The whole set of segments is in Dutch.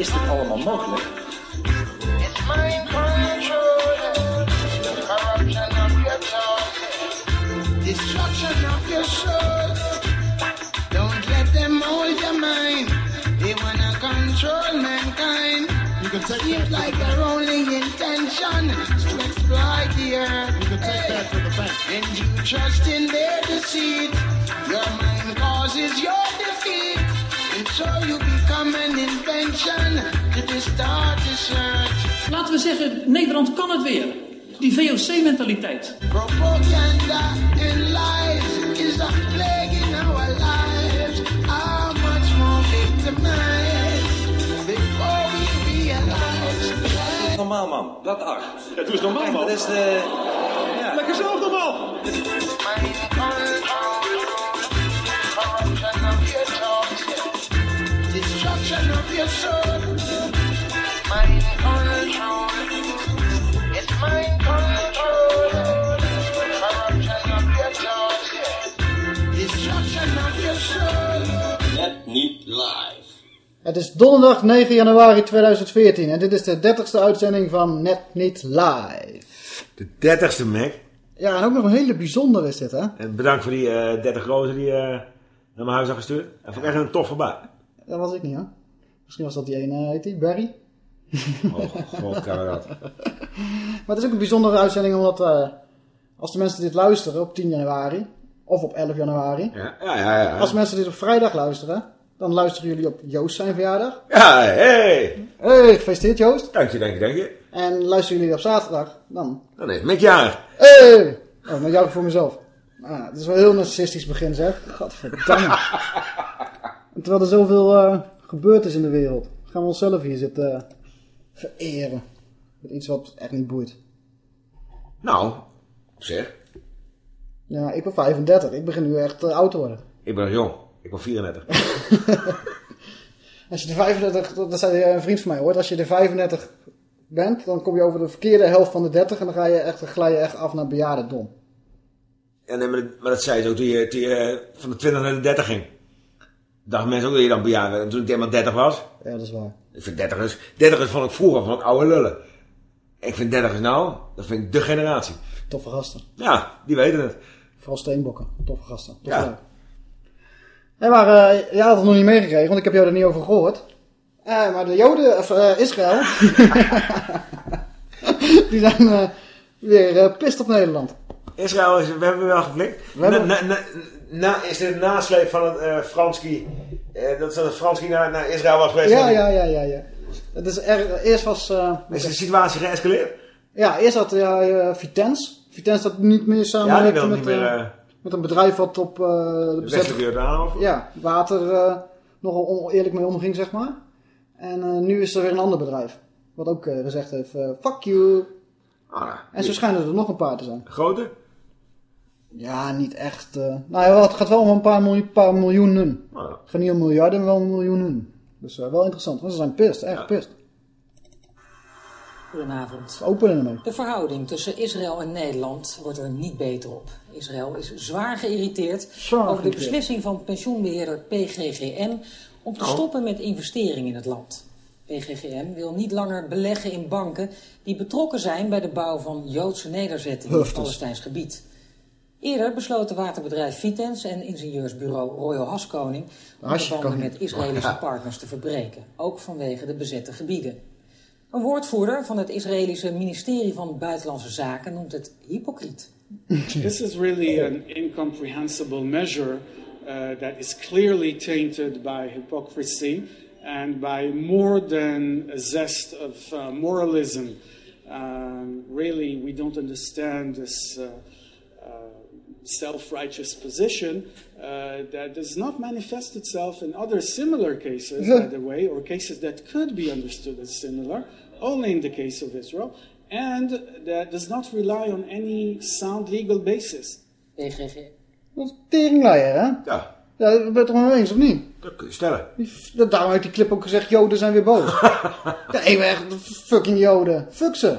Waarom is dit allemaal mogelijk? It's mind control, corruption of your thoughts, destruction of your soul. Don't let them hold your mind. They wanna control mankind. You can take Seems that like to the their only intention is to exploit the earth. You can take that to the bank. And you trust in their deceit. Your mind causes your defeat. And so you become an invention to distort the search. Laten we zeggen, Nederland kan het weer. Die VOC-mentaliteit. Propaganda and lies is a plague in our lives. How much more victimized before we realize? Normaal man, dat acht. Ja, doe eens normaal, man. Dat is de... Ja. Lekker zelf normaal. Niet live. Het is donderdag 9 januari 2014 en dit is de 30ste uitzending van Net Niet Live. De dertigste Mac. Ja, en ook nog een hele bijzondere is dit, hè? En bedankt voor die eh 30 rozen die je naar mijn huis had gestuurd. Dat vond ik echt een toffe bui. Dat was ik niet, hè? Misschien was dat die ene, heet die, Barry? Oh, god, kamerad. Maar het is ook een bijzondere uitzending omdat eh, als de mensen dit luisteren op 10 januari of op 11 januari, Ja, ja, ja. ja. als mensen dit op vrijdag luisteren, dan luisteren jullie op Joost zijn verjaardag. Ja, hey. Hey, gefeliciteerd Joost. Dank je, dank je, dank je. En luisteren jullie op zaterdag, dan... Dan is Mick jarig. Hey! Oh, met jou voor mezelf. Ah, het is wel een heel narcistisch begin zeg. Gadverdamme. En terwijl er zoveel eh, gebeurd is in de wereld, gaan we onszelf hier zitten eh, vereren. Met iets wat echt niet boeit. Nou, op zich. Ja, ik ben 35. Ik begin nu echt eh, oud te worden. Ik ben nog jong. Ik ben 34. Als je de 35, dat zei een vriend van mij hoort, als je de 35 bent, dan kom je over de verkeerde helft van de 30 en dan ga je echt, dan glij je echt af naar bejaardendom. Ja, nee, maar, dat, maar dat zei ze ook toen je, toen je van de 20 naar de 30 ging. Dachten mensen ook dat je dan bejaard werd. En toen ik eenmaal 30 was. Ja, dat is waar. Ik vind 30 is, 30 is vond ik vroeger van oude lullen. Ik vind 30 is nou, dat vind ik de generatie. Toffe gasten. Ja, die weten het. Vooral steenbokken. Toffe gasten. Tof Ja. leuk. Hé, maar eh jij had het nog niet meegekregen, want ik heb jou er niet over gehoord. Eh, maar de Joden, of eh, Israël, die zijn weer pist op Nederland. Israël, is, we hebben wel geflikt. We hebben- Na, na, na, is dit een nasleep van het eh Franski, eh, dat het Franski naar, naar Israël was geweest? Ja, ja, ja, ja, ja. Het is er, eerst was... eh, Is de situatie geëscaleerd? ja, eerst had ja, eh, Vitens. Vitens dat niet meer Ja, die samenwerkte wil met, niet meer met een bedrijf wat op eh, de over. ja, water eh, nogal oneerlijk mee omging, zeg maar. En eh, nu is er weer een ander bedrijf. Wat ook gezegd heeft, fuck you. Ah, En zo schijnen er nog een paar te zijn. Grote? Ja, niet echt. nou ja, het gaat wel om een paar, miljoen, paar miljoenen. Ah, Het gaat niet om miljarden, maar wel om miljoenen. Dus wel interessant, want ze zijn pist, echt Ja. pist. Goedenavond. Openen ermee. De verhouding tussen Israël en Nederland wordt er niet beter op. Israël is zwaar geïrriteerd Zwaar over de beslissing van pensioenbeheerder PGGM om te stoppen met investeringen in het land. PGGM wil niet langer beleggen in banken die betrokken zijn bij de bouw van Joodse nederzettingen in Huftes. Palestijns gebied. Eerder besloten waterbedrijf Vitens en ingenieursbureau Royal Haskoning om de banden met Israëlische partners te verbreken, ook vanwege de bezette gebieden. Een woordvoerder van het Israëlische ministerie van Buitenlandse Zaken noemt het hypocriet. This is really an incomprehensible measure uh, that is clearly tainted by hypocrisy and by more than a zest of uh, moralism. Um, really, we don't understand this uh, uh, self righteous position uh, that does not manifest itself in other similar cases, by the way, or cases that could be understood as similar, only in the case of Israel, and that does not rely on any sound legal basis. PGG. Dat is teringleier, hè? Ja, Ja, dat ben je het er eens, of niet? dat kun je stellen. Dat- Daarom heeft die clip ook gezegd, joden zijn weer boos. ja, ik ben echt fucking joden. Fuck ze.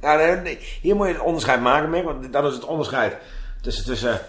Ja, nee, nee, hier moet je het onderscheid maken, Mick, want dat is het onderscheid tussen, tussen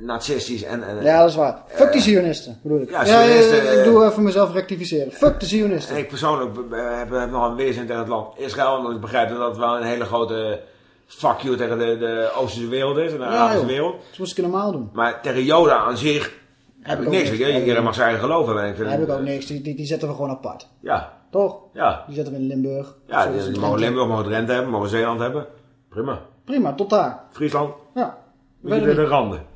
nazistisch en... en Ja, dat is waar. Fuck die Zionisten, bedoel ik. ja, ja, ja, Zionisten, ik eh, doe even mezelf rectificeren. Fuck de Zionisten. En ik persoonlijk eh, heb, heb nog een weerzin tegen het land Israël. Omdat ik begrijp dat dat wel een hele grote fuck you tegen de, de Oosterse wereld is. En de Arabische wereld. Dat moest ik normaal doen. Maar tegen Joden aan zich heb ik niks. niks. Iedereen mag zijn eigen geloof hebben. En Ik vind Daar heb ik ook niks. Die, die, die zetten we gewoon apart. Ja, Toch? ja. Die zetten we in Limburg. Ja, die, die mogen. Limburg, mogen Drenthe hebben, mogen Zeeland hebben. Prima. Prima, tot daar. Friesland, Ja. Verder de, randen.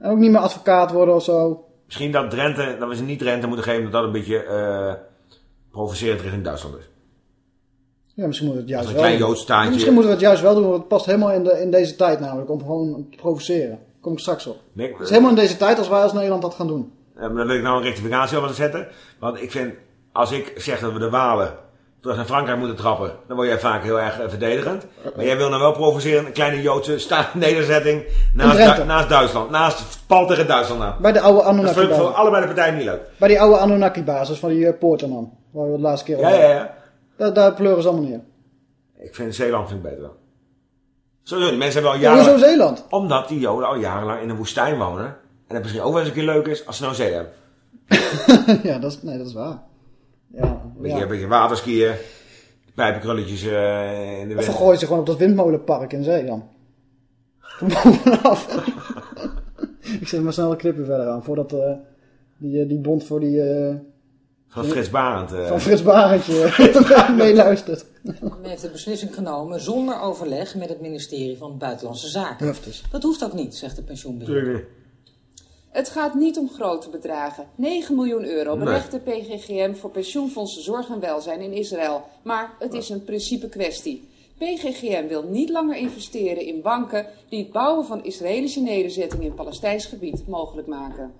En ook niet meer advocaat worden of zo. Misschien dat Drenthe, dat we ze niet Drenthe moeten geven, dat dat een beetje eh provocerend richting Duitsland is. Ja, misschien moeten we het juist een wel klein doen. Misschien moeten we het juist wel doen, want het past helemaal in, de, in deze tijd namelijk. Om gewoon te provoceren. Daar kom ik straks op. Nee, Het is helemaal in deze tijd als wij als Nederland dat gaan doen. Eh, maar daar wil ik nou een rectificatie over zetten. Want ik vind, als ik zeg dat we de Walen terug naar Frankrijk moeten trappen, dan word jij vaak heel erg eh, verdedigend. Maar jij wil nou wel provoceren, een kleine Joodse nederzetting naast, Duitsland. Naast pal tegen Duitsland aan. Bij de oude Dat is Anunnaki voor, allebei de partijen niet leuk. Bij die oude Anunnaki basis van die uh, Poorterman. Waar we het laatste keer Ja, over ja, ja. Daar, daar pleuren ze allemaal neer. Ik vind Zeeland vind ik beter. Sowieso, die mensen hebben al Ja, jaren... hoezo Zeeland? Omdat die Joden al jarenlang in een woestijn wonen. En het misschien ook wel eens een keer leuk is als ze nou zee hebben. ja, dat is, nee, dat is waar. Ja, Een beetje, ja. een beetje waterskiën. Pijpenkrulletjes eh, in de Of wind. vergooien ze gewoon op dat windmolenpark in zee dan. Van bovenaf. ik zet maar snel een knippen verder aan. Voordat eh, die, eh, die bond voor die... eh, Van Frits Barend. eh. van Frits Barendje meeluistert. Men heeft de beslissing genomen zonder overleg met het ministerie van Buitenlandse Zaken. Dat hoeft ook niet, zegt de pensioenbeheerder. Het gaat niet om grote bedragen. 9 miljoen euro Nee. belegt de PGGM voor pensioenfondsen zorg en welzijn in Israël. Maar het is een principe kwestie. PGGM wil niet langer investeren in banken die het bouwen van Israëlische nederzettingen in Palestijns gebied mogelijk maken.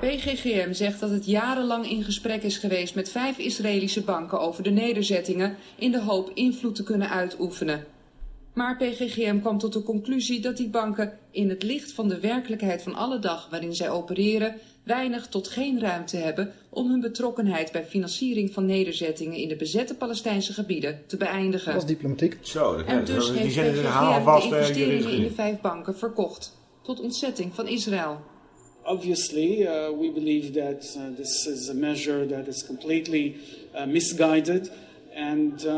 PGGM zegt dat het jarenlang in gesprek is geweest met vijf Israëlische banken over de nederzettingen in de hoop invloed te kunnen uitoefenen. Maar PGGM kwam tot de conclusie dat die banken in het licht van de werkelijkheid van alle dag waarin zij opereren weinig tot geen ruimte hebben om hun betrokkenheid bij financiering van nederzettingen in de bezette Palestijnse gebieden te beëindigen. Dat is diplomatiek. Zo, dat, En dus die heeft PGGM haalvast de eh, investeringen in de vijf banken verkocht. Tot ontzetting van Israël. Obviously, uh, we believe that uh, this is a measure that is completely uh, misguided, and uh,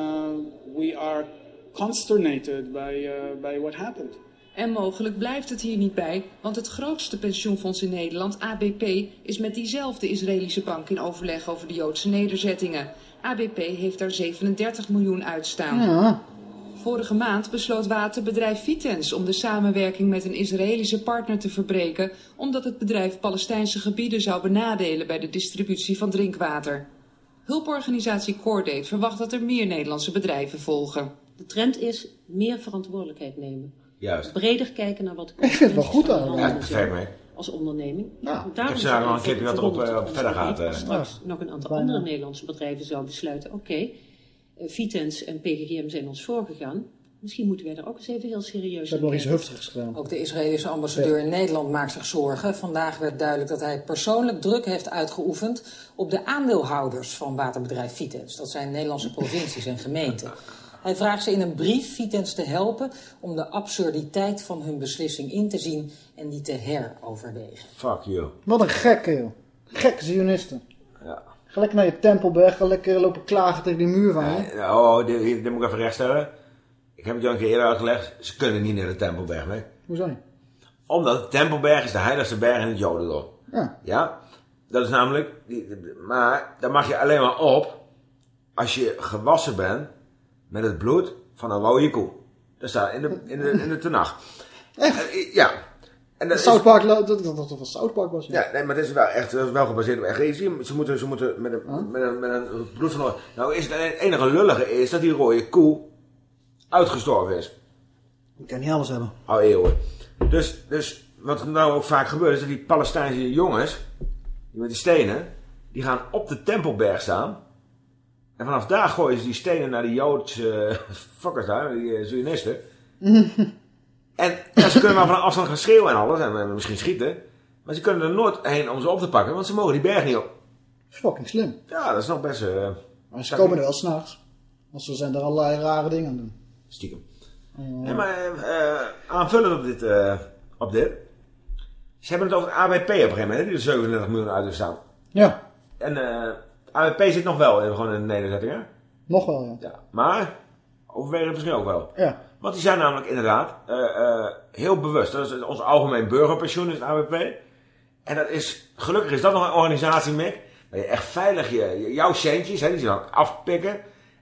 we are consternated by, uh, by what happened. En mogelijk blijft het hier niet bij, want het grootste pensioenfonds in Nederland, ABP, is met diezelfde Israëlische bank in overleg over de Joodse nederzettingen. ABP heeft daar 37 miljoen uitstaan. Ja. Vorige maand besloot waterbedrijf Vitens om de samenwerking met een Israëlische partner te verbreken, omdat het bedrijf Palestijnse gebieden zou benadelen bij de distributie van drinkwater. Hulporganisatie Cordate verwacht dat er meer Nederlandse bedrijven volgen. De trend is meer verantwoordelijkheid nemen. Juist. Breder kijken naar wat de Ik vind het wel goed je Ja, perfect mee. als onderneming. Ja. Daarom Ik heb nog een clipje wat erop, eh, dat verder gaat, eh. Straks nog een aantal Bijna. andere Nederlandse bedrijven zouden besluiten. Oké, eh, Vitens en PGGM zijn ons voorgegaan. Misschien moeten wij daar ook eens even heel serieus Ze hebben nog iets huftigs gedaan. Ook de Israëlische ambassadeur in Nederland maakt zich zorgen. Vandaag werd duidelijk dat hij persoonlijk druk heeft uitgeoefend op de aandeelhouders van waterbedrijf Vitens. Dat zijn Nederlandse provincies en gemeenten. Hij vraagt ze in een brief Vitens te helpen om de absurditeit van hun beslissing in te zien en die te heroverwegen. Fuck you. Wat een gekke, joh. Gekke Zionisten. Ja. Ga lekker naar je tempelberg, ga lekker lopen klagen tegen die muur van je. Eh, Oh, dit, dit moet ik even rechtstellen. Ik heb het jou een keer eerder uitgelegd. Ze kunnen niet naar de Tempelberg mee. Hoezo? Omdat de Tempelberg is de heiligste berg in het Jodendom. Ja. Ja, dat is namelijk... die- Maar daar mag je alleen maar op als je gewassen bent met het bloed van een rode koe. Dat staat in de, in de, in de tenag. Echt? Ja. En dat is- South Park, dat, dat, dat, South Park was. Ja. Ja, nee, maar het is wel echt dat is wel gebaseerd op echt. Je Ze moeten, ze moeten met, een, met, een, met een bloed van een- Nou, is het enige lullige is dat die rode koe uitgestorven is. Ik kan niet alles hebben. Al eeuwen. Dus, dus wat er nou ook vaak gebeurt, is dat die Palestijnse jongens, die met die stenen, die gaan op de Tempelberg staan. En vanaf daar gooien ze die stenen naar die Joodse fuckers daar, die uh, Zionisten. en ja, ze kunnen wel van afstand gaan schreeuwen en alles, en eh, misschien schieten. Maar ze kunnen er nooit heen om ze op te pakken, want ze mogen die berg niet op. Fucking slim. Ja, dat is nog best eh, Maar ze komen er wel s'nachts. Want ze zijn er allerlei rare dingen aan doen. stiekem. Nee, maar eh, aanvullend op dit, eh, op dit. Ze hebben het over het ABP op een gegeven moment, hè, die er 37 miljoen uit heeft staan. Ja, En ABP zit nog wel in, gewoon in de nederzetting, hè? nog wel, ja. Ja. Maar, overwegen het misschien ook wel. Ja, Want die zijn namelijk inderdaad eh, eh, heel bewust. Dat is ons algemeen burgerpensioen, is het ABP. En dat is, gelukkig is dat nog een organisatie, Mick. Waar je echt veilig je, jouw centjes, hè, die ze dan afpikken.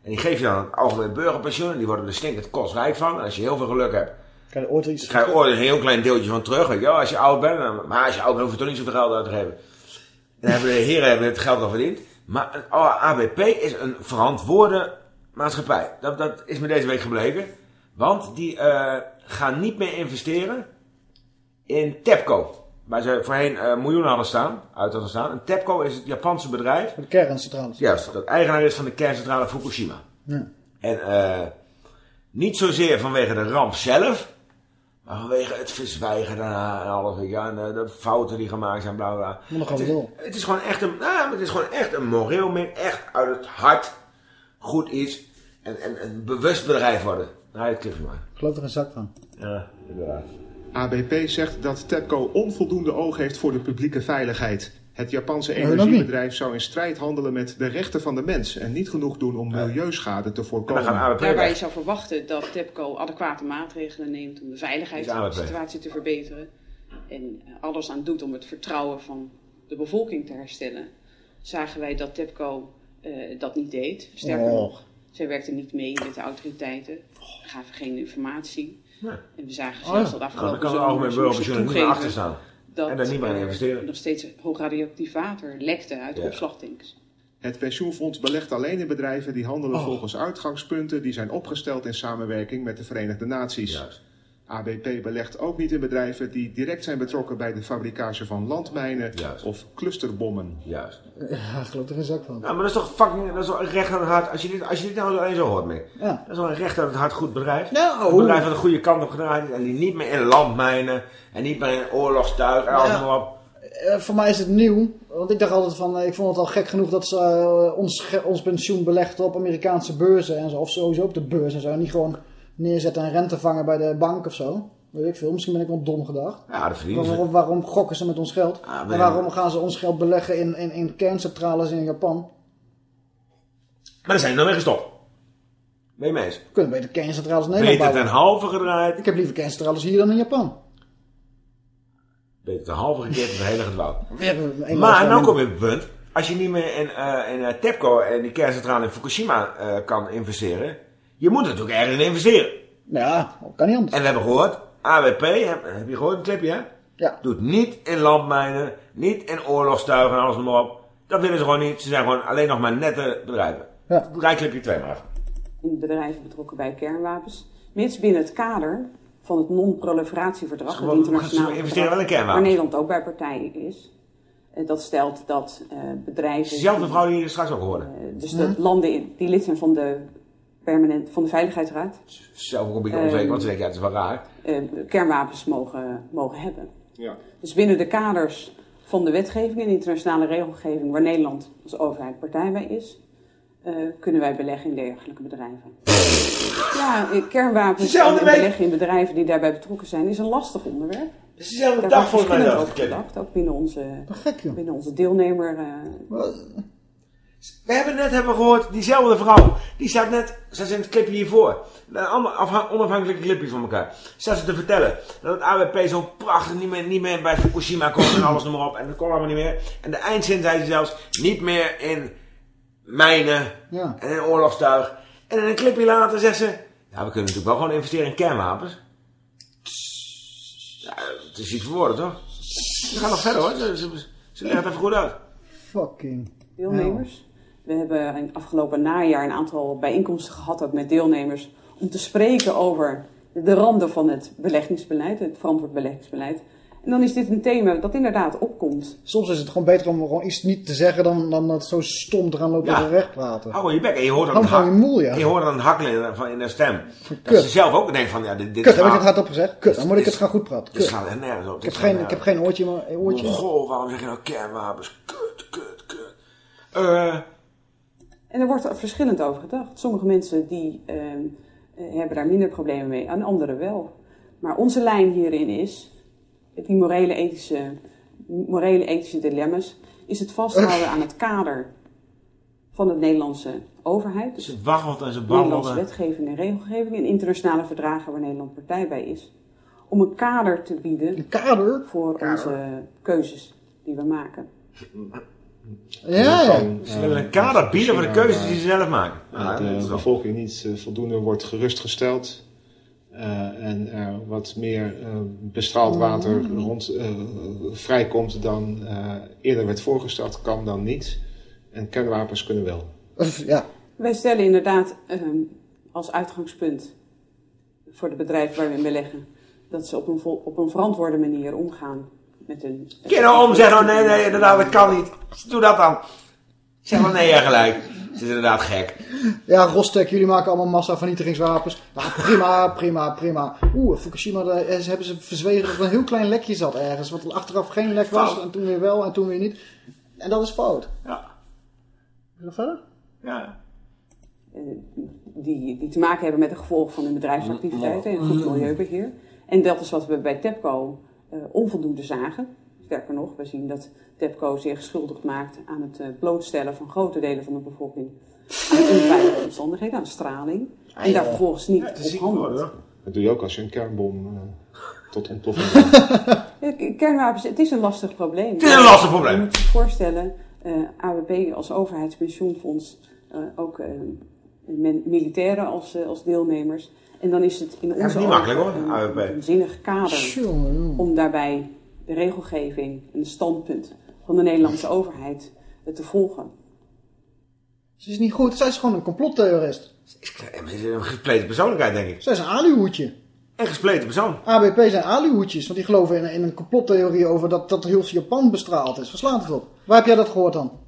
En die geef je dan het algemeen burgerpensioen. En die worden er stinkend kostrijk van. En als je heel veel geluk hebt, krijg je ooit iets... krijg je ooit een heel klein deeltje van terug. Weet je als je oud bent. Maar als je oud bent, hoef je toch niet zoveel geld uit te geven. Dan hebben de heren hebben het geld al verdiend. Maar een ABP is een verantwoorde maatschappij. Dat, dat is me deze week gebleken. Want die eh, gaan niet meer investeren in TEPCO. Waar ze voorheen eh, miljoenen hadden staan, uit hadden staan. En TEPCO is het Japanse bedrijf. De kerncentrales. Juist, dat eigenaar is van de kerncentrale Fukushima. Ja. En eh, niet zozeer vanwege de ramp zelf, maar vanwege het verzwijgen daarna en alles. weet je, En eh, de fouten die gemaakt zijn, bla bla. Maar Het is, door. het is gewoon echt een, nou, het is gewoon echt een moreel meer, echt uit het hart goed iets. En, en een bewust bedrijf worden. Draai het clipje maar. Ik geloof er een zak van. Ja, inderdaad. ABP zegt dat TEPCO onvoldoende oog heeft voor de publieke veiligheid. Het Japanse energiebedrijf zou in strijd handelen met de rechten van de mens en niet genoeg doen om milieuschade te voorkomen. Daarbij weg. zou verwachten dat TEPCO adequate maatregelen neemt om de veiligheidssituatie te verbeteren. En eh, alles aan doet om het vertrouwen van de bevolking te herstellen. Zagen wij dat TEPCO eh, dat niet deed. Sterker Oh. nog, zij werkten niet mee met de autoriteiten, gaven geen informatie. Nee. En we zagen Oh zelfs ja. dat Nou, dan afgelopen kan de zomer algemeen er achter staan. Dat En daar niet meer in er investeren. nog steeds hoogradioactief water lekte uit Ja. opslagtanks. Het pensioenfonds belegt alleen in bedrijven die handelen Oh. volgens uitgangspunten die zijn opgesteld in samenwerking met de Verenigde Naties. Juist. ABP belegt ook niet in bedrijven die direct zijn betrokken bij de fabricage van landmijnen Juist. of clusterbommen. Juist. Ja, ik geloof er een zak van. Nou, maar dat is toch fucking, dat is toch een recht aan het hart. Als je dit, als je dit nou alleen zo hoort. Ja. Dat is wel een recht aan het hart goed bedrijf. Nou. Een bedrijf dat de goede kant op gedraaid is. En die niet meer in landmijnen. En niet meer in oorlogstuig en alles Ja. maar op. Eh, voor mij is het nieuw. Want ik dacht altijd van, eh, ik vond het al gek genoeg dat ze eh, ons, ons pensioen belegden op Amerikaanse beurzen en zo. Of sowieso op de beurs en zo. En niet gewoon neerzetten en rente vangen bij de bank of zo. Weet ik veel. Misschien ben ik wel dom gedacht. Ja, dat verdienen ze. Waarom, waarom gokken ze met ons geld? Ah, en waarom gaan ze ons geld beleggen in, in, in kerncentrales in Japan? Maar daar zijn ze nou weer gestopt. Ben je mee eens? We kunnen beter kerncentrales in Nederland Beter ten halve gedraaid. Ik heb liever kerncentrales hier dan in Japan. Beter ten halve gekeerd dan de hele Maar nou kom je op het punt. Als je niet meer in, eh in eh, TEPCO en die kerncentrale in Fukushima eh, kan investeren. Je moet er natuurlijk ergens in investeren. Ja, kan niet anders. En we hebben gehoord. AWP, heb, heb je gehoord een clipje hè? Ja. Doet niet in landmijnen, niet in oorlogstuigen en alles maar op. Dat willen ze gewoon niet. Ze zijn gewoon alleen nog maar nette bedrijven. Ja. Draai clipje 2 maar bedrijven betrokken bij kernwapens, mits binnen het kader van het non-proliferatieverdrag, het Gewoon- internationaal ze investeren wel in kernwapens. waar Nederland ook bij partij is. Eh, Dat stelt dat eh, bedrijven, Dezelfde vrouw die je straks ook hoorde. eh, dus dat landen in- die lid zijn van de, permanent, van de Veiligheidsraad, Zelf ook een beetje Ehm, onzeker, want ze denken, ja, het is wel raar. eh, kernwapens mogen, mogen hebben. Ja. Dus binnen de kaders van de wetgeving en internationale regelgeving, waar Nederland als overheid partij bij is, eh, kunnen wij beleggen in dergelijke bedrijven. Ja, eh, kernwapens Dezelfde en week. beleggen in bedrijven die daarbij betrokken zijn, is een lastig onderwerp. Het is dezelfde dag volgens mij gedacht, ook binnen onze, Gek binnen onze deelnemer. eh, We hebben net hebben gehoord, diezelfde vrouw, die staat net, staat ze in het clipje hiervoor. Een ander onafhankelijke clipje van elkaar. Staat ze te vertellen dat het AWP zo prachtig niet meer, niet meer bij Fukushima komt en alles noem maar op. En dat kon allemaal niet meer. En de eindzin zei ze zelfs, niet meer in mijnen Ja. en in oorlogstuig. En in een clipje later zegt ze, ja we kunnen natuurlijk wel gewoon investeren in kernwapens. Ja, het is iets voor woorden toch? Ze gaan nog verder hoor, ze, ze, ze leggen het even goed uit. Fucking. deelnemers. We hebben in afgelopen najaar een aantal bijeenkomsten gehad, ook met deelnemers, om te spreken over de randen van het beleggingsbeleid, het verantwoord beleggingsbeleid. En dan is dit een thema dat inderdaad opkomt. Soms is het gewoon beter om gewoon iets niet te zeggen dan, dan dat zo stom te gaan lopen Ja. en recht praten. Hou gewoon je bek en je hoort dan gewoon je moel, ja. en je hoort dan een hakkelen in, van- in de stem. Dat ze zelf ook denkt van, ja, dit, dit Kut, heb ik gaat- het hardop gezegd? Kut, dan moet ik het gaan goed praten. Dit Kut. gaat er nergens op. Ik heb, geen, ik heb geen oortje, maar een oortje. Goh, waarom zeg je nou kernwapens? Kut, kut, kut. Eh, En er wordt er verschillend over gedacht. Sommige mensen die, ehm, eh, hebben daar minder problemen mee, en anderen wel. Maar onze lijn hierin is, die morele ethische, morele ethische dilemma's, is het vasthouden aan het kader van de Nederlandse overheid. Dus Ze waggelt en ze Nederlandse babbelt. wetgeving en regelgeving en internationale verdragen waar Nederland partij bij is. Om een kader te bieden Een kader? voor onze keuzes die we maken. Ja, ja. Ze willen een kader bieden voor de keuzes die ze zelf maken. dat Ja, de wel- bevolking niet eh, voldoende wordt gerustgesteld. eh, en er wat meer eh, bestraald water rond eh, vrijkomt dan eh, eerder werd voorgesteld, kan dan niet. En kernwapens kunnen wel. Ja. Wij stellen inderdaad ehm, als uitgangspunt voor de bedrijven waar we in beleggen, dat ze op een, vol- op een verantwoorde manier omgaan met nou om, zeg nou nee, nee, inderdaad, dat kan niet. Doe dat dan. Zeg maar nee, ja, gelijk. Het is inderdaad gek. Ja, Rostek, jullie maken allemaal massavernietigingswapens. Ja, prima, prima, prima. Oeh, Fukushima, daar hebben ze verzwegen dat er een heel klein lekje zat ergens. Wat achteraf geen lek was, Fout. en toen weer wel, en toen weer niet. En dat is fout. Ja. Is dat verder? Ja. eh, die, die te maken hebben met de gevolgen van hun bedrijfsactiviteiten en goed milieubeheer. En dat is wat we bij TEPCO onvoldoende zagen. Sterker nog, we zien dat TEPCO zich schuldig maakt aan het eh, blootstellen van grote delen van de bevolking aan onveilige omstandigheden, aan straling. En daar vervolgens niet op handelt. Dat doe je ook als je een kernbom eh, tot ontploffing brengt. Ja, Kernwapens, het is een lastig probleem. Het is een lastig probleem. Je moet je voorstellen, eh AWP als overheidspensioenfonds, eh, ook eh, militairen als, eh, als deelnemers. En dan is het in Ja, onze is niet makkelijk ogen hoor, een, een zinnig kader om daarbij de regelgeving en het standpunt van de Nederlandse overheid eh, te volgen. Ze is niet goed, zij is gewoon een complottheorist. Een gespleten persoonlijkheid, denk ik. Zij is een aluhoedje. Een gespleten persoon. ABP zijn aluhoedjes, want die geloven in, in een complottheorie over dat, dat heel Japan bestraald is. Waar slaat het op? Waar heb jij dat gehoord dan?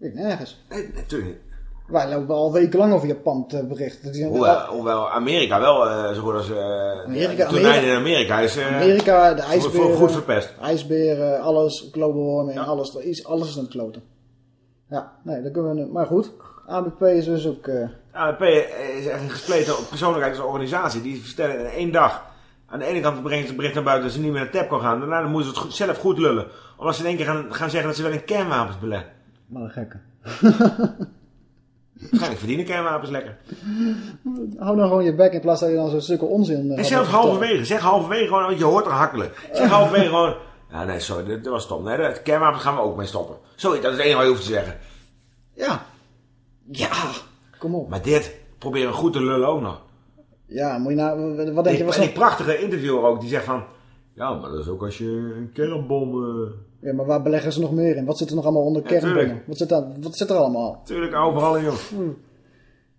Ik nergens. Nee, natuurlijk niet. Wij lopen al wekenlang over Japan te berichten. Hoewel, hoewel Amerika wel uh, zo goed als... Uh, Amerika, Amerika, in Amerika is... Uh, Amerika, de ijsberen. Goed verpest. IJsberen, alles, global warming, ja. alles, is, alles is aan het kloten. Ja, nee, dat kunnen we... Maar goed, ABP is dus ook... Uh... ABP is echt een gespleten persoonlijkheid als organisatie. Die vertellen in één dag... Aan de ene kant brengen ze het bericht naar buiten dat ze niet meer naar TEP kan gaan. Daarna moeten ze het goed, zelf goed lullen. Omdat ze in één keer gaan, gaan zeggen dat ze wel in kernwapens beleggen. Maar een gekke. Waarschijnlijk verdienen kernwapens lekker. Hou nou gewoon je bek in plaats dat je dan zo'n stukken onzin... Uh, en zelfs halverwege. Zeg halverwege gewoon, want je hoort er hakkelen. Zeg halverwege gewoon... Ja, nee, sorry, dat, dat was stom. Nee, de kernwapens gaan we ook mee stoppen. Sorry, dat is het enige wat je hoeft te zeggen. Ja. Ja, kom op. Maar dit, proberen goed te lullen ook nog. Ja, moet je nou... Wat denk je... Was die prachtige interviewer ook, die zegt van... Ja, maar dat is ook als je een kernbom... Uh... Ja, maar waar beleggen ze nog meer in? Wat zit er nog allemaal onder Ja, kernbommen? Wat zit, daar, wat zit er allemaal? Tuurlijk, overal in, joh.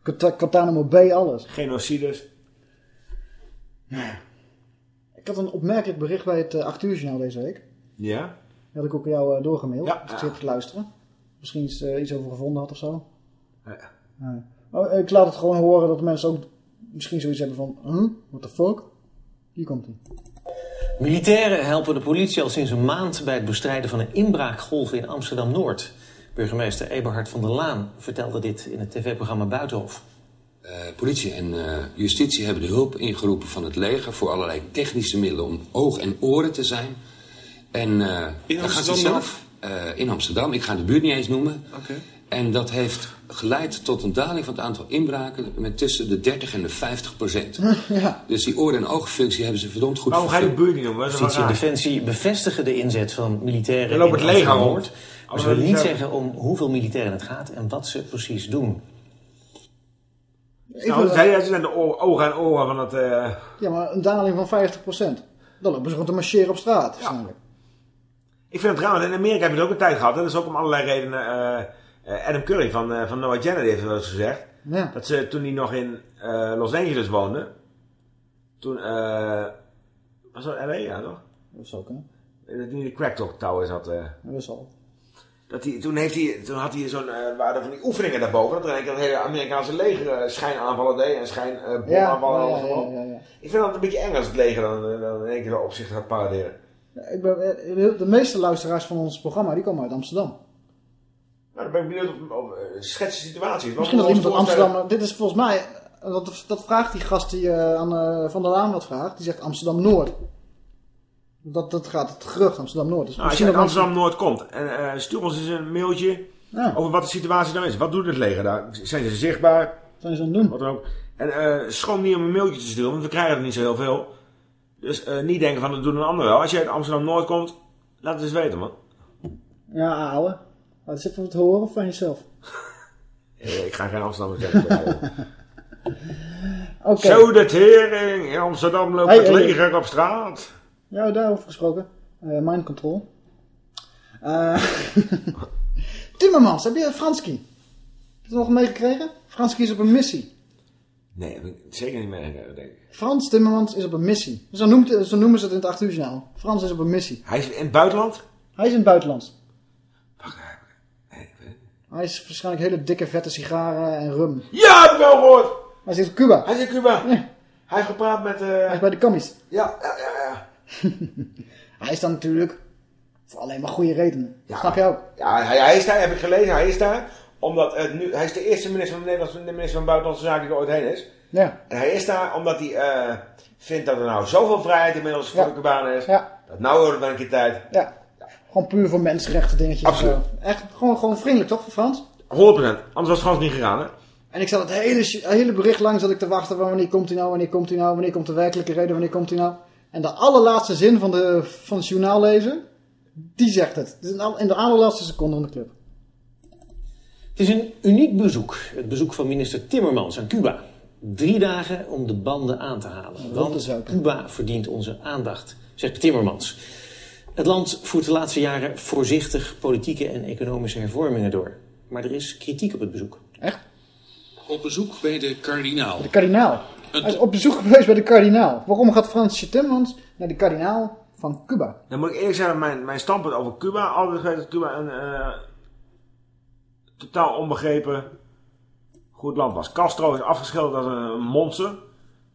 Guantanamo Bay, alles. Genocides. Ja. Ik had een opmerkelijk bericht bij het uh, 8 uur journaal deze week. Ja? Die had ik ook jou uh, doorgemaild. Ja. Ik zit te luisteren. Misschien iets, uh, iets over gevonden had of zo. Ja. Nee. Oh, ik laat het gewoon horen dat mensen ook misschien zoiets hebben van... Huh? What the fuck? Hier komt hij. Militairen helpen de politie al sinds een maand bij het bestrijden van een inbraakgolf in Amsterdam-Noord. Burgemeester Eberhard van der Laan vertelde dit in het tv-programma Buitenhof. Uh, politie en uh, justitie hebben de hulp ingeroepen van het leger... voor allerlei technische middelen om oog en oren te zijn. En uh, in dan gaat ze zelf in Amsterdam, ik ga de buurt niet eens noemen... Okay. En dat heeft geleid tot een daling van het aantal inbraken met tussen de 30 en de 50 procent. Ja. Dus die oren- en oogfunctie hebben ze verdomd goed Waarom ga je de buurt niet noemen? Justitie en Defensie bevestigen de inzet van militairen Er loopt het leger rond. Maar Als ze we willen niet zeggen om hoeveel militairen het gaat en wat ze precies doen. Nou, zij zijn de ogen en oren van het... Uh... Ja, maar een daling van 50 procent. Dan lopen ze gewoon te marcheren op straat. Ja. Ik vind het raar, want in Amerika heb je het ook een tijd gehad. Hè? Dat is ook om allerlei redenen... Uh... Uh, Adam Curry van, uh, van Noah Jenner heeft wel eens gezegd. Ja. Dat ze toen hij nog in uh, Los Angeles woonde. Toen, was dat LA, ja toch? Dat is ook, hè? Dat hij in de Crack Talk Tower zat. Dat is al. Dat hij, toen, heeft hij, toen had hij zo'n, waren van die oefeningen daarboven. Dat er een het hele Amerikaanse leger schijnaanvallen deed. En schijn bomaanvallen ja, en ja, alles ja, ja, ja, Ik vind dat een beetje eng als het leger dan, dan in één keer op zich gaat paraderen. ik ben, de meeste luisteraars van ons programma, die komen uit Amsterdam. Nou, dan ben ik benieuwd of, of uh, schets de situatie. Misschien dat iemand uit Amsterdam... Dit is volgens mij... Dat, dat vraagt die gast die uh, aan uh, Van der Laan wat vraagt. Die zegt Amsterdam-Noord. Dat, dat gaat het gerucht Amsterdam-Noord. Dus Nou, als je uit Amsterdam-Noord komt en eh, stuur ons eens een mailtje Ja. over wat de situatie nou is. Wat doet het leger daar? Zijn ze zichtbaar? Zijn ze aan het doen? Wat dan ook. En eh schroom niet om een mailtje te sturen, want we krijgen er niet zo heel veel. Dus eh, niet denken van, dat doet een ander wel. Als je uit Amsterdam-Noord komt, laat het eens weten, man. Ja, ouwe. Wat is het van het horen van jezelf? Ik ga geen Amsterdam zeggen. Oké. Zo de tering, in Amsterdam loopt Hey, het hey. leger op straat. Ja, daarover gesproken. Eh mind control. Eh Timmermans, heb je Franski? Heb je het nog meegekregen? Franski is op een missie. Nee, heb ik zeker niet meegekregen, denk ik. Frans Timmermans is op een missie. Zo, noemt, zo noemen ze het in het 8 uur. Frans is op een missie. Hij is in het buitenland? Hij is in het buitenland. Hij is waarschijnlijk hele dikke vette sigaren en rum. Ja, heb ik wel gehoord! Hij zit in Cuba. Hij zit in Cuba. Hij heeft gepraat met... eh, Hij is bij de commies. Ja, ja, ja, ja. Hij is dan natuurlijk voor alleen maar goede redenen. Ja. Snap je ook? Ja, hij, hij is daar, heb ik gelezen, hij is daar. Omdat het nu, hij is de eerste minister van de Nederlandse de minister van Buitenlandse Zaken die er ooit heen is. Ja. En hij is daar omdat hij eh, vindt dat er nou zoveel vrijheid inmiddels voor Ja. de Cubanen is. Ja. Dat nou wordt het wel een keer tijd. Ja. Gewoon puur voor mensenrechten dingetjes. Absoluut. zo. Echt gewoon, gewoon vriendelijk toch voor Frans? 100%. Anders was Frans niet gegaan, hè? En ik zat het hele, het hele bericht lang zat ik te wachten van wanneer komt hij nou, wanneer komt hij nou, wanneer komt de werkelijke reden, wanneer komt hij nou. En de allerlaatste zin van, de, van het journaal lezen, die zegt het. Het is in de- in de allerlaatste seconde van de clip. Het is een uniek bezoek. Het bezoek van minister Timmermans aan Cuba. Drie dagen om de banden aan te halen. Want Cuba verdient onze aandacht, zegt Timmermans. Het land voert de laatste jaren voorzichtig politieke en economische hervormingen door. Maar er is kritiek op het bezoek. Op bezoek bij de kardinaal. De kardinaal. Hij is op bezoek geweest bij de kardinaal. Waarom gaat Frans Timmermans naar de kardinaal van Cuba? Dan moet ik eerlijk zeggen, mijn, mijn standpunt over Cuba, altijd geweest dat Cuba een eh, totaal onbegrepen goed land was. Castro is afgeschilderd als een monster.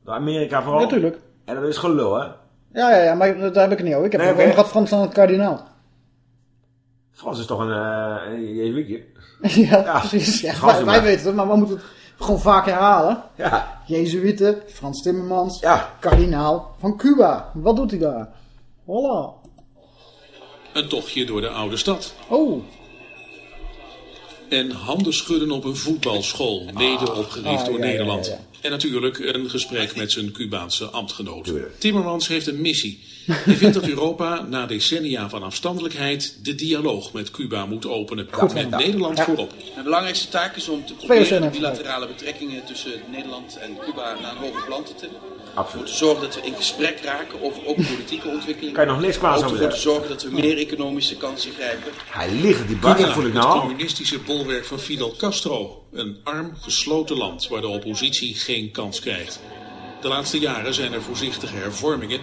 Door Amerika vooral. Natuurlijk. En dat is gelul, hè? Ja, ja, ja, maar daar heb ik het niet over. Ik heb Nee, het waarom oké. gaat Frans naar de kardinaal? Frans is toch een, uh, een jezuïetje? ja, precies. Ja, Frans wij, weten het, maar we moeten het gewoon vaak herhalen. Ja. Jezuïeten, Frans Timmermans, Ja. kardinaal van Cuba. Wat doet hij daar? Hola. Een tochtje door de oude stad. Oh. En handen schudden op een voetbalschool, mede opgericht Ah, door ja, ja, Nederland. En natuurlijk een gesprek met zijn Cubaanse ambtgenoot. Timmermans heeft een missie. Hij vindt dat Europa na decennia van afstandelijkheid de dialoog met Cuba moet openen. Goed, met. Nederland Ja. voorop. De belangrijkste taak is om te proberen de bilaterale betrekkingen tussen Nederland en Cuba naar een hoger plan te tillen. Absoluut. Om te zorgen dat we in gesprek raken over ook politieke ontwikkelingen. Kan je nog niks over ervoor te zorgen dat we meer economische kansen grijpen. Hij ligt, die bak, Cuba, voel ik het nou al. communistische bolwerk van Fidel Castro. Een arm, gesloten land waar de oppositie geen kans krijgt. De laatste jaren zijn er voorzichtige hervormingen,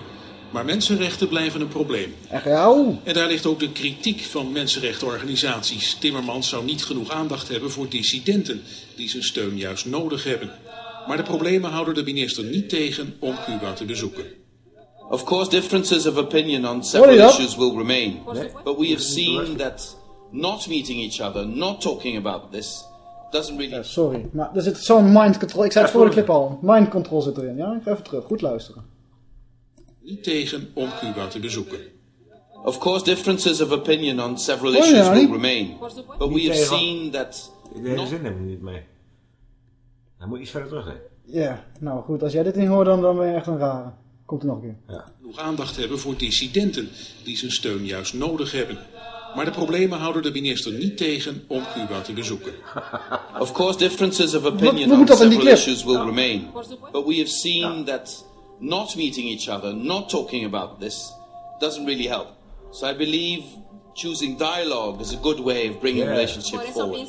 maar mensenrechten blijven een probleem. Echt, oeh. En daar ligt ook de kritiek van mensenrechtenorganisaties. Timmermans zou niet genoeg aandacht hebben voor dissidenten die zijn steun juist nodig hebben. Maar de problemen houden de minister niet tegen om Cuba te bezoeken. Of course, differences of opinion on several issues will remain. But we have seen that not meeting each other, not talking about this, doesn't really... Sorry, maar er zit zo'n mind control. Ik zei het voor de clip al. Mind control zit erin. Ja, ik ga even terug. Goed luisteren. Niet tegen om Cuba te bezoeken. Of course, differences of opinion on several Oh, issues ja, will remain. But we have seen that... De hele zin heb ik niet mee. Dan moet je iets verder terug. Ja, nou goed. Als jij dit niet hoort, dan, dan ben je echt een rare. Komt er nog een keer. Genoeg aandacht hebben voor dissidenten die zijn steun juist nodig hebben. Maar de problemen houden de minister niet tegen om Cuba te bezoeken. Of course, differences of opinion wat on several issues will remain. But we have seen that not meeting each other, not talking about this, doesn't really help. So I believe choosing dialogue is a good way of bringing Yeah. relationships forward.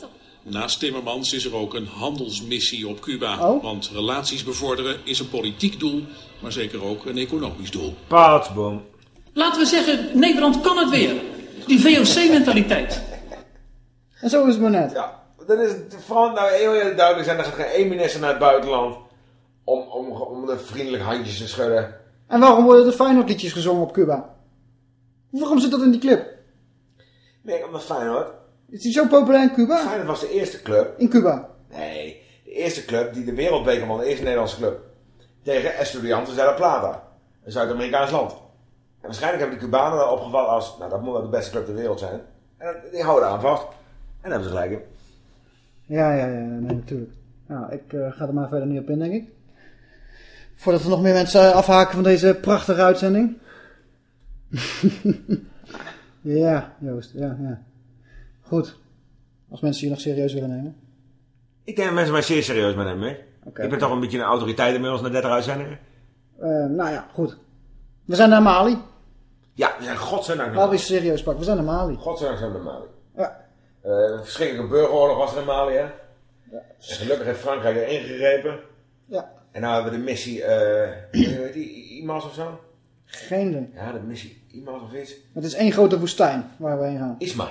Naast Timmermans is er ook een handelsmissie op Cuba. Oh. Want relaties bevorderen is een politiek doel, maar zeker ook een economisch doel. Paatsboom. Laten we zeggen, Nederland kan het weer. Die VOC-mentaliteit. En zo is het maar net. Ja, dan is het vooral nou heel, heel duidelijk zijn. Er gaat geen één minister naar het buitenland om, om, om de vriendelijk handjes te schudden. En waarom worden de Feyenoord liedjes gezongen op Cuba? Waarom zit dat in die clip? Nee, omdat Feyenoord. Is die zo populair in Cuba? Feyenoord was de eerste club. In Cuba. Nee, de eerste club die de wereldbeker won. De eerste Nederlandse club. Tegen Estudiantes de La Plata. Een Zuid-Amerikaans land. En waarschijnlijk hebben die Cubanen opgevallen als, nou dat moet wel de beste club ter wereld zijn. En die houden aan vast. En hebben ze gelijk in. Ja, ja, ja, nee, natuurlijk. Nou, ik eh, ga er maar verder niet op in, denk ik. Voordat er nog meer mensen eh, afhaken van deze prachtige uitzending. ja, Joost, ja, ja. Goed. Als mensen je nog serieus willen nemen. Ik denk dat mensen mij zeer serieus met hem, hè. Ik ben toch een beetje een autoriteit inmiddels na 30 uitzendingen. Eh, nou ja, goed. We zijn naar Mali. Ja, we zijn godzijdank naar we eens serieus pakken. We zijn naar Mali. Godzijdank zijn we naar Mali. Ja. Eh, een verschrikkelijke burgeroorlog was er in Mali, hè. En gelukkig heeft Frankrijk er ingegrepen. Ja. En nou hebben we de missie, eh hoe heet die, IMAS of zo? Geen ding. Ja, de missie IMAS of iets. Het is één grote woestijn waar we heen gaan. ISMA.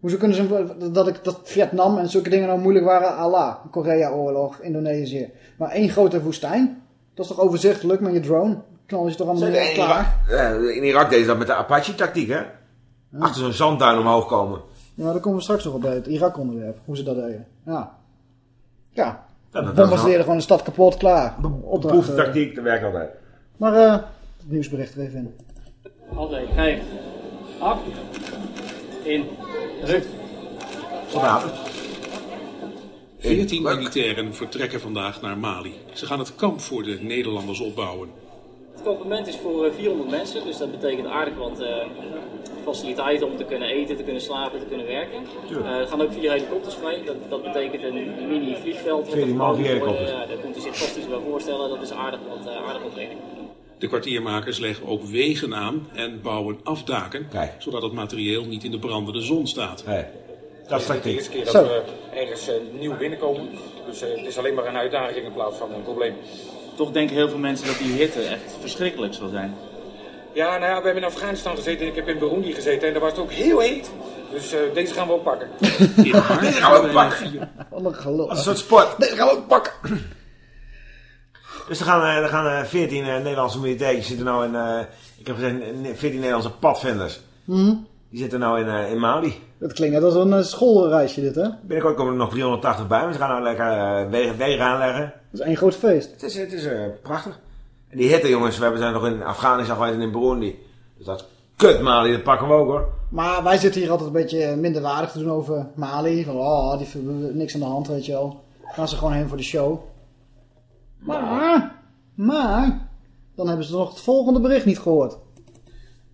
Hoezo kunnen ze, dat, ik, dat Vietnam en zulke dingen nou moeilijk waren, Allah, Korea-oorlog, Indonesië. Maar één grote woestijn, dat is toch overzichtelijk met je drone? Knal je toch allemaal klaar? Eh, in Irak deed ze dat met de Apache-tactiek, hè? Ja. Achter zo'n zandduin omhoog komen. Ja, daar komen we straks nog op bij het Irak-onderwerp, hoe ze dat deden. Ja. Ja. Dan was gewoon de stad kapot, klaar. Boeftactiek, dat werkt altijd. Maar uh, het nieuwsbericht er even in. Altijd, 5, 8, Soldaten. 14 militairen vertrekken vandaag naar Mali. Ze gaan het kamp voor de Nederlanders opbouwen. Het kampement is voor eh, 400 mensen, dus dat betekent aardig wat eh, faciliteiten om te kunnen eten, te kunnen slapen, te kunnen werken. Uh, er gaan ook vier helikopters mee, dat, dat betekent een mini vliegveld. dat vier helikopters. Ja, daar kunt u zich vast iets bij voorstellen, dat is aardig wat, aardig wat training. De kwartiermakers leggen ook wegen aan en bouwen afdaken, zodat het materieel niet in de brandende zon staat. Dat is de eerste keer dat Zo. we ergens eh, nieuw binnenkomen. Dus eh, het is alleen maar een uitdaging in plaats van een probleem. Toch denken heel veel mensen dat die hitte echt verschrikkelijk zal zijn. Ja, nou ja, we hebben in Afghanistan gezeten en ik heb in Burundi gezeten en daar was het ook heel heet. Dus eh, deze gaan we ook pakken. Deze gaan we ook pakken. Wat een gelul. Dat is een soort sport. Deze gaan we ook pakken. Dus er gaan, eh, er gaan eh, 14 eh, Nederlandse militairen zitten nou in, eh, ik heb gezegd, eh, 14 Nederlandse padvinders. Mhm. Die zitten nou in, eh, in Mali. Dat klinkt net als een eh, schoolreisje dit, hè? Binnenkort komen er nog 380 bij, maar ze gaan nou lekker eh, wegen, wegen aanleggen. Dat is één groot feest. Het is, het is eh, prachtig. En die hitte jongens, we hebben zijn nog in Afghanistan geweest en in Burundi. Dus dat kut Mali, dat pakken we ook hoor. Maar wij zitten hier altijd een beetje minderwaardig te doen over Mali. Van, oh, die hebben niks aan de hand, weet je wel. Gaan ze gewoon heen voor de show. Maar, maar, dan hebben ze nog het volgende bericht niet gehoord.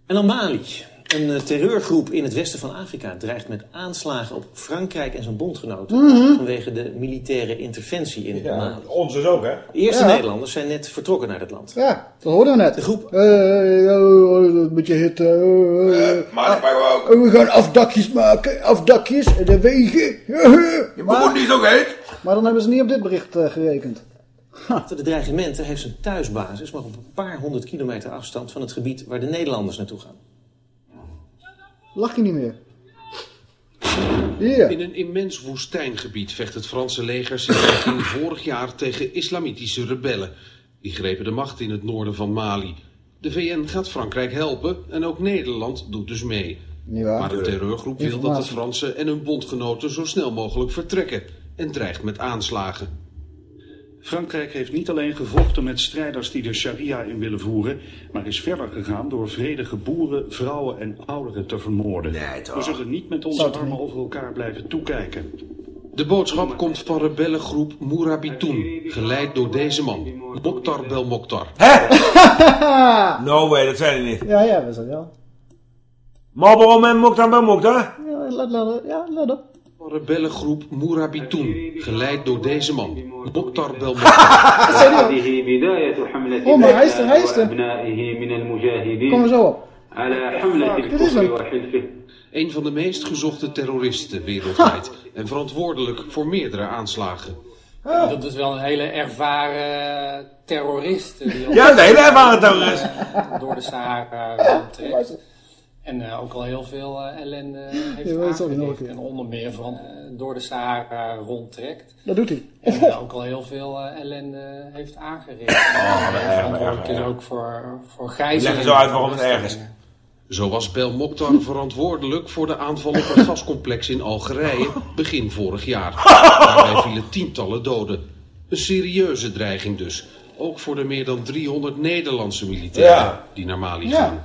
En dan Mali. Een eh, terreurgroep in het westen van Afrika dreigt met aanslagen op Frankrijk en zijn bondgenoten. Mhm. Vanwege de militaire interventie in Mali. Ons dus ook hè? De eerste Ja. Nederlanders zijn net vertrokken naar het land. Ja, dat hoorden we net. De groep. Eh, oh, een beetje hitte. eh, eh. maar Eh, we gaan afdakjes maken, afdakjes en de wegen. Je Burundi is ook heet. Maar dan hebben ze niet op dit bericht eh, gerekend. De dreigement heeft zijn thuisbasis maar op een paar honderd kilometer afstand van het gebied waar de Nederlanders naartoe gaan. Lach je niet meer? In een immens woestijngebied vecht het Franse leger sinds begin vorig jaar tegen islamitische rebellen. Die grepen de macht in het noorden van Mali. De VN gaat Frankrijk helpen en ook Nederland doet dus mee. Ja. Maar de terreurgroep wil dat de. Fransen en hun bondgenoten zo snel mogelijk vertrekken en dreigt met aanslagen. Frankrijk heeft niet alleen gevochten met strijders die de sharia in willen voeren, maar is verder gegaan door vredige boeren, vrouwen en ouderen te vermoorden. We zullen niet met onze armen over elkaar blijven toekijken. De boodschap komt van rebellengroep Mourabitoun, geleid door deze man, Mokhtar Belmokhtar. No way, dat zijn die niet. Ja, ja, we zijn wel. Marlboro Man Mokhtar bij Mokhtar? Ja, let, let, ja, let op. Rebellengroep Mourabitoun, geleid door deze man, Mokhtar Belmokhtar. Oh, maar hij is er, hij is er. Kom er zo op. dit is hem. Een van de meest gezochte terroristen wereldwijd en verantwoordelijk voor meerdere aanslagen. Dat is wel een hele ervaren terrorist. die Ja, een hele ervaren terrorist. Door de Sahara rondtrekt. En eh, ook al heel veel eh, ellende heeft Ja, aangericht. En onder meer van eh, door de Sahara rondtrekt. Dat doet hij. En ook al heel veel eh, ellende heeft aangericht. Oh, En erg, verantwoordelijk is ook voor, voor Leg gijzeling. zo uit waarom het erg is. Zo was Belmokhtar verantwoordelijk voor de aanval op het gascomplex in Algerije begin vorig jaar. Daarbij vielen tientallen doden. Een serieuze dreiging dus. Ook voor de meer dan 300 Nederlandse militairen Ja. die naar Mali Ja.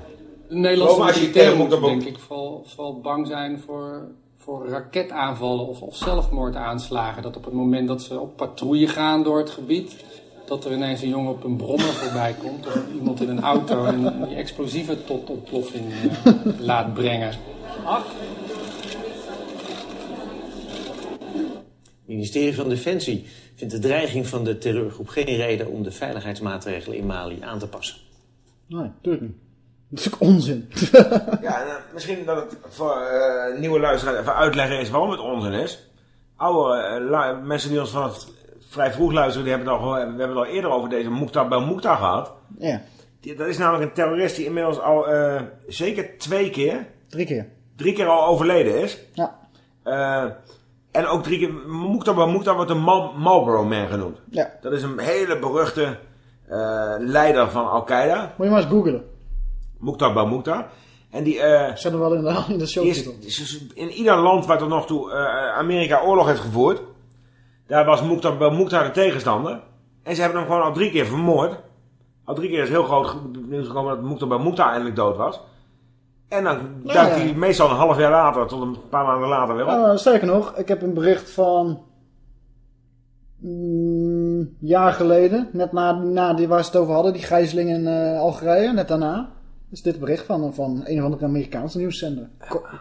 De Nederlandse Roma, als je militairen moet, dan denk ik vooral, vooral bang zijn voor, voor raketaanvallen of, of zelfmoordaanslagen. Dat op het moment dat ze op patrouille gaan door het gebied, dat er ineens een jongen op een brommer voorbij komt. Of iemand in een auto en, en die explosieven tot ontploffing eh, laat brengen. Het ministerie van Defensie vindt de dreiging van de terreurgroep geen reden om de veiligheidsmaatregelen in Mali aan te passen. Nee, natuurlijk niet. Dat is ook onzin. Ja, eh, misschien dat het voor eh, nieuwe luisteraars even uitleggen is waarom het onzin is. Oude eh, mensen die ons vanaf vrij vroeg luisteren, die hebben het al, we hebben het al eerder over deze Mukhtar Belmokhtar gehad. Ja. Die- dat is namelijk een terrorist die inmiddels al zeker twee keer, Drie keer. drie keer al overleden is. Ja. En ook drie keer, Mukhtar Belmokhtar wordt een Mal- Marlboro Man genoemd. Ja. Dat is een hele beruchte leider van Al-Qaeda. Moet je maar eens googelen. Mukhtar Belmokhtar. En die... eh Zet er wel in de, in de show is, is in ieder land waar tot nog toe eh, Amerika oorlog heeft gevoerd, daar was Mukhtar Belmokhtar de tegenstander. En ze hebben hem gewoon al drie keer vermoord. Al drie keer is heel groot nieuws gekomen dat Mukhtar Belmokhtar eindelijk dood was. En dan Ja, duikt ja. hij meestal een half jaar later, tot een paar maanden later weer op. Nou, sterker nog, ik heb een bericht van mm, een jaar geleden, net na, na die, waar ze het over hadden, die gijzeling in eh, Algerije, net daarna. Is dit bericht van, van een of andere Amerikaanse nieuwszender.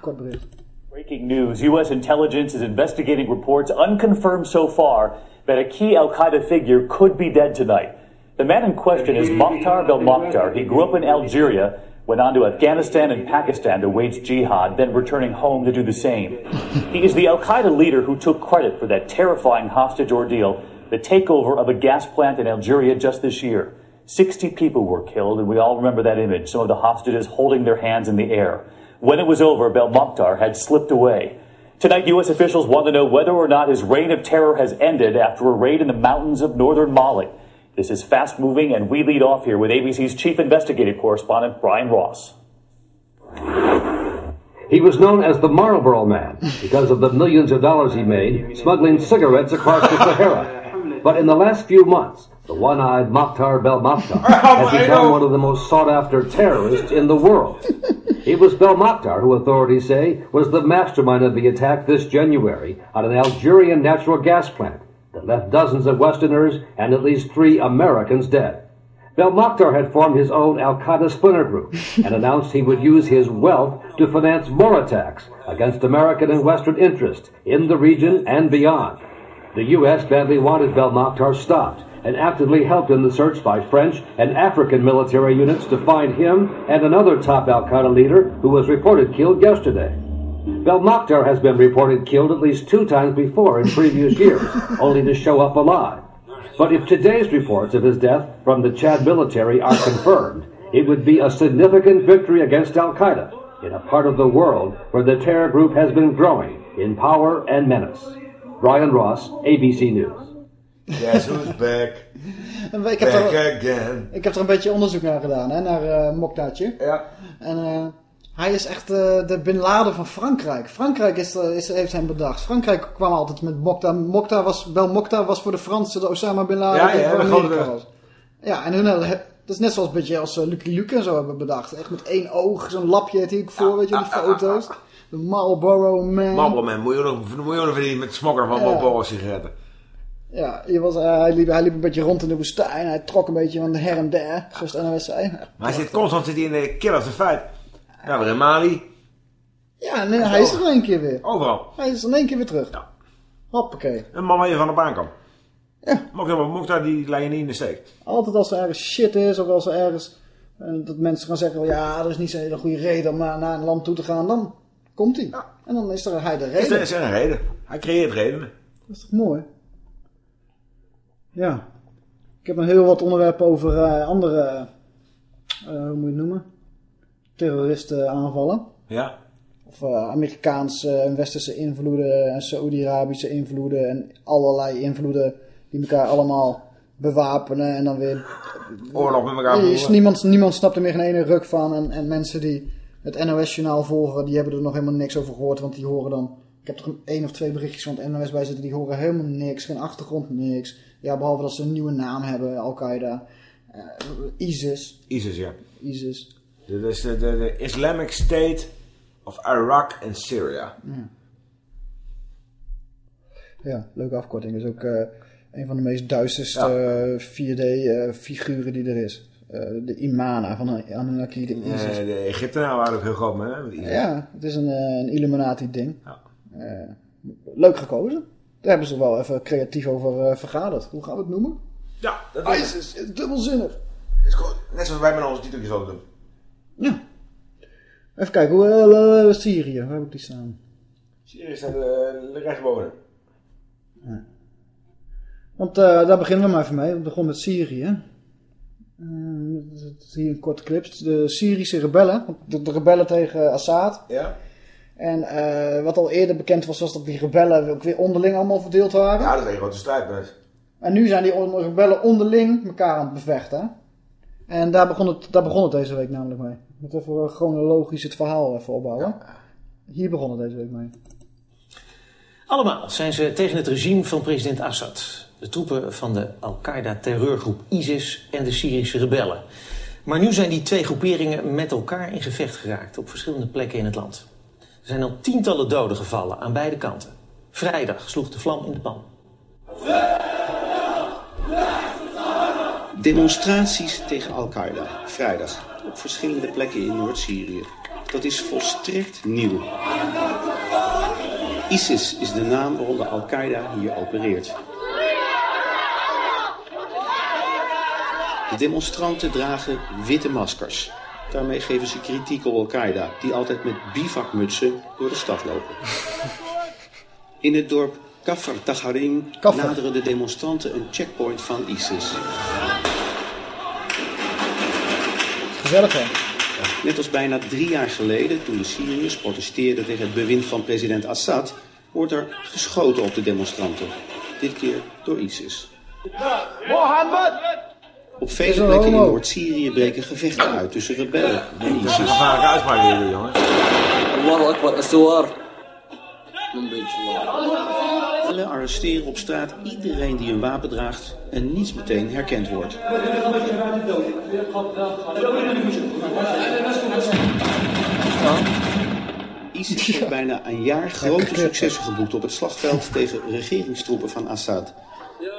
Kort, bericht. Breaking news U.S. intelligence is investigating reports, unconfirmed so far, that a key Al Qaeda figure could be dead tonight. The man in question is Mokhtar Belmokhtar. He grew up in Algeria, went on to Afghanistan and Pakistan to wage jihad, then returning home to do the same. He is the Al Qaeda leader who took credit for that terrifying hostage ordeal, the takeover of a gas plant in Algeria just this year. 60 people were killed, and we all remember that image, some of the hostages holding their hands in the air. When it was over, Belmokhtar had slipped away. Tonight, U.S. officials want to know whether or not his reign of terror has ended after a raid in the mountains of northern Mali. This is fast moving, and we lead off here with ABC's chief investigative correspondent, Brian Ross. He was known as the Marlboro Man because of the millions of dollars he made smuggling cigarettes across the Sahara. But in the last few months, the one-eyed Mokhtar Belmokhtar oh, has become one of the most sought-after terrorists in the world. It was Belmokhtar who authorities say was the mastermind of the attack this January on an Algerian natural gas plant that left dozens of Westerners and at least three Americans dead. Belmokhtar had formed his own Al Qaeda splinter group and announced he would use his wealth to finance more attacks against American and Western interests in the region and beyond. The U.S. badly wanted Belmokhtar stopped and actively helped in the search by French and African military units to find him and another top Al Qaeda leader who was reported killed yesterday. Belmokhtar has been reported killed at least two times before in previous years, only to show up alive. But if today's reports of his death from the Chad military are confirmed, it would be a significant victory against Al Qaeda in a part of the world where the terror group has been growing in power and menace. Brian Ross, ABC News. Guess who's back? Ik, heb Back er, again. ik heb er een beetje onderzoek naar gedaan, hè, naar Mokhtartje. Ja. En eh, hij is echt eh, de Bin Laden van Frankrijk. Frankrijk is, is, heeft hem bedacht. Frankrijk kwam altijd met Mokhtar. Mokhtar was, wel Mokhtar was voor de Fransen de Osama Bin Laden Ja, ja, voor was. Ja, en hun, hadden- dat is net zoals een beetje als Lucky Luke en zo hebben bedacht. Echt met één oog, zo'n lapje hij ook voor, weet je, die foto's. De Marlboro Man. Marlboro Man, miljoenen, miljoenen verdienen met smokkeren van. Marlboro sigaretten. Ja, je was, eh, hij, liep, hij liep een beetje rond in de woestijn. Hij trok een beetje van de her en der, zoals de NOS zei. Maar hij zit constant zit hij in de kill of fight. Ja, weer in Mali. Ja, nee, hij is er in één keer weer. Overal. Hij is er in één keer weer terug. Hoppakee. Een man waar je van op aan kan. Ja. Mocht daar die lijn niet in de steek. Altijd als er ergens shit is, of als er ergens... eh, dat mensen gaan zeggen, ja, er is niet zo'n hele goede reden om naar, naar een land toe te gaan. Dan komt hij. En dan is er hij de Is reden. er, is er een reden. Hij creëert redenen. Dat is toch mooi? Ja. Ik heb nog heel wat onderwerpen over eh, andere, eh, hoe moet je het noemen? Terroristen aanvallen. Ja. Of eh, Amerikaanse en westerse invloeden en Saoedi-Arabische invloeden en allerlei invloeden die elkaar allemaal bewapenen en dan weer... Oorlog met elkaar Er voeren. niemand, niemand snapt er meer geen ene ruk van en, en mensen die het NOS-journaal volgen, die hebben er nog helemaal niks over gehoord, want die horen dan... Ik heb er een één of twee berichtjes van het NOS bij zitten, die horen helemaal niks, geen achtergrond, niks. Ja, behalve dat ze een nieuwe naam hebben, Al-Qaeda. Uh, ISIS. ISIS, ja. ISIS. Dat is de, de, de Islamic State of Iraq en Syria. Ja, ja leuke afkorting. is ook uh, een van de meest duisterste ja. 4D-figuren die er is. Uh, de Imana van Anunnaki. De, ISIS. de Egyptenaren waren ook heel groot mee. Hè, ja, het is een, een Illuminati-ding. Ja. leuk gekozen. Daar hebben ze wel even creatief over vergaderd. Hoe gaan we het noemen? Ja, dat is ISIS, dubbelzinnig. Is goed. Net zoals wij met onze titeltjes ook doen. Ja. Even kijken, hoe, uh, Syrië, waar heb ik die staan? Syrië staat uh, rechtsboven. Ja. Want uh, daar beginnen we maar even mee. We begonnen met Syrië. Uh, hier een korte clip. De Syrische rebellen. De, de rebellen tegen Assad. Ja. En uh, wat al eerder bekend was, was dat die rebellen ook weer onderling allemaal verdeeld waren. Ja, dat is een grote strijd. Dus. En nu zijn die rebellen onderling elkaar aan het bevechten. En daar begon het, daar begon het deze week namelijk mee. Moet even chronologisch het verhaal even opbouwen. Hier begon het deze week mee. Allemaal zijn ze tegen het regime van president Assad. De troepen van de Al-Qaeda-terreurgroep ISIS en de Syrische rebellen. Maar nu zijn die twee groeperingen met elkaar in gevecht geraakt op verschillende plekken in het land. Er zijn al tientallen doden gevallen aan beide kanten. Vrijdag sloeg de vlam in de pan. Demonstraties tegen Al-Qaeda, vrijdag, op verschillende plekken in Noord-Syrië. Dat is volstrekt nieuw. ISIS is de naam waaronder Al-Qaeda hier opereert. De demonstranten dragen witte maskers. Daarmee geven ze kritiek op Al-Qaeda, die altijd met bivakmutsen door de stad lopen. In het dorp Kafr Taharim naderen de demonstranten een checkpoint van ISIS. Net als bijna drie jaar geleden, toen de Syriërs protesteerden tegen het bewind van president Assad, wordt er geschoten op de demonstranten. Dit keer door ISIS. Op vele plekken in Noord-Syrië breken gevechten uit tussen rebellen. En ISIS. Dat is een gevaarlijke uitspraak hier, jongens. Rebellen arresteren op straat iedereen die een wapen draagt en niets meteen herkend wordt. ISIS heeft bijna een jaar grote successen geboekt op het slagveld tegen regeringstroepen van Assad.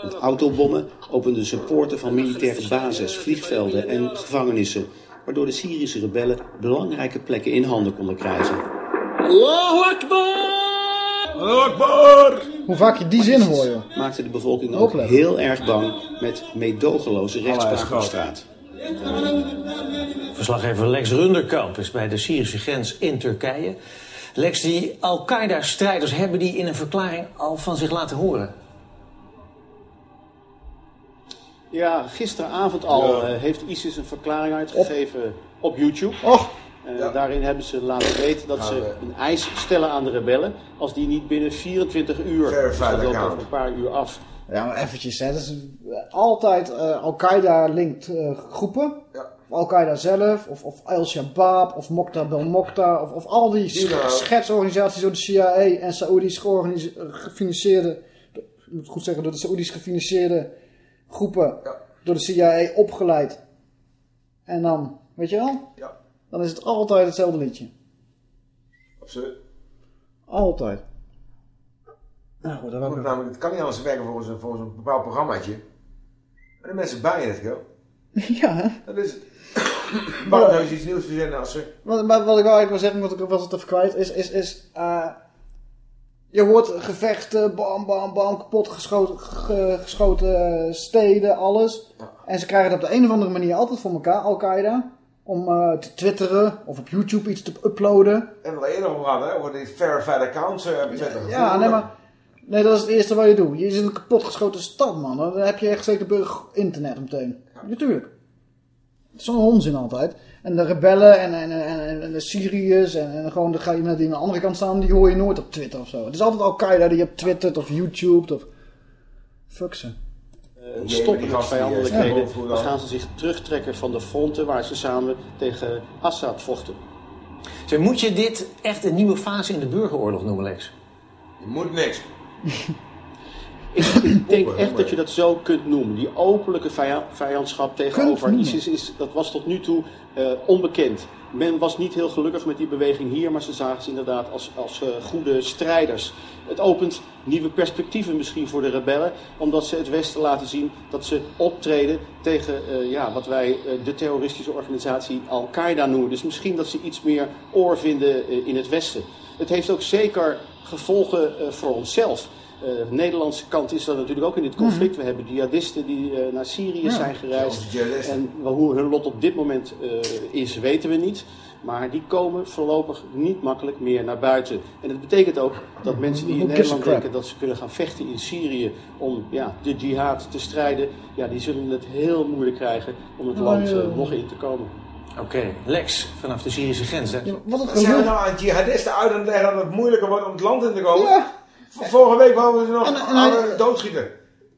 Met autobommen openden ze poorten van militaire bases, vliegvelden en gevangenissen, waardoor de Syrische rebellen belangrijke plekken in handen konden krijgen. Allahu Akbar! Akbar! Hoe vaak je die zin hoort, joh. Maakte de bevolking ook heel erg bang met meedogenloze rechtspraak op straat. Verslaggever Lex Runderkamp is bij de Syrische grens in Turkije. Lex, die Al-Qaeda-strijders hebben die in een verklaring al van zich laten horen. Ja, gisteravond al uh, heeft ISIS een verklaring uitgegeven op, op YouTube. Och. Uh, Daarin hebben ze laten weten dat ze een eis stellen aan de rebellen. Als die niet binnen 24 uur, dus dat loopt over een paar uur af. Ja, maar eventjes, hè. Dat is altijd uh, Al-Qaeda-linked uh, groepen. Ja. Al-Qaeda zelf, of, of Al-Shabaab, of Mokhtar Bel-Mokhtar, of, of al die schetsorganisaties door de CIA en Saoedi's gefinancierde, ik moet goed zeggen, door de Saoedi's gefinancierde groepen, ja. door de CIA opgeleid. En dan, weet je wel? Ja dan is het altijd hetzelfde liedje. Absoluut. Altijd. Nou, goed, dat Goed, namelijk, het kan niet anders werken volgens een, volgens een bepaald programmaatje. Maar de mensen bijen het, joh. Ja. Dat is het. Waarom zou je iets nieuws verzinnen als ze... Wat, maar wat ik wel eigenlijk wil zeggen, wat ik was het even kwijt, is... is, is uh, je hoort gevechten, bam, bam, bam, kapot geschoten, geschoten steden, alles. En ze krijgen het op de een of andere manier altijd voor elkaar, Al-Qaeda om uh, te twitteren of op YouTube iets te uploaden. En wat eerder over gehad, hè? Over die verified accounts uh. Ja, nee, maar... Nee, dat is het eerste wat je doet. Je zit in een kapotgeschoten stad, man. Dan heb je echt zeker burger internet meteen. Ja. Natuurlijk. Het is zo'n onzin altijd. En de rebellen en, en, en, en de Syriërs en, en gewoon de ga je die aan de andere kant staan, die hoor je nooit op Twitter of zo. Het is altijd Al-Qaeda die op Twitter of YouTube of... Fuck ze. Uh, stoppen met vijandelijkheden, dan gaan ze zich terugtrekken van de fronten waar ze samen tegen Assad vochten. Zeg, moet je dit echt een nieuwe fase in de burgeroorlog noemen, Lex? Je moet niks. Ik denk echt dat je dat zo kunt noemen. Die openlijke vijandschap tegenover ISIS, is, dat was tot nu toe uh, onbekend. Men was niet heel gelukkig met die beweging hier, maar ze zagen ze inderdaad als, als uh, goede strijders. Het opent nieuwe perspectieven misschien voor de rebellen, omdat ze het Westen laten zien dat ze optreden tegen uh, ja, wat wij de terroristische organisatie Al-Qaeda noemen. Dus misschien dat ze iets meer oor vinden in het Westen. Het heeft ook zeker gevolgen voor onszelf. Uh, de Nederlandse kant is dat natuurlijk ook in dit conflict. We hebben jihadisten die uh, naar Syrië ja. zijn gereisd. En hoe hun lot op dit moment uh, is, weten we niet. Maar die komen voorlopig niet makkelijk meer naar buiten. En dat betekent ook dat mensen die in Nederland denken dat ze kunnen gaan vechten in Syrië om ja, de jihad te strijden, ja, die zullen het heel moeilijk krijgen om het land nog in te komen. Oké, okay. Lex, vanaf de Syrische grens. Hè? Ja, wat Zijn we nou aan jihadisten uit en leggen dat het moeilijker wordt om het land in te komen? Ja. Vorige week wouden ze nog en, en hij, doodschieten.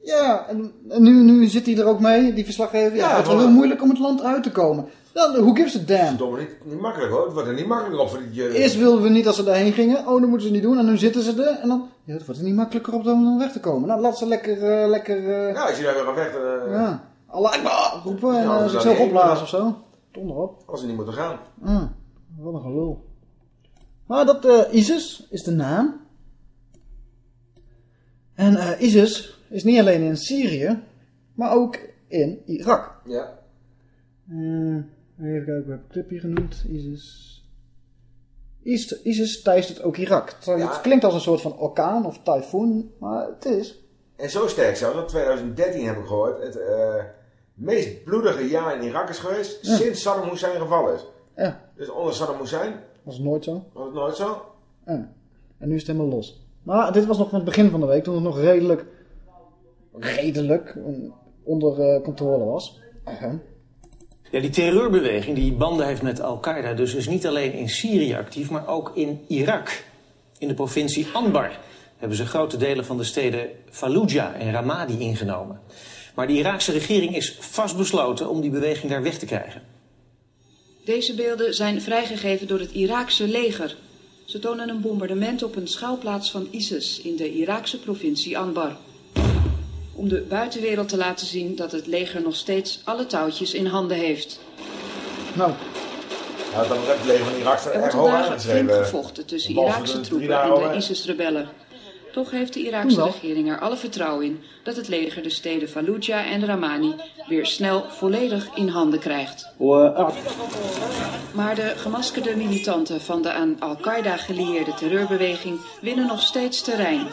Ja, en, en, nu, nu zit hij er ook mee, die verslaggever. Ja, het is wel heel moeilijk om het land uit te komen. Dan, hoe gives a damn? Is niet, niet makkelijk hoor. Het wordt er niet makkelijker op. Voor die, uh... Eerst wilden we niet als ze daarheen gingen. Oh, dan moeten ze niet doen. En nu zitten ze er. En dan, ja, het wordt er niet makkelijker op om weg te komen. Nou, laat ze lekker, uh, lekker... Uh... Ja, als je daar weer gaan vechten... Ja, Allah roepen en zichzelf opblazen of zo. Donder op. Als ze niet moeten gaan. Mm, wat een gelul. Maar dat ISIS is de naam. En uh, ISIS is niet alleen in Syrië, maar ook in Irak. Ja. Uh, even kijken, we hebben clip hier genoemd. ISIS. ISIS, ISIS teistert ook Irak. Het, klinkt als een soort van orkaan of tyfoon, maar het is. En zo sterk zelfs, dat 2013 heb ik gehoord, het uh, meest bloedige jaar in Irak is geweest sinds Saddam Hussein gevallen is. Ja. Dus onder Saddam Hussein... Was het nooit zo? Was het nooit zo? Ja. En nu is het helemaal los. Maar dit was nog van het begin van de week, toen het nog redelijk, redelijk onder uh, controle was. Ja, die terreurbeweging die banden heeft met Al-Qaeda dus is niet alleen in Syrië actief, maar ook in Irak. In de provincie Anbar hebben ze grote delen van de steden Fallujah en Ramadi ingenomen. Maar de Iraakse regering is vastbesloten om die beweging daar weg te krijgen. Deze beelden zijn vrijgegeven door het Iraakse leger ze tonen een bombardement op een schuilplaats van ISIS in de Iraakse provincie Anbar. Om de buitenwereld te laten zien dat het leger nog steeds alle touwtjes in handen heeft. Nou. Ja, dan het leger van Irak er wordt vandaag flink gevochten tussen Iraakse troepen en de ISIS-rebellen. Toch heeft de Iraakse regering er alle vertrouwen in dat het leger de steden Fallujah en Ramani weer snel volledig in handen krijgt. Maar de gemaskerde militanten van de aan Al-Qaeda gelieerde terreurbeweging winnen nog steeds terrein.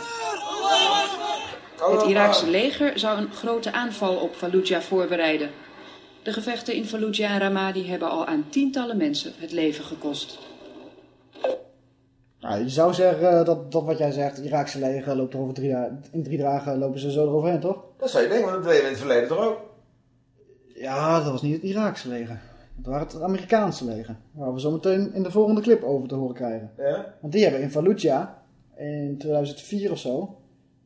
Het Iraakse leger zou een grote aanval op Fallujah voorbereiden. De gevechten in Fallujah en Ramadi hebben al aan tientallen mensen het leven gekost. Nou, je zou zeggen dat, dat wat jij zegt, het Iraakse leger loopt er over drie dagen, in drie dagen lopen ze zo eroverheen, toch? Dat zou je denken, want dat deden we in het verleden toch ook? Ja, dat was niet het Iraakse leger. Dat was het Amerikaanse leger. Waar we zo meteen in de volgende clip over te horen krijgen. Ja? Want die hebben in Fallujah, in 2004 of zo,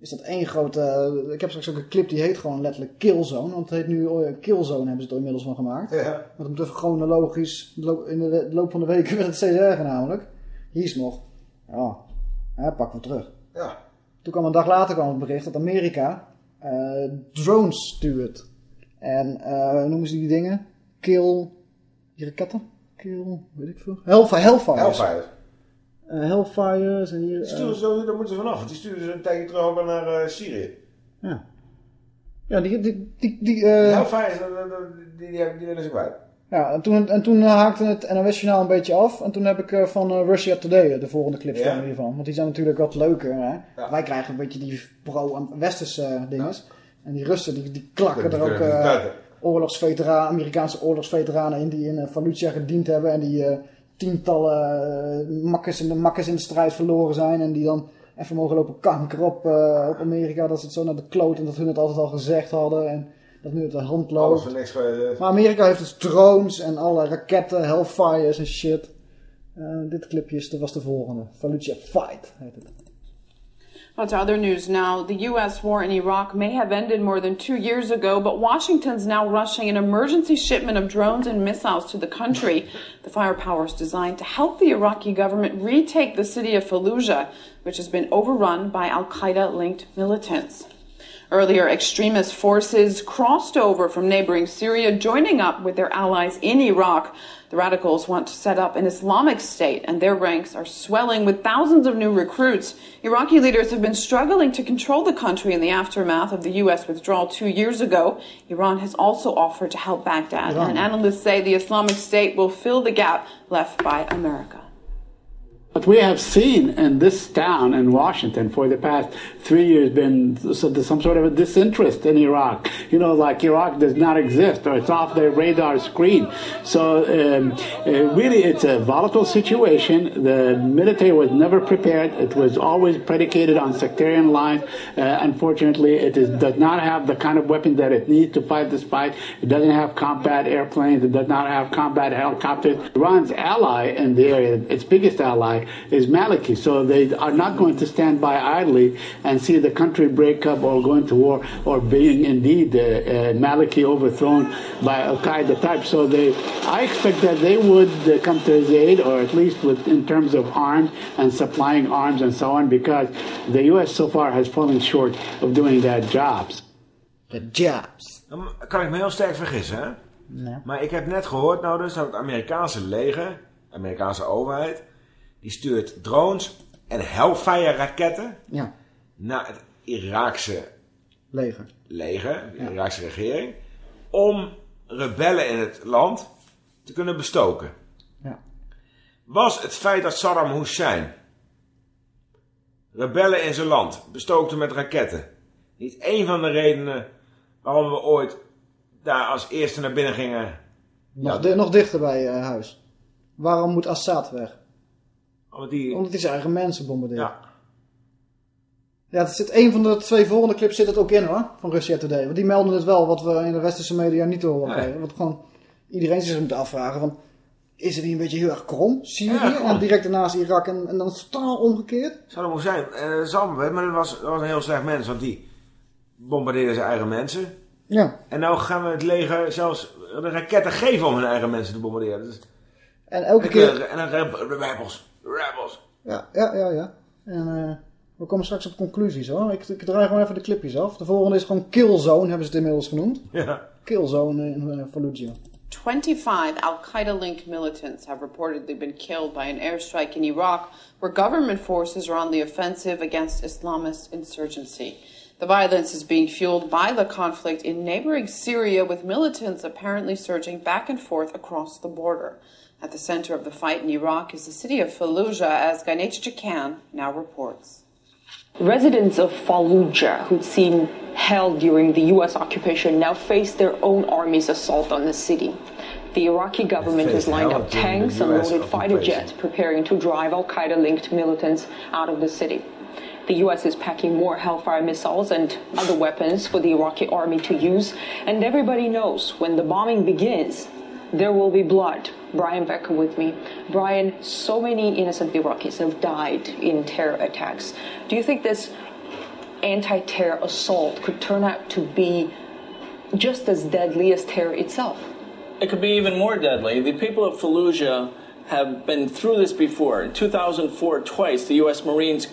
is dat één grote... Ik heb straks ook een clip die heet gewoon letterlijk Killzone. Want het heet nu Killzone, hebben ze het er inmiddels van gemaakt. Ja. Want moet even chronologisch, in de loop van de weken werd het steeds erger namelijk. Hier is nog ja, hè, pakken we terug. Ja. Toen kwam een dag later kwam het bericht dat Amerika uh, drones stuurt. En uh, noemen ze die dingen? Kill, die raketten? Kill, weet ik veel. Hellfire. Hellfire. Hellfire. Uh, Hellfire zijn hier... sturen zo, daar moeten ze vanaf. Die sturen ze een tijdje terug ook naar Syrië. Ja. Ja, die... die, die, die Hellfire, die, die, die, die willen ze kwijt. Ja, en toen, en toen haakte het NOS-journaal een beetje af. En toen heb ik uh, van uh, Russia Today de volgende clips ja. hiervan. Want die zijn natuurlijk wat leuker. Hè? Ja. Wij krijgen een beetje die pro-westerse uh, dingen. Ja. En die Russen, die, die klakken er ook oorlogsveteranen, Amerikaanse oorlogsveteranen in. Die in Fallujah gediend hebben. En die tientallen makkers, in de, makkers in de strijd verloren zijn. En die dan even mogen lopen kanker op, op Amerika. Dat ze het zo naar de kloot en dat hun het altijd al gezegd hadden. En dat nu het de hand loopt. Niks, maar Amerika heeft dus drones en alle raketten, hellfires en shit. Uh, dit clipje is, was de volgende. Fallujah Fight heet het. Well, to other news now. The U.S. war in Iraq may have ended more than two years ago, but Washington's now rushing an emergency shipment of drones and missiles to the country. The firepower is designed to help the Iraqi government retake the city of Fallujah, which has been overrun by Al Qaeda linked militants. Earlier, extremist forces crossed over from neighboring Syria, joining up with their allies in Iraq. The radicals want to set up an Islamic state, and their ranks are swelling with thousands of new recruits. Iraqi leaders have been struggling to control the country in the aftermath of the U.S. withdrawal two years ago. Iran has also offered to help Baghdad, Iran. and analysts say the Islamic State will fill the gap left by America. What we have seen in this town in Washington for the past three years been some sort of a disinterest in Iraq. You know, like Iraq does not exist or it's off their radar screen. So um, uh, really, it's a volatile situation. The military was never prepared. It was always predicated on sectarian lines. Uh, unfortunately, it is, does not have the kind of weapons that it needs to fight this fight. It doesn't have combat airplanes. It does not have combat helicopters. Iran's ally in the area, its biggest ally, is Maliki. So they are not going to stand by idly and see the country break up or go into war or being indeed uh, uh, Maliki overthrown by Al Qaeda type. So they, I expect that they would uh, come to his aid, or at least with, in terms of arms and supplying arms and so on, because the U.S. so far has fallen short of doing that jobs. The jobs. Dan kan ik me heel sterk vergissen, hè? Nee. Maar ik heb net gehoord nou dus dat het Amerikaanse leger, Amerikaanse overheid, die stuurt drones en Hellfire raketten Ja, naar het Iraakse leger. leger, de Iraakse regering, om rebellen in het land te kunnen bestoken. Ja. Was het feit dat Saddam Hussein rebellen in zijn land bestookte met raketten niet één van de redenen waarom we ooit daar als eerste naar binnen gingen? Nog, nog dichter bij eh, huis. Waarom moet Assad weg? Omdat die... Omdat hij zijn eigen mensen bombardeert. Ja. Ja, het zit, een van de twee volgende clips zit het ook in hoor, van Russia Today. Want die melden het wel, wat we in de westerse media niet te horen Nee. Want gewoon, iedereen zich moet afvragen van, is het niet een beetje heel erg krom, Syrië, Ja, en direct daarnaast Irak en, en dan is het totaal omgekeerd? Saddam Hussein, eh, dat is allemaal, maar dat was, dat was een heel slecht mens, want die bombardeerde zijn eigen mensen. Ja. En nou gaan we het leger zelfs de raketten geven om hun eigen mensen te bombarderen. Dus, En elke keer... En dan reb- rebels, rebels. Ja, ja, ja, ja. En eh, we komen straks op conclusies hoor. Ik, ik draai gewoon even de clipjes af. De volgende is gewoon Killzone, hebben ze het inmiddels genoemd. Ja. Killzone in uh, Fallujah. 25 Al Qaeda linked militants have reportedly been killed by an airstrike in Iraq, where government forces are on the offensive against Islamist insurgency. The violence is being fueled by the conflict in neighboring Syria, with militants apparently surging back and forth across the border. At the center of the fight in Iraq is the city of Fallujah, as Ganesh Jakan now reports. Residents of Fallujah, who'd seen hell during the U.S. occupation, now face their own army's assault on the city. The Iraqi government has lined up tanks and US loaded fighter jets preparing to drive Al Qaeda linked militants out of the city. The U.S. is packing more Hellfire missiles and other weapons for the Iraqi army to use, and everybody knows when the bombing begins, there will be blood. Brian Becker with me. Brian, so many innocent Iraqis have died in terror attacks. Do you think this anti terror assault could turn out to be just as deadly as terror itself? It could be even more deadly. The people of Fallujah have been through this before. In 2004, twice, the U.S. Marines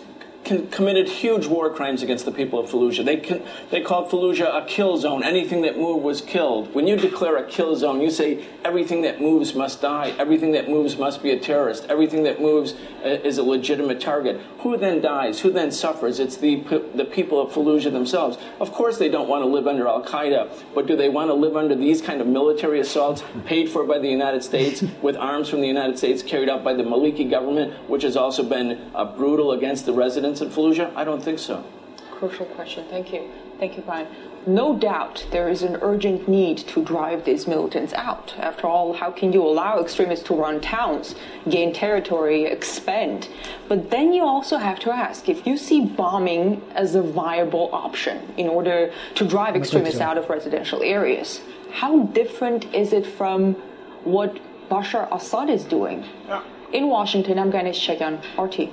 con- committed huge war crimes against the people of Fallujah. They, con- they called Fallujah a kill zone. Anything that moved was killed. When you declare a kill zone, you say everything that moves must die. Everything that moves must be a terrorist. Everything that moves uh, is a legitimate target. Who then dies? Who then suffers? It's the, p- the people of Fallujah themselves. Of course, they don't want to live under Al Qaeda, but do they want to live under these kind of military assaults paid for by the United States with arms from the United States carried out by the Maliki government, which has also been uh, brutal against the residents of Fallujah? I don't think so. Crucial question. Thank you. Thank you, Brian. No doubt there is an urgent need to drive these militants out. After all, how can you allow extremists to run towns, gain territory, expand? But then you also have to ask if you see bombing as a viable option in order to drive extremists so. out of residential areas, how different is it from what Bashar Assad is doing? In Washington, I'm Ganesh Shagan, RT.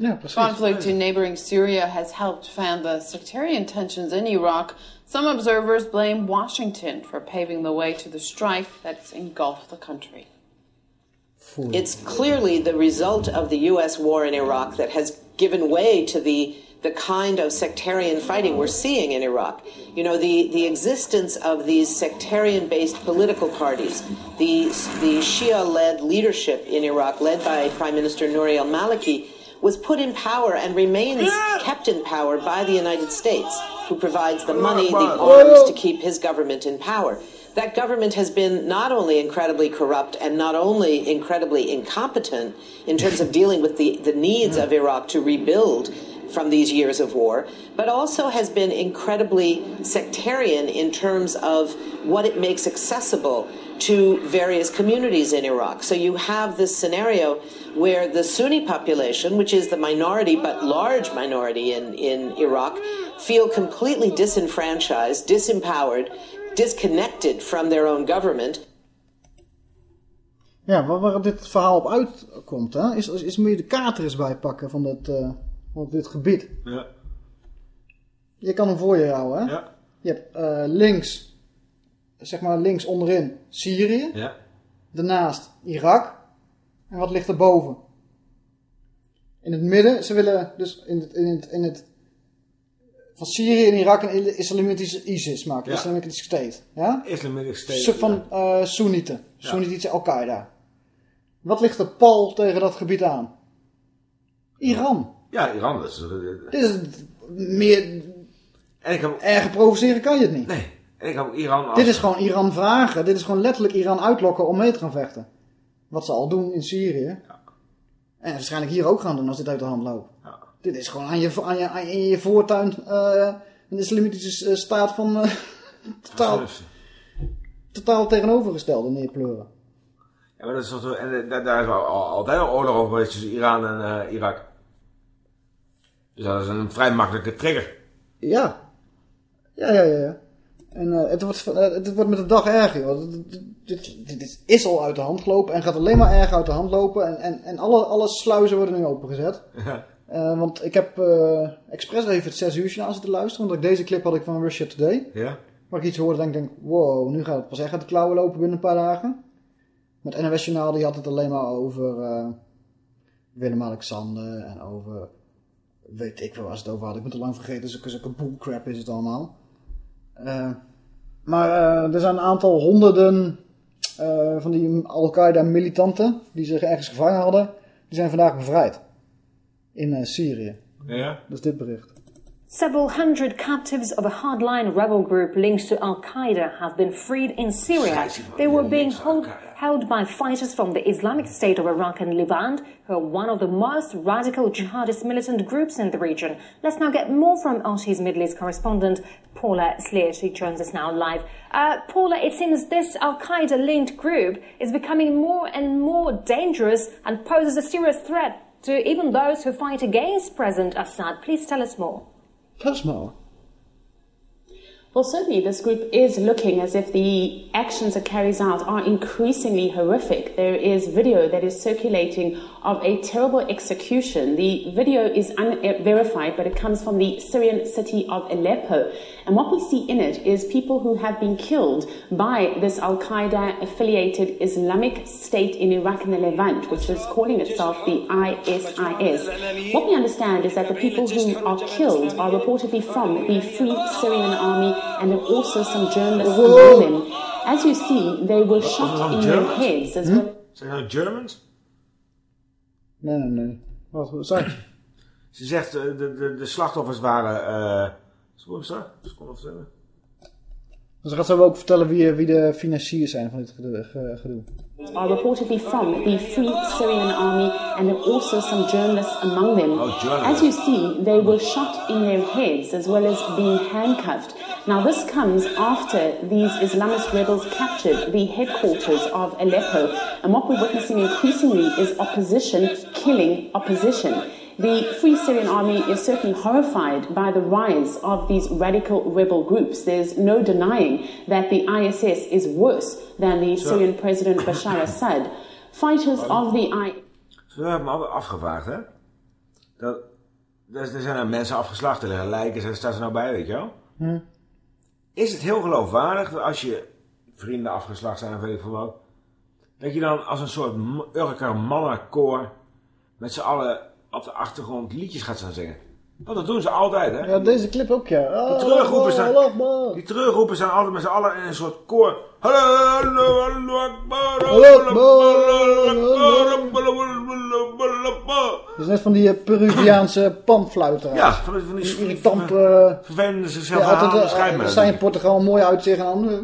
Precies. Conflict in neighboring Syria has helped fan the sectarian tensions in Iraq. Some observers blame Washington for paving the way to the strife that's engulfed the country. It's clearly the result of the U.S. war in Iraq that has given way to the the kind of sectarian fighting we're seeing in Iraq. You know, the, the existence of these sectarian based political parties, the, the Shia led leadership in Iraq, led by Prime Minister Nouri al Maliki, was put in power and remains kept in power by the United States, who provides the money, the arms to keep his government in power. That government has been not only incredibly corrupt and not only incredibly incompetent in terms of dealing with the, the needs of Iraq to rebuild from these years of war, but also has been incredibly sectarian in terms of what it makes accessible to various communities in Iraq. So you have this scenario where the Sunni population, which is the minority but large minority in, in Iraq, feel completely disenfranchised, disempowered, disconnected from their own government. Ja, waar, waar dit verhaal op uitkomt, hè, is, is, is moet je de kaart er eens bij pakken van, dat, uh, van dit gebied. Ja. Je kan hem voor je houden, hè? Ja. Je hebt uh, links, zeg maar links onderin Syrië. Ja. Daarnaast Irak. En wat ligt erboven? In het midden, ze willen dus in het, in het, in het van Syrië en Irak een islamitische ISIS maken. Ja. Islamitische state. Ja? Islamitische state. Ze van uh, Soenieten. Soenitische Al-Qaeda. Wat ligt er pal tegen dat gebied aan? Iran. Ja, Iran. Dat is, Dit is meer... Erger provoceren kan je het niet. Nee. Ik Iran... Als... Dit is gewoon Iran vragen. Dit is gewoon letterlijk Iran uitlokken om mee te gaan vechten. Wat ze al doen in Syrië. Ja. En waarschijnlijk hier ook gaan doen als dit uit de hand loopt. Ja. Dit is gewoon aan je, aan je, aan voortuin uh, een islamitische staat van uh, totaal, totaal tegenovergestelde neerpleuren. Ja, maar dat is toch, en daar, is al, al, altijd een oorlog over geweest tussen Iran en uh, Irak. Dus dat is een vrij makkelijke trigger. Ja. Ja, ja, ja. ja. En uh, het, wordt, uh, het wordt met de dag erger. Joh. Dit, dit, dit, is al uit de hand gelopen en gaat alleen maar erger uit de hand lopen. En, en, en alle, alle sluizen worden nu opengezet. Ja. Uh, want ik heb expres even het 6 uur journaal zitten luisteren. Want deze clip had ik van Russia Today. Ja. Waar ik iets hoorde en ik denk, wow, nu gaat het pas echt uit de klauwen lopen binnen een paar dagen. Met NOS Journaal die had het alleen maar over Willem-Alexander en over... Weet ik wel waar ze het over hadden. Ik ben te lang vergeten, zulke, zulke bullcrap is het allemaal. Uh, maar uh, er zijn een aantal honderden uh, van die Al-Qaeda-militanten die zich ergens gevangen hadden. Die zijn vandaag bevrijd. In Syrië. Ja. Dat is dit bericht. Several hundred captives of a hardline rebel group linked to Al Qaeda have been freed in Syria. They were being hold, held by fighters from the Islamic State of Iraq and Levant, who are one of the most radical jihadist militant groups in the region. Let's now get more from RT's Middle East correspondent, Paula Sleer. She joins us now live. Uh, Paula, it seems this Al Qaeda linked group is becoming more and more dangerous and poses a serious threat to even those who fight against President Assad. Please tell us more. Tell us more. Well, certainly this group is looking as if the actions it carries out are increasingly horrific. There is video that is circulating of a terrible execution. The video is unverified, but it comes from the Syrian city of Aleppo. And what we see in it is people who have been killed by this Al Qaeda affiliated Islamic State in Iraq and the Levant, which is calling itself the ISIS. What we understand is that the people who are killed are reportedly from the Free Syrian Army and also some journalists them. As you see, they were shot in their heads as well. Zijn dat Germans? Nee, nee, nee. Wat, zei Ze zegt, de, de, de slachtoffers waren... Uh, ze? vertellen? Dus gaat zo ook vertellen wie, wie de financiers zijn van dit gedoe. Are reportedly from the Free Syrian Army and there are also some journalists among them. Oh, journalists. As you see, they were shot in their heads as well as being handcuffed. Now, this comes after these Islamist rebels captured the headquarters of Aleppo. And what we're witnessing increasingly is opposition killing opposition. The Free Syrian Army is certainly horrified by the rise of these radical rebel groups. There's no denying that the ISS is worse than the Syrian President Bashar Assad. Fighters of the I. Zo hebben me altijd afgevraagd, hè? Dat, er zijn er mensen afgeslacht, er liggen lijken, daar staan ze nou bij, weet je wel? Hm. Is het heel geloofwaardig dat als je vrienden afgeslacht zijn of weet ik veel wat, dat je dan als een soort Urker mannenkoor met z'n allen op de achtergrond liedjes gaat staan zingen? Want dat doen ze altijd, hè? Ja, deze clip ook, ja. Die Ah, terugroepen zijn, Allah die terugroepen zijn altijd met z'n allen in een soort koor. Hallo, hallo, hallo. Dat is net van die eh, Peruviaanse panfluiteraars. Ja, van die- van die- Die irritant... eh, Vervelende zichzelf ja, altijd, eh, schijnmelden. Zij in Portugal mooi uitzien en eh,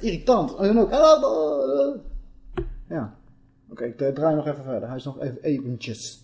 Irritant. En dan ook... Akbar. Ja. Oké, ik draai nog even verder. Hij is nog even eventjes.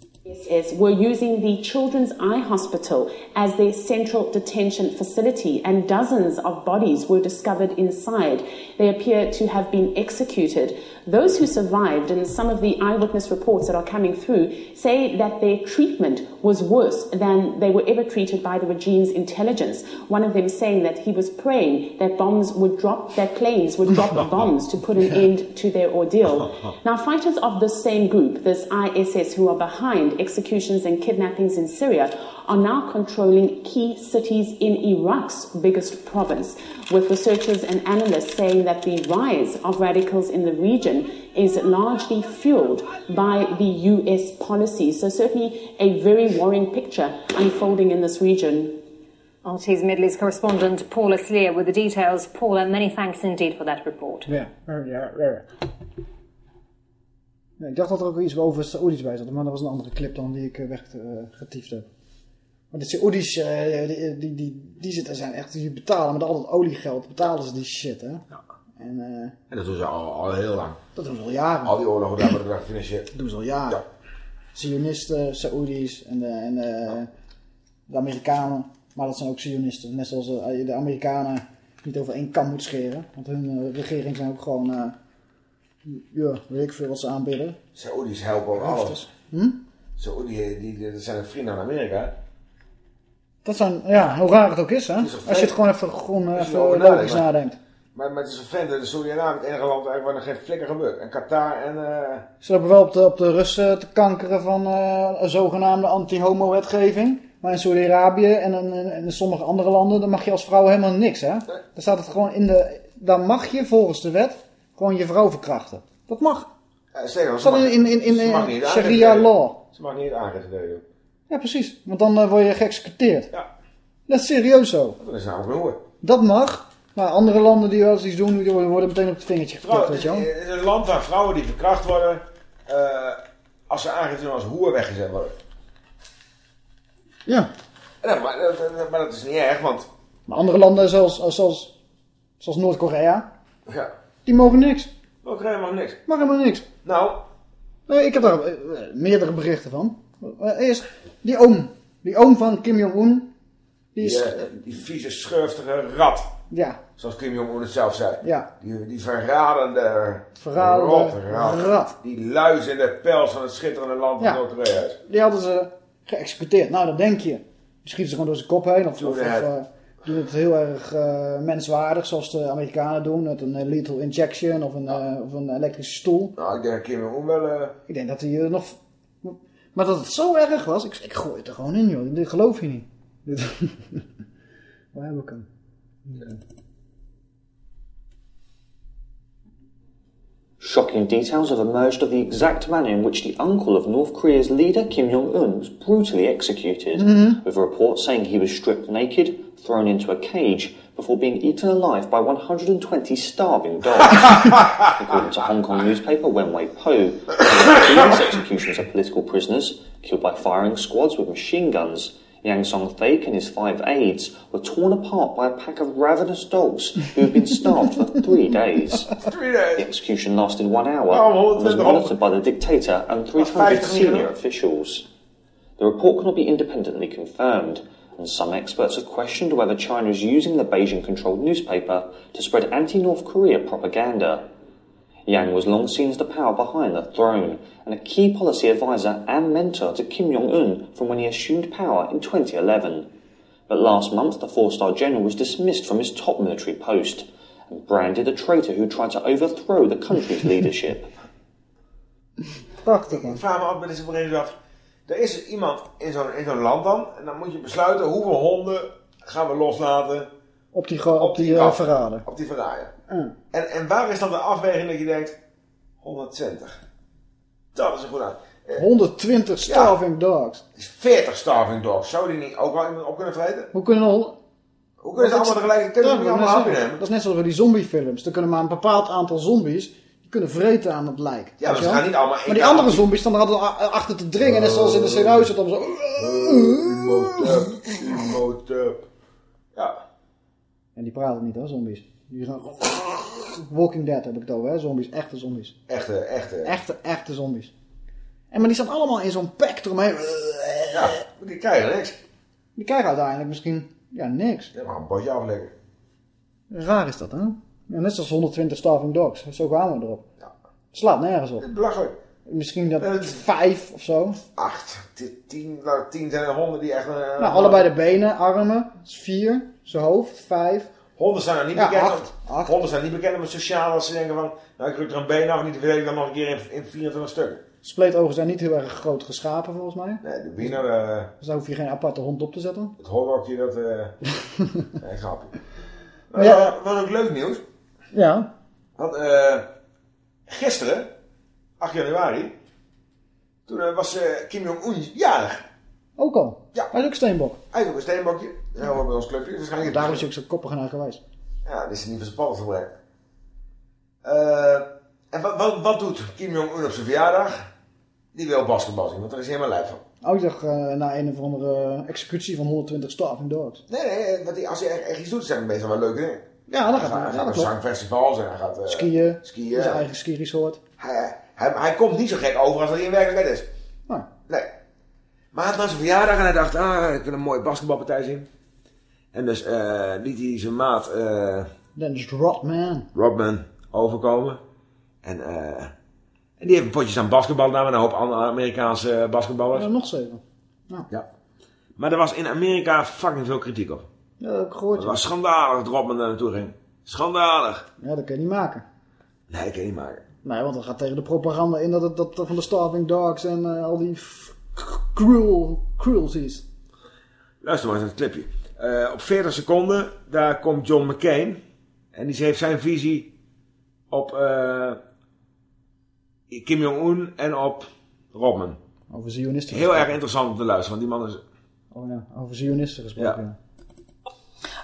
is we're using the Children's Eye Hospital as their central detention facility, and dozens of bodies were discovered inside. They appear to have been executed. Those who survived, and some of the eyewitness reports that are coming through, say that their treatment was worse than they were ever treated by the regime's intelligence. One of them saying that he was praying that bombs would drop, that planes would drop bombs to put an end to their ordeal. Now, fighters of this same group, this ISS, who are behind executions and kidnappings in Syria, are now controlling key cities in Iraq's biggest province, with researchers and analysts saying that the rise of radicals in the region is largely fueled by the US policy. So, certainly a very worrying picture unfolding in this region. RT's Middle East correspondent Paula Sleer with the details. Paula, many thanks indeed for that report. Ja, ja, ja. ja. Nee, ik dacht dat er ook iets over Saoedi's bij zat, maar dat was een andere clip dan die ik eh, weggetiefd heb. Maar de Saoedi's, eh, die, die, die, die zitten, zijn echt, die betalen met al dat oliegeld, betalen ze die shit, hè. En eh, En dat doen ze al, al heel lang. dat doen ze al jaren. Al die oorlogen daar worden gefinancierd. Dat doen ze al jaren. Zionisten, Saoedi's en, de, en de, de Amerikanen. Maar dat zijn ook Zionisten. Net zoals eh, de Amerikanen niet over één kam moet scheren. Want hun regering zijn ook gewoon... eh, ja, weet ik veel wat ze aanbidden. Saoedi's helpen ook alles. Hm? Saoedi, die, die, dat zijn de vrienden aan Amerika. Dat zijn, ja, hoe raar het ook is, hè? is Als je het gewoon even, je even logisch nadenkt, maar- nadenkt. Maar, maar het is een Saudi-Arabië het enige land eigenlijk waar er geen flikker gebeurt. En Qatar en... eh, Ze lopen wel op de, op de Russen te kankeren van eh, een zogenaamde anti-homo-wetgeving. Maar in Saudi-Arabië en in, in, in sommige andere landen, dan mag je als vrouw helemaal niks, hè? Daar staat het gewoon in de... Dan mag je volgens de wet gewoon je vrouw verkrachten. Dat mag. ja, zeker, Dat staat in, in, in, sharia law. Ze mag niet aangifte delen. Ja, precies. Want dan eh, word je geëxecuteerd. Ja. Dat is serieus zo. Dat is namelijk hoer. Dat mag. Maar andere landen die wel eens iets doen, die worden meteen op het vingertje Vrouw, weet je wel. het is een land waar vrouwen die verkracht worden, eh, als ze aangifte doen als hoer weggezet worden. Ja. Ja, maar, dat- maar dat is niet erg, want Maar andere landen zoals, zoals, zoals Noord-Korea, ja, die mogen niks. krijgen nog niks. Mag helemaal niks. Nou, Nee, ik heb daar eh, meerdere berichten van. Eh, eerst, die oom. Die oom van Kim Jong-un. Die is... die, eh, die vieze, schurftige rat, ja, zoals Kim Jong-un het zelf zei. ja. Die, die verradende, Verradende rotte rat. rat. Die luis in de pels van het schitterende land van Ja. Noord-Korea. Die hadden ze geëxecuteerd. Nou, dat denk je. Die schieten ze gewoon door zijn kop heen. Of, of, of het. eh, doen het heel erg menswaardig, zoals de Amerikanen doen. Met een eh, lethal injection of een, of een elektrische stoel. Nou, ik denk dat Kim Jong-un wel... Ik denk dat hij nog... Maar dat het zo erg was, ik, ik gooi het er gewoon in, joh. Dit geloof je niet. Dit... Waar heb ik hem? Shocking details have emerged of the exact manner in which the uncle of North Korea's leader, Kim Jong un, was brutally executed, Mhm. with reports saying he was stripped naked, thrown into a cage, before being eaten alive by 120 starving dogs. According to Hong Kong newspaper Wenwei Po, these executions of political prisoners, killed by firing squads with machine guns, Yang Song Thaek and his five aides were torn apart by a pack of ravenous dogs who had been starved for three days. Three days. The execution lasted one hour Oh, and was 120 monitored by the dictator and 300 senior officials. The report cannot be independently confirmed, and some experts have questioned whether China is using the Beijing controlled newspaper to spread anti North Korea propaganda. Yang was long seen as the power behind the throne and a key policy advisor and mentor to Kim Jong un from when he assumed power in 2011. But last month, the four star general was dismissed from his top military post and branded a traitor who tried to overthrow the country's leadership. Prachtig, man. Ik vraag me af bij deze bericht af. Er is iemand in zo'n in zo'n land dan. En dan moet je besluiten hoeveel honden gaan we loslaten Op die, op die eh, kant. verraden. op die verraaien. Ja. En, en waar is dan de afweging dat je denkt 120? Dat is een goed aan. 120 starving dogs. 40 starving dogs. Zou die niet ook wel iemand op kunnen vreten? Hoe kunnen al... Hoe kunnen ze allemaal tegelijk... Kunnen allemaal dat, dat is net zoals bij die zombiefilms. Er kunnen maar een bepaald aantal zombies... kunnen vreten aan het lijk. Ja, maar ze gaan niet allemaal... Maar die andere zombies altijd a- achter te dringen. Net zoals in de serieuze het dan zo... Ja. En die praten niet hoor, zombies. Die gaan gewoon... Walking Dead heb ik het over, hè? Zombies, echte zombies. Echte, echte. Echte, echte zombies. En maar die staan allemaal in zo'n pack eromheen. Ja, die krijgen niks. Die krijgen uiteindelijk misschien... Ja, niks. Ja, maar een potje afleggen. Raar is dat, hè? Ja, net zoals 120 starving dogs. Zo gaan we erop. Slaat nergens op. Belachelijk. Misschien dat vijf of zo. Acht. Tien, nou, tien zijn er honden die echt... eh, Nou, allebei de benen, armen. Vier. Zijn hoofd, vijf. Honden zijn er niet Ja, bekend. acht. om- Honden zijn niet bekend om sociaal als ze denken van... Nou, ik ruk er een been af en niet verdedig dan nog een keer in, in 24 stukken. Spleetogen zijn niet heel erg groot geschapen, volgens mij. Nee, de wiener, eh, Dus daar hoef je geen aparte hond op te zetten. het horrokje, dat... eh nee, grapje. Maar ja, ja, wat ook leuk nieuws. Ja. Want eh gisteren, 8 januari, toen eh, was eh, Kim Jong-un jarig. Ook al. Ja. Hij is ook steenbok. Hij is ook een steenbokje. Ja, hoort bij ons clubje. Waarschijnlijk Daarom is hij ook zo koppig en eigenwijs. Ja, dit is niet van zijn padden gebruikt. En wat, wat, wat doet Kim Jong-un op zijn verjaardag? Die wil basketbal zien, want daar is hij helemaal lijf van. Oh, ik dacht na een of andere executie van 120 starving dogs. Nee, nee, wat hij, als hij echt, echt iets doet, zijn het meestal wel leuke dingen. Ja, dat hij gaat gaat, hij gaat klopt. zangfestivals en hij gaat Skiën. skiën. Zijn eigen ski-resort. Hij, hij, hij komt niet zo gek over als dat hij in werkelijkheid is. Nee. Nee. Maar had na zijn verjaardag en hij dacht, ah, ik wil een mooie basketbalpartij zien. En dus eh, liet hij zijn maat eh Dennis Rodman. Rodman overkomen. En, eh, en die heeft potjes aan basketbal gedaan met een hoop andere Amerikaanse basketballers. Ja, nog zeven. Ja. Ja. Maar er was in Amerika fucking veel kritiek op. Ja, dat heb ik gehoord. Het was schandalig dat Rodman daar naartoe ging. Schandalig. Ja, dat kun je niet maken. Nee, dat kan je niet maken. Nee, want dat gaat tegen de propaganda in dat het dat, van de starving dogs en eh, al die cruel, cruelties. Luister maar eens naar het clipje. Eh, op 40 seconden, daar komt John McCain. En die heeft zijn visie op eh, Kim Jong-un en op Rodman. Over Zionisten Heel erg interessant om te luisteren, want die man is... Oh ja, over Zionisten gesproken. Ja.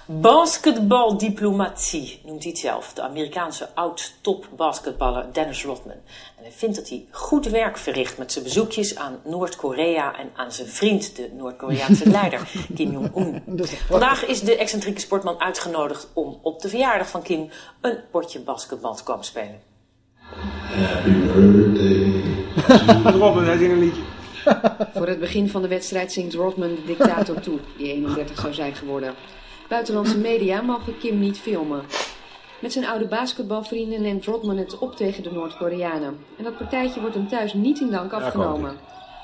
Basketbaldiplomatie noemt hij het zelf, de Amerikaanse oud-top-basketballer Dennis Rodman. En hij vindt dat hij goed werk verricht met zijn bezoekjes aan Noord-Korea en aan zijn vriend, de Noord-Koreaanse leider Kim Jong-un. Vandaag is de excentrieke sportman uitgenodigd om op de verjaardag van Kim een potje basketbal te komen spelen. Rodman, hij zingt een liedje. Voor het begin van de wedstrijd zingt Rodman de dictator toe, die 31 zou zijn geworden. Buitenlandse media mogen Kim niet filmen. Met zijn oude basketbalvrienden neemt Rodman het op tegen de Noord-Koreanen. En dat partijtje wordt hem thuis niet in dank afgenomen.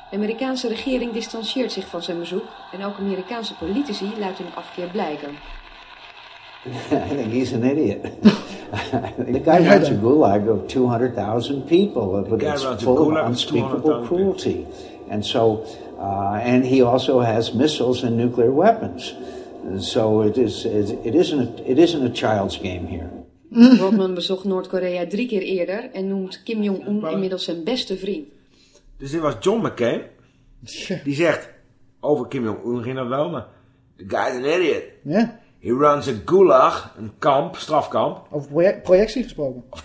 De Amerikaanse regering distancieert zich van zijn bezoek en ook Amerikaanse politici laten hun afkeer blijken. I think he's an idiot. the guy runs a gulag of 200,000 people, but guy it's full of unspeakable 200,000 cruelty. And so, uh, and he also has missiles and nuclear weapons. And so it is. It, it isn't. A, it isn't a child's game here. Rodman bezocht Noord-Korea drie keer eerder en noemt Kim Jong-un inmiddels zijn beste vriend. Dus dit was John McCain. Die zegt, over Kim Jong-un ging dat wel, maar... The guy's an idiot. Ja. He runs a gulag, een kamp, strafkamp, Over project- projectie gesproken. of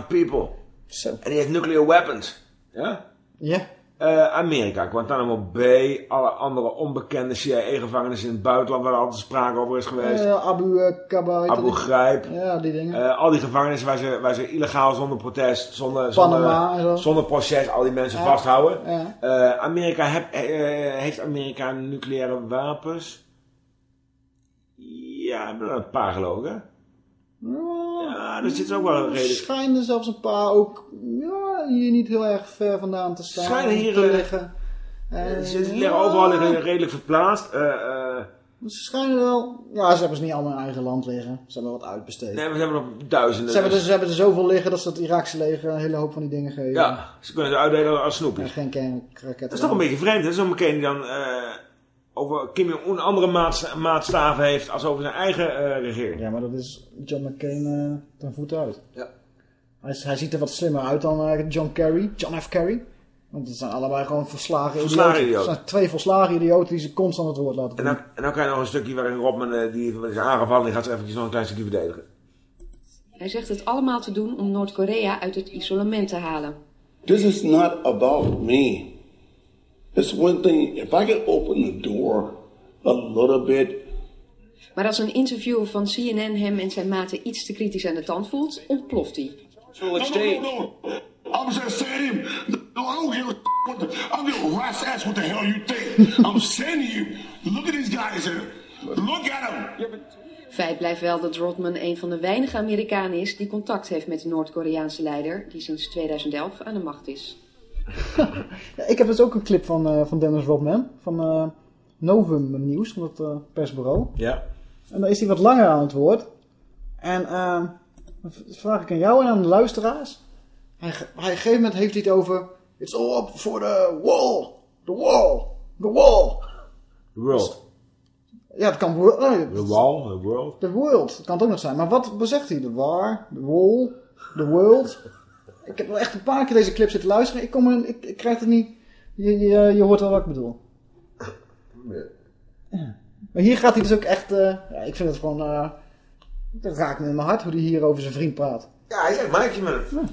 200.000 people. Zo. En die heeft nuclear weapons. Ja? Ja. Eh, Amerika, Guantanamo Bay, alle andere onbekende CIA-gevangenissen in het buitenland waar er altijd sprake over is geweest. Abu uh, Abu? Ghraib. Ja, die dingen. Eh, al die gevangenissen waar ze, waar ze illegaal zonder protest, zonder, Panama zonder, zonder proces al die mensen Ja. vasthouden. Ja. Amerika heb, heeft Amerika nucleaire wapens? Ja, een paar geloof ik hè? Ja, er zit ook wel een Er reden. schijnen zelfs een paar ook ja, hier niet heel erg ver vandaan te staan. Schijnen hier, te eh, liggen. Eh, Eh, Ze liggen ja, overal liggen redelijk verplaatst. Eh, eh, Ze schijnen wel... Ja, ze hebben ze niet allemaal in eigen land liggen. Ze hebben wat uitbesteed. nee, maar ze hebben nog duizenden. Ze hebben, dus- er, ze hebben er zoveel liggen dat ze het Iraakse leger een hele hoop van die dingen geven. Ja, ze kunnen ze uitdelen als En snoepjes. geen kernraketten. Dat is toch een beetje vreemd, hè? Zo'n McCain die dan eh, over Kim Jong-un andere maatsta- maatstaven heeft als over zijn eigen eh, regering. Ja, maar dat is John McCain eh ten voet uit. Ja. Hij, hij ziet er wat slimmer uit dan eh, John Kerry. John F. Kerry. Want het zijn allebei gewoon verslagen, Verslagen idioten. Het zijn twee verslagen idioten die ze constant het woord laten En dan, en dan krijg je nog een stukje waarin Robman die is aangevallen. Die gaat ze eventjes nog een klein stukje verdedigen. Hij zegt het allemaal te doen om Noord-Korea uit het isolement te halen. This is not about me. It's one thing, if I can open the door a little bit, Maar als een interviewer van CNN hem en zijn maten iets te kritisch aan de tand voelt, ontploft hij. no, no, no, no. I'm just saying him, no, I don't give a what the, I don't give a rat's ass what the hell you think. I'm saying to you, look at these guys here. Look at them. Feit blijft wel dat Rodman een van de weinige Amerikanen is die contact heeft met de Noord-Koreaanse leider, die sinds 2011 aan de macht is. Ja, ik heb dus ook een clip van, eh, van Dennis Rodman. Van eh, Novum Nieuws, van het eh, persbureau. Ja. En dan is hij wat langer aan het woord. En dan vraag ik aan jou en aan de luisteraars. Hij, hij, op een gegeven moment heeft hij het over... It's all up for the wall. The wall. The wall. The world. Ja, het kan... oh, The wall, the world. The world. Dat kan het ook nog zijn. Maar wat zegt hij? De war, de wall, the world. Ik heb wel echt een paar keer deze clip zitten luisteren. Ik, kom er, ik, ik krijg het niet... Je, je, je hoort wel wat ik bedoel. Ja. Maar hier gaat hij dus ook echt... eh, ja, ik vind het gewoon... eh dat raakt me in mijn hart hoe hij hier over zijn vriend praat. Ja, hij zegt maatje met hem.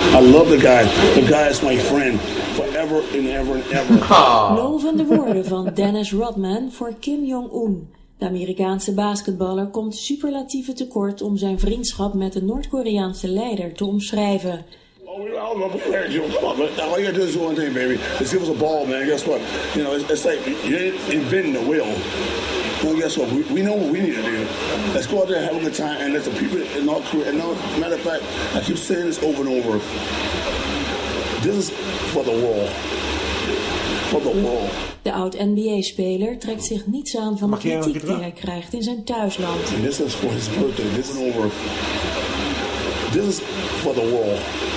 I love the guy. The guy is my friend forever and ever and ever. Lovende woorden van Dennis Rodman voor Kim Jong-un. De Amerikaanse basketballer komt superlatieven tekort om zijn vriendschap met de Noord-Koreaanse leider te omschrijven. Oh, I love the player, Joe. Come on, man. All you gotta do is do one thing, baby. Just give us a ball, man. Guess what? You know, it's, it's like you ain't inventing the wheel. Well, guess what? We, we know what we need to do. Let's go out there and have a good time, and let the people in North Korea. And no, matter of fact, I keep saying this over and over. This is for the world. For the world. De oud-NBA-speler trekt zich niets aan van de Mag jij kritiek die hij krijgt in zijn thuisland. And this is for his birthday. This is over. This is for the world.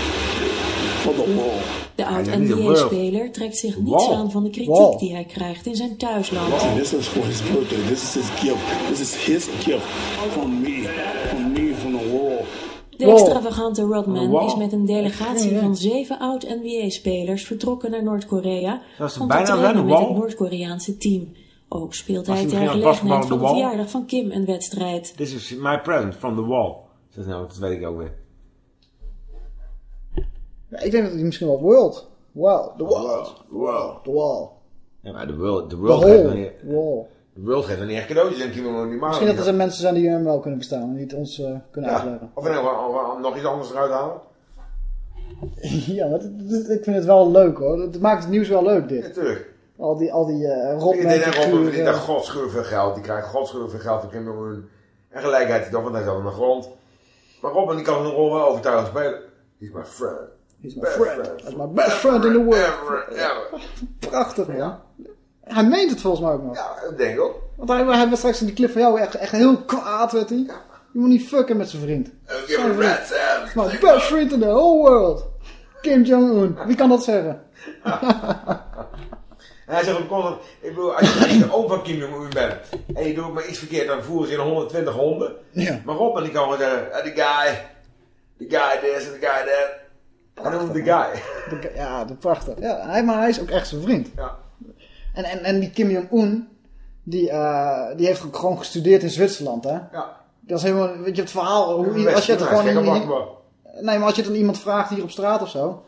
World. De niet de oud-NBA-speler trekt zich niets aan van de kritiek die hij krijgt in zijn thuisland. And this is for his birthday. This is his gift. This is his gift from me. From me, from the world. De extravagante Rodman Wow. is met een delegatie van zeven oud-NBA-spelers vertrokken naar Noord-Korea Dat is om bijna te trainen een met wall. het Noord-Koreaanse team. Ook speelt hij ter gelegenheid van op de wall. verjaardag van Kim een wedstrijd. This is my present from the wall. Zegt nou, dat weet ik ook weer. Ja, ik denk dat hij misschien wel world. Wow, the world. Wow. The wall. Ja, maar de world, de The world geeft nog niet... wall. De world geeft nog niet echt cadeautjes, denk Die maken Misschien dat er niet. zijn mensen zijn die hem wel kunnen bestaan. En die het ons eh, kunnen Ja, uitleggen. of we nog iets anders eruit halen. ja, maar ik vind het wel leuk hoor. Het maakt het nieuws wel leuk dit. Natuurlijk. Al die, al die uh, Ik denk dat Robben verdient daar godschuur veel geld. Die krijgt godschuur veel geld van. En gelijkheid toch, want hij zat aan de grond. Maar Robben die kan een rol wel overtuigend spelen. He's my friend. He's my friend. That's my best friend in the world. Prachtig man. Hij meent het volgens mij ook nog. Ja, dat denk ik ook. Want hij, hij werd straks in die clip van jou echt, echt heel kwaad werd hij. Je moet niet fucken met zijn vriend. Zijn vriend. my best friend in the whole world. Kim Jong-un. Wie kan dat zeggen? En hij zegt ook constant, ik bedoel, als je de oom van Kim Jong-un bent en je doet maar iets verkeerd, dan voeren ze je 120 honden. Ja. Maar Robben die kan gewoon zeggen, eh, the guy, the guy this and the guy that. Hem de guy. De- ja, dat prachtig. Ja, hij, maar hij is ook echt zijn vriend. Ja. En, en, en die Kim Jong-un, die, eh, die heeft ook gewoon gestudeerd in Zwitserland, hè? Ja. Dat is helemaal, weet je, het verhaal, hoe, als je het gewoon... in- nee, maar als je het aan iemand vraagt hier op straat of zo,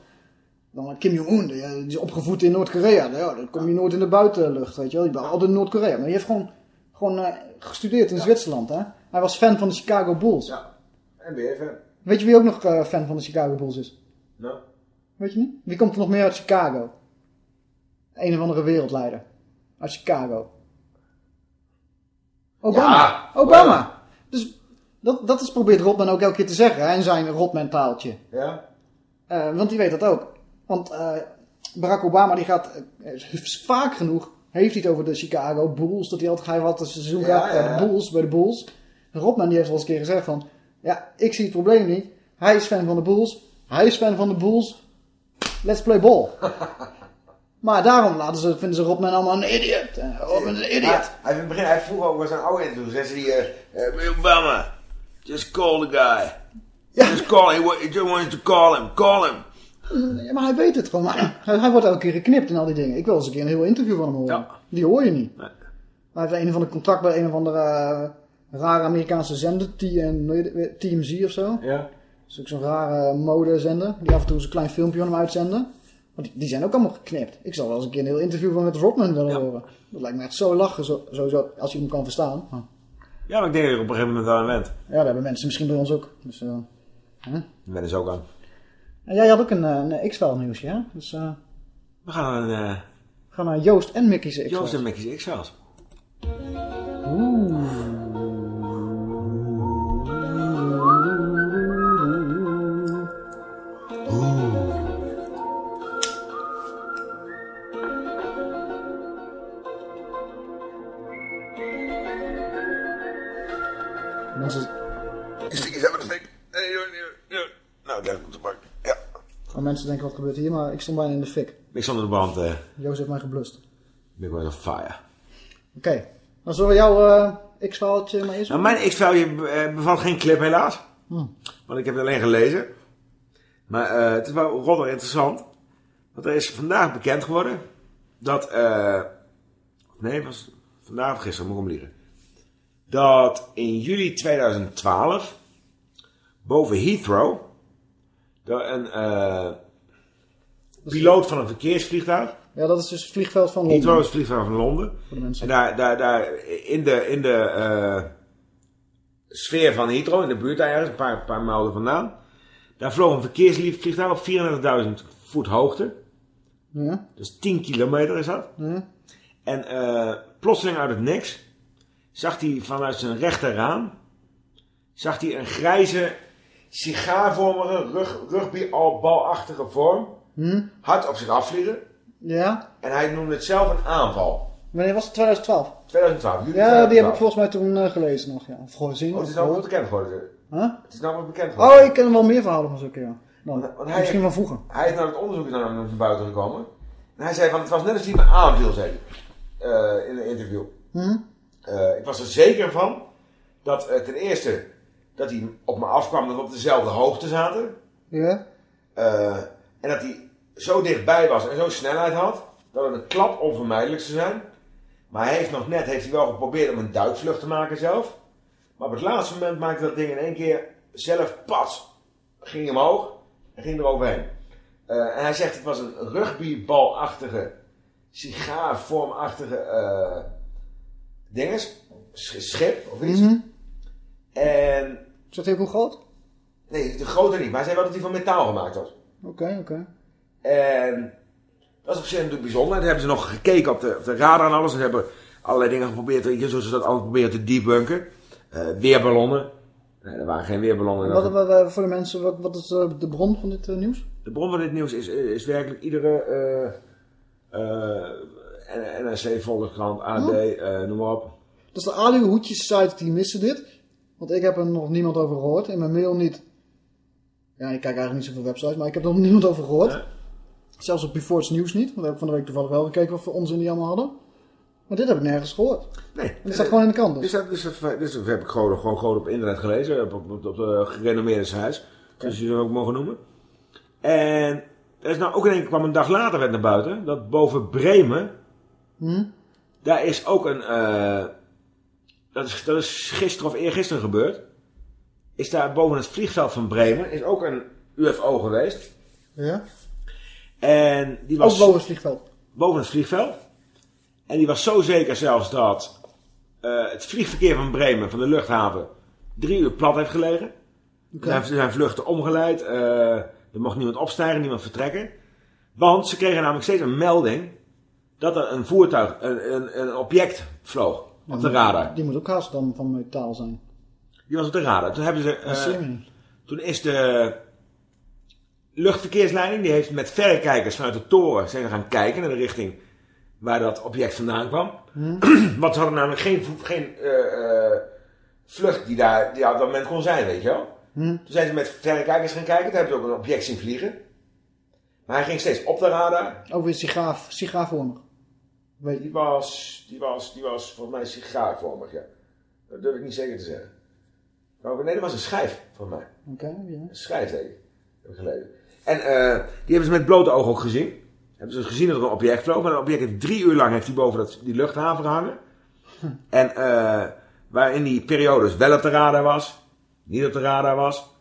dan Kim Jong-un, die, die is opgevoed in Noord-Korea. Ja, dan kom je nooit in de buitenlucht, weet je wel. Je bent altijd in Noord-Korea. Maar die heeft gewoon, gewoon eh, gestudeerd in Zwitserland, hè? Hij was fan van de Chicago Bulls. Ja. En je fan? Weet je wie ook nog eh, fan van de Chicago Bulls is? Weet je niet? Wie komt er nog meer uit Chicago? Een of andere wereldleider. Uit Chicago. Obama. Ja, Obama. Dus dat, dat is probeert Rodman ook elke keer te zeggen. Hè, in zijn Rodman taaltje. Ja? Eh, want die weet dat ook. Want eh, Barack Obama die gaat eh, vaak genoeg heeft hij het over de Chicago Bulls. Dat hij altijd hij had een seizoen Ja, de Bulls. Bij de Bulls. Rodman die heeft wel eens een keer gezegd van... Ja, ik zie het probleem niet. Hij is fan van de Bulls. Hij is fan van de Bulls. Let's play ball. maar daarom laten ze, vinden ze Rodman allemaal een idiot. Eh, Rodman een idiot. Ja, hij, in het begin, hij vroeg ook bij zijn oude interview, zei hij, eh, eh, Obama, just call the guy. Just call him, he just wants to call him, call him. Ja, maar hij weet het gewoon. Hij, hij wordt elke keer geknipt en al die dingen. Ik wil eens een keer een heel interview van hem horen. Die hoor je niet. Hij heeft een van de contract bij een of andere eh, rare Amerikaanse zender, TMZ of zo. Ja. Is ook zo'n rare modezender. Die af en toe eens een klein filmpje van hem uitzenden. Maar die, die zijn ook allemaal geknipt. Ik zal wel eens een keer een heel interview van met Rodman willen horen. Dat lijkt me echt zo lachen, zo, sowieso, als je hem kan verstaan. Ja, maar ik denk dat je op een gegeven moment wel aan went. ja, dat hebben mensen misschien bij ons ook. Dus, ben er zo ook aan. En jij had ook een, eh, een X-File nieuwsje, hè? Dus eh, We gaan naar we gaan naar Joost en Mickey's X-Files. Joost en Mickey's X-Files. Mensen denken wat gebeurt hier, maar ik stond bijna in de fik. Niks onder de brand. eh Joost heeft mij geblust. Big was on fire. Oké, dan zullen we jouw eh X-Filetje maar eerst Nou, mijn X-File eh, bevat geen clip helaas. Hm. Want ik heb het alleen gelezen. Maar het is wel rotter interessant. Want er is vandaag bekend geworden dat... eh nee, was vandaag of gisteren, moet ik. Dat in juli 2012 boven Heathrow... een eh, piloot van een verkeersvliegtuig... Ja, dat is dus het vliegveld van Londen. Heathrow is het vliegveld van Londen. Voor de mensen. En daar, daar, daar in de, in de eh, sfeer van Heathrow, in de buurt daar ergens, een paar, paar er vandaan. Daar vloog een verkeersvliegtuig op 34.000 voet hoogte. Ja, Dus 10 kilometer is dat. ja. En eh, plotseling uit het niks zag hij vanuit zijn rechterraam zag hij een grijze, sigaarvormige, rug, rugbybalachtige vorm Hm? hard op zich afvliegen. Ja. En hij noemde het zelf een aanval. Wanneer was het? 2012? 2012. juli Ja, die heb 2012. ik volgens mij toen eh, gelezen nog, ja. Of gezien. Oh, het is nou wel bekend geworden. Huh? Het is nou wel bekend geworden. Oh, ik ken wel meer verhalen van zulke, ja. Dan, Want hij- misschien van vroeger. Hij is naar het onderzoek naar, naar buiten gekomen. En hij zei van, het was net als hij me aanviel, zei hij. eh, in een interview. Hm? Eh, ik was er zeker van dat ten eerste dat hij op me afkwam dat we op dezelfde hoogte zaten. Ja. Eh, en dat hij zo dichtbij was en zo'n snelheid had, dat het een klap onvermijdelijk zou zijn. Maar hij heeft nog net heeft hij wel geprobeerd om een duikvlucht te maken zelf. Maar op het laatste moment maakte dat ding in één keer zelf pas. Ging omhoog en ging er overheen. Eh, en hij zegt het was een rugbybalachtige, sigaarvormachtige eh dinges. sch- Schip of iets. Mhm. En... Is dat heel goed groot? Nee, de grote niet. Maar hij zei wel dat hij van metaal gemaakt was. Oké, oké. En dat is op zich natuurlijk bijzonder. En toen hebben ze nog gekeken op de, op de radar en alles. En ze hebben allerlei dingen geprobeerd, je, zoals ze dat altijd proberen te debunken. Eh, weerballonnen. Nee, er waren geen weerballonnen. Wat, wat, wat, voor de mensen, wat, wat is eh, de bron van dit eh, nieuws? De bron van dit nieuws is, is werkelijk iedere eh, NRC, Volkskrant, AD, eh, noem maar op. Dat is de Aluhoedjes site, die missen dit. Want ik heb er nog niemand over gehoord. In mijn mail niet. Ja, ik kijk eigenlijk niet zoveel websites, maar ik heb er nog niemand over gehoord. Zelfs op Before's Nieuws niet. Want daar heb ik van de week toevallig wel gekeken wat voor onzin die allemaal hadden. Maar dit heb ik nergens gehoord. Nee. En dat staat gewoon in de krant dus. Dat, dus dat, dus dat heb ik gewoon, gewoon, gewoon op internet gelezen. Op, op, op, op de gerenommeerde sites. Zoals je ze ook mogen noemen. En er is nou ook in één kwam een dag later werd naar buiten. Dat boven Bremen. Hm? Daar is ook een... eh, dat, is, dat is gisteren of eergisteren gebeurd. Is daar boven het vliegveld van Bremen. Is ook een UFO geweest. Ja? En die was... Ook boven het vliegveld. Boven het vliegveld. En die was zo zeker zelfs dat eh, het vliegverkeer van Bremen, van de luchthaven, drie uur plat heeft gelegen. Er, zijn, er zijn vluchten omgeleid. eh, er mocht niemand opstijgen, niemand vertrekken. Want ze kregen namelijk steeds een melding dat er een voertuig, een, een, een object vloog op de radar. Die moet ook haast dan van metaal zijn. Die was op de radar. Toen hebben ze... eh, niet. toen is de luchtverkeersleiding, die heeft met verrekijkers vanuit de toren zijn gaan kijken naar de richting waar dat object vandaan kwam. Hm? Want ze hadden namelijk geen, geen eh, eh, vlucht die daar die op dat moment kon zijn, weet je wel. Hm? Toen zijn ze met verrekijkers gaan kijken, toen hebben ze ook een object zien vliegen. Maar hij ging steeds op de radar. Weer sigaar, sigaarvormig. Die was, die was, die was volgens mij sigaarvormig, ja. Dat durf ik niet zeker te zeggen. Maar nee, dat was een schijf, volgens mij. Oké, ja. Een schijf, denk ik. Heb ik gelezen. En eh, die hebben ze met blote ogen ook gezien. Hebben ze gezien dat er een object vloog. Maar dat object heeft drie uur lang heeft hij boven dat, die luchthaven gehangen. En eh, waar in die periodes wel op de radar was. Niet op de radar was.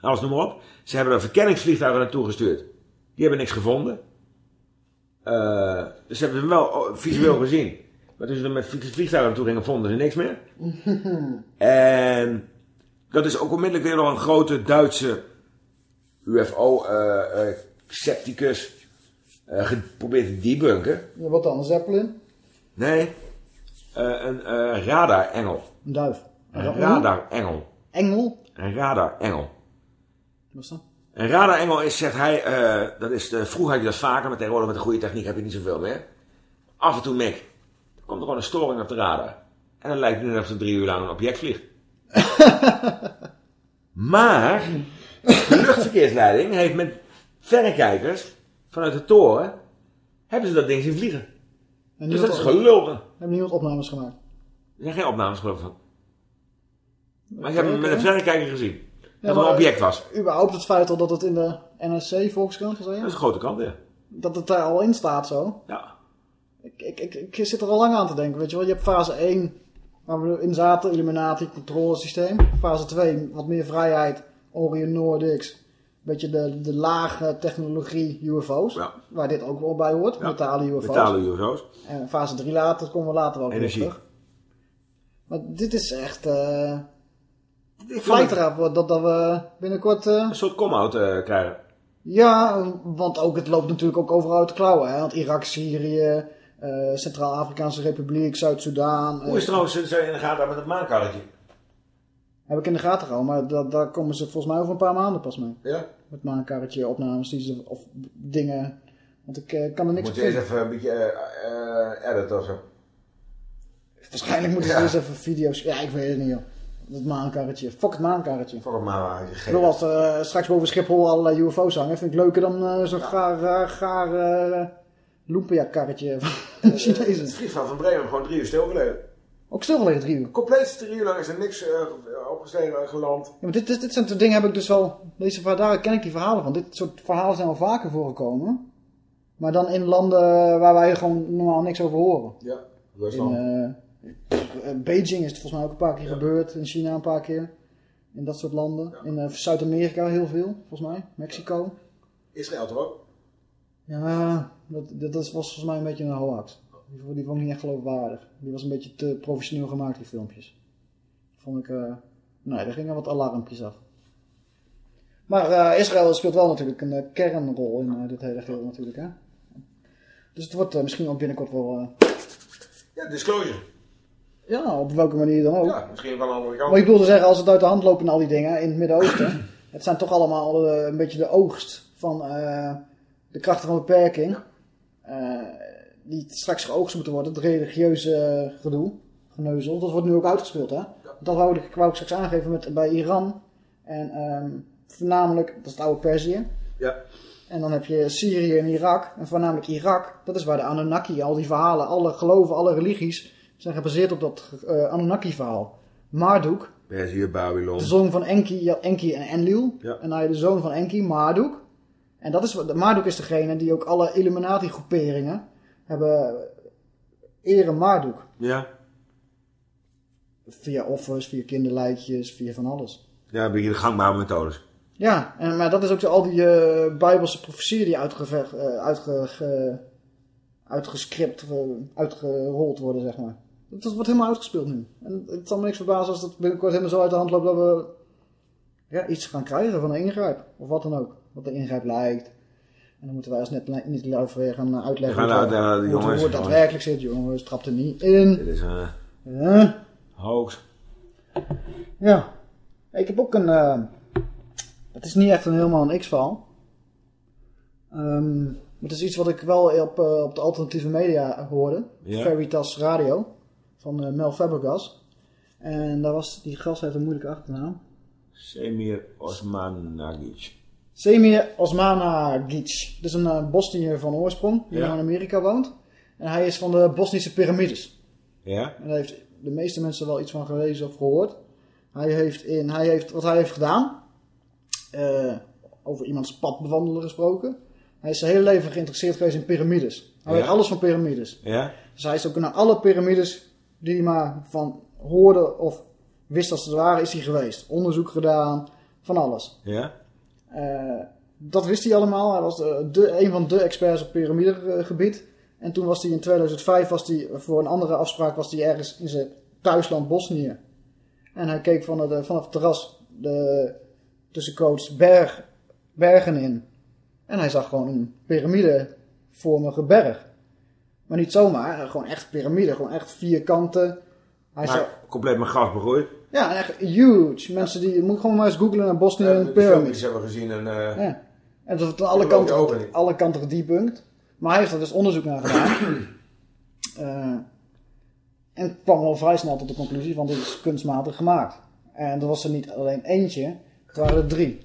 Alles noem maar op. Ze hebben er verkenningsvliegtuigen naartoe gestuurd. Die hebben niks gevonden. Eh, dus ze hebben hem wel oh, visueel gezien. Maar toen ze er met vliegtuigen naartoe gingen, vonden ze niks meer. En dat is ook onmiddellijk weer nog een grote Duitse UFO-scepticus eh, geprobeerd te debunken. Ja, wat dan? Een zeppelin? Nee, eh, een eh, radarengel. Een duif? Een radarengel. Engel? Een radarengel. Wat is dat? Een radarengel is, zegt hij, eh, dat is de, vroeger had je dat vaker, maar tegenwoordig met de goede techniek heb je niet zoveel meer. Af en toe, Mick, er komt er gewoon een storing op de radar. En dan lijkt het net alsof er drie uur lang een object vliegt. maar, de luchtverkeersleiding heeft met verrekijkers vanuit de toren, hebben ze dat ding zien vliegen. En Dus dat is gelogen. Hebben niemand opnames gemaakt? Er zijn geen opnames geloof ik van. Maar ik heb Oké, hem met een verrekijker gezien. Ja, dat er een object was. Überhaupt het feit al dat het in de NRC, Volkskrant, was dat Dat is een grote kant, ja. Dat het daar al in staat zo. Ja. Ik, ik, ik, ik zit er al lang aan te denken, weet je wel. Je hebt fase 1, waar we in zaten, Illuminati, controlesysteem. Fase 2, wat meer vrijheid, Orion Nordics. Beetje de, de lage technologie UFO's. Waar dit ook wel bij hoort, metalen UFO's. Metalen UFO's. En fase 3 later, komen we later wel weer terug. Maar dit is echt... eh het lijkt erop dat, dat we binnenkort... eh, Een soort come-out eh, krijgen. ja, want ook het loopt natuurlijk ook overal uit de klauwen. Hè? Want Irak, Syrië, eh, Centraal-Afrikaanse Republiek, Zuid-Soedan. Hoe is het trouwens, in de gaten met het maankarretje? Heb ik in de gaten gehouden, maar da- daar komen ze volgens mij over een paar maanden pas mee. Ja? Met maankarretje, opnames die ze, of dingen. Want ik kan er niks Moet je eens even een beetje editen of zo. Waarschijnlijk moeten ze Ja. eens even video's... Ja, ik weet het niet joh. Het maankarretje. Fuck het maankarretje. Fuck het maankarretje. Ik er eh, straks boven Schiphol allerlei UFO's hangen, vind ik leuker dan eh, zo'n gaar, gaar, gaar eh, Lumpia-karretje van de Chinezen. Het vliegveld van Bremen gewoon drie uur stilgelegen. Ook stilgelegen drie uur. Compleet drie uur lang is er niks opgestegen, geland. Ja, maar dit, dit, dit zijn de dingen heb ik dus wel... Deze, daar ken ik die verhalen van. Dit soort verhalen zijn wel vaker voorgekomen. Maar dan in landen waar wij gewoon normaal niks over horen. Ja, In Rusland. eh, Beijing is het volgens mij ook een paar keer gebeurd. In China een paar keer. In dat soort landen. In eh, Zuid-Amerika heel veel, volgens mij. Mexico. Israël toch ook? Ja, dat, dat was volgens mij een beetje een hoax. Die, die vond ik niet echt geloofwaardig. Die was een beetje te professioneel gemaakt, die filmpjes. Vond ik... eh nee, daar gingen wat alarmpjes af. Maar eh, Israël speelt wel natuurlijk een eh, kernrol in eh, dit hele geheel natuurlijk, hè. Dus het wordt eh, misschien ook binnenkort wel... eh, Ja, disclosure. Ja, op welke manier dan ook. Ja, misschien ook aan de andere kant. Maar ik bedoelde zeggen, als het uit de hand loopt en al die dingen in het Midden-Oosten. het zijn toch allemaal eh, een beetje de oogst van eh, de krachten van beperking. eh, die straks geoogst moeten worden. Het religieuze gedoe, geneuzel. Dat wordt nu ook uitgespeeld, hè. Dat wou ik, wou ik straks aangeven met, bij Iran. En ehm, voornamelijk, dat is het oude Perzië. Ja. En dan heb je Syrië en Irak. En voornamelijk Irak, dat is waar de Anunnaki, al die verhalen, alle geloven, alle religies zijn gebaseerd op dat eh, Anunnaki-verhaal. Marduk, Perzië, Babylon. de zoon van Enki, je had Enki en Enlil. Ja. En dan had je de zoon van Enki, Marduk. En dat is, wat- Marduk is degene die ook alle Illuminati-groeperingen hebben eren Marduk. Ja. Via offers, via kinderlijkjes, via van alles. Ja, een beetje de gangbare methodes. Ja, en, maar dat is ook zo al die eh, bijbelse profetieën die uitgeve, eh, uitge, uitgescript, eh, uitgerold worden, zeg maar. Dat wordt helemaal uitgespeeld nu. En het zal me niks verbazen als dat binnenkort helemaal zo uit de hand loopt dat we ja, iets gaan krijgen van een ingrijp. Of wat dan ook. Wat de ingrijp lijkt. En dan moeten wij als net niet weer gaan eh, uitleggen gaan hoe het- uitleggen, hoe het- jongens, hoe het gewoon- daadwerkelijk zit. Jongens, trap er niet in. Dit is een Ja. hoax. Ja. Ik heb ook een... eh, het is niet echt een helemaal een X-verhaal. Ehm, het is iets wat ik wel op, eh, op de alternatieve media hoorde. Ja. Veritas Radio. Van eh, Mel Fabregas. En daar was... Die gast heeft een moeilijke achternaam. Semir Osmanagic. Semir Osmanagic. Dat is een eh, Bosniër van oorsprong. Die Ja. in Amerika woont. En hij is van de Bosnische piramides. Ja? En daar heeft de meeste mensen wel iets van gelezen of gehoord. Hij heeft in, hij heeft, wat hij heeft gedaan, eh, over iemands pad bewandelen gesproken. Hij is zijn hele leven geïnteresseerd geweest in piramides. Hij Ja. weet alles van piramides. Ja? Dus hij is ook naar alle piramides die hij maar van hoorde of wist dat ze er waren, is hij geweest. Onderzoek gedaan, van alles. Ja? Eh, dat wist hij allemaal. Hij was de, de- een van de experts op piramidegebied. En toen was hij in 2005, was hij, voor een andere afspraak, was hij ergens in zijn thuisland Bosnië. En hij keek van het, vanaf het terras de tussencoats berg, bergen in. En hij zag gewoon een piramidevormige berg. Maar niet zomaar, gewoon echt piramide, gewoon echt vierkanten. Hij Maar zag, compleet met gas begroeid. ja, echt huge. Mensen die, moet gewoon maar eens googlen naar Bosnië en de pyramids. hebben we gezien. En, eh, Ja. En dat het aan alle kanten, alle kanten gedebunked. Maar hij heeft er dus onderzoek naar gedaan. Eh, en kwam al vrij snel tot de conclusie van dit is kunstmatig gemaakt. En er was er niet alleen eentje, het waren er drie.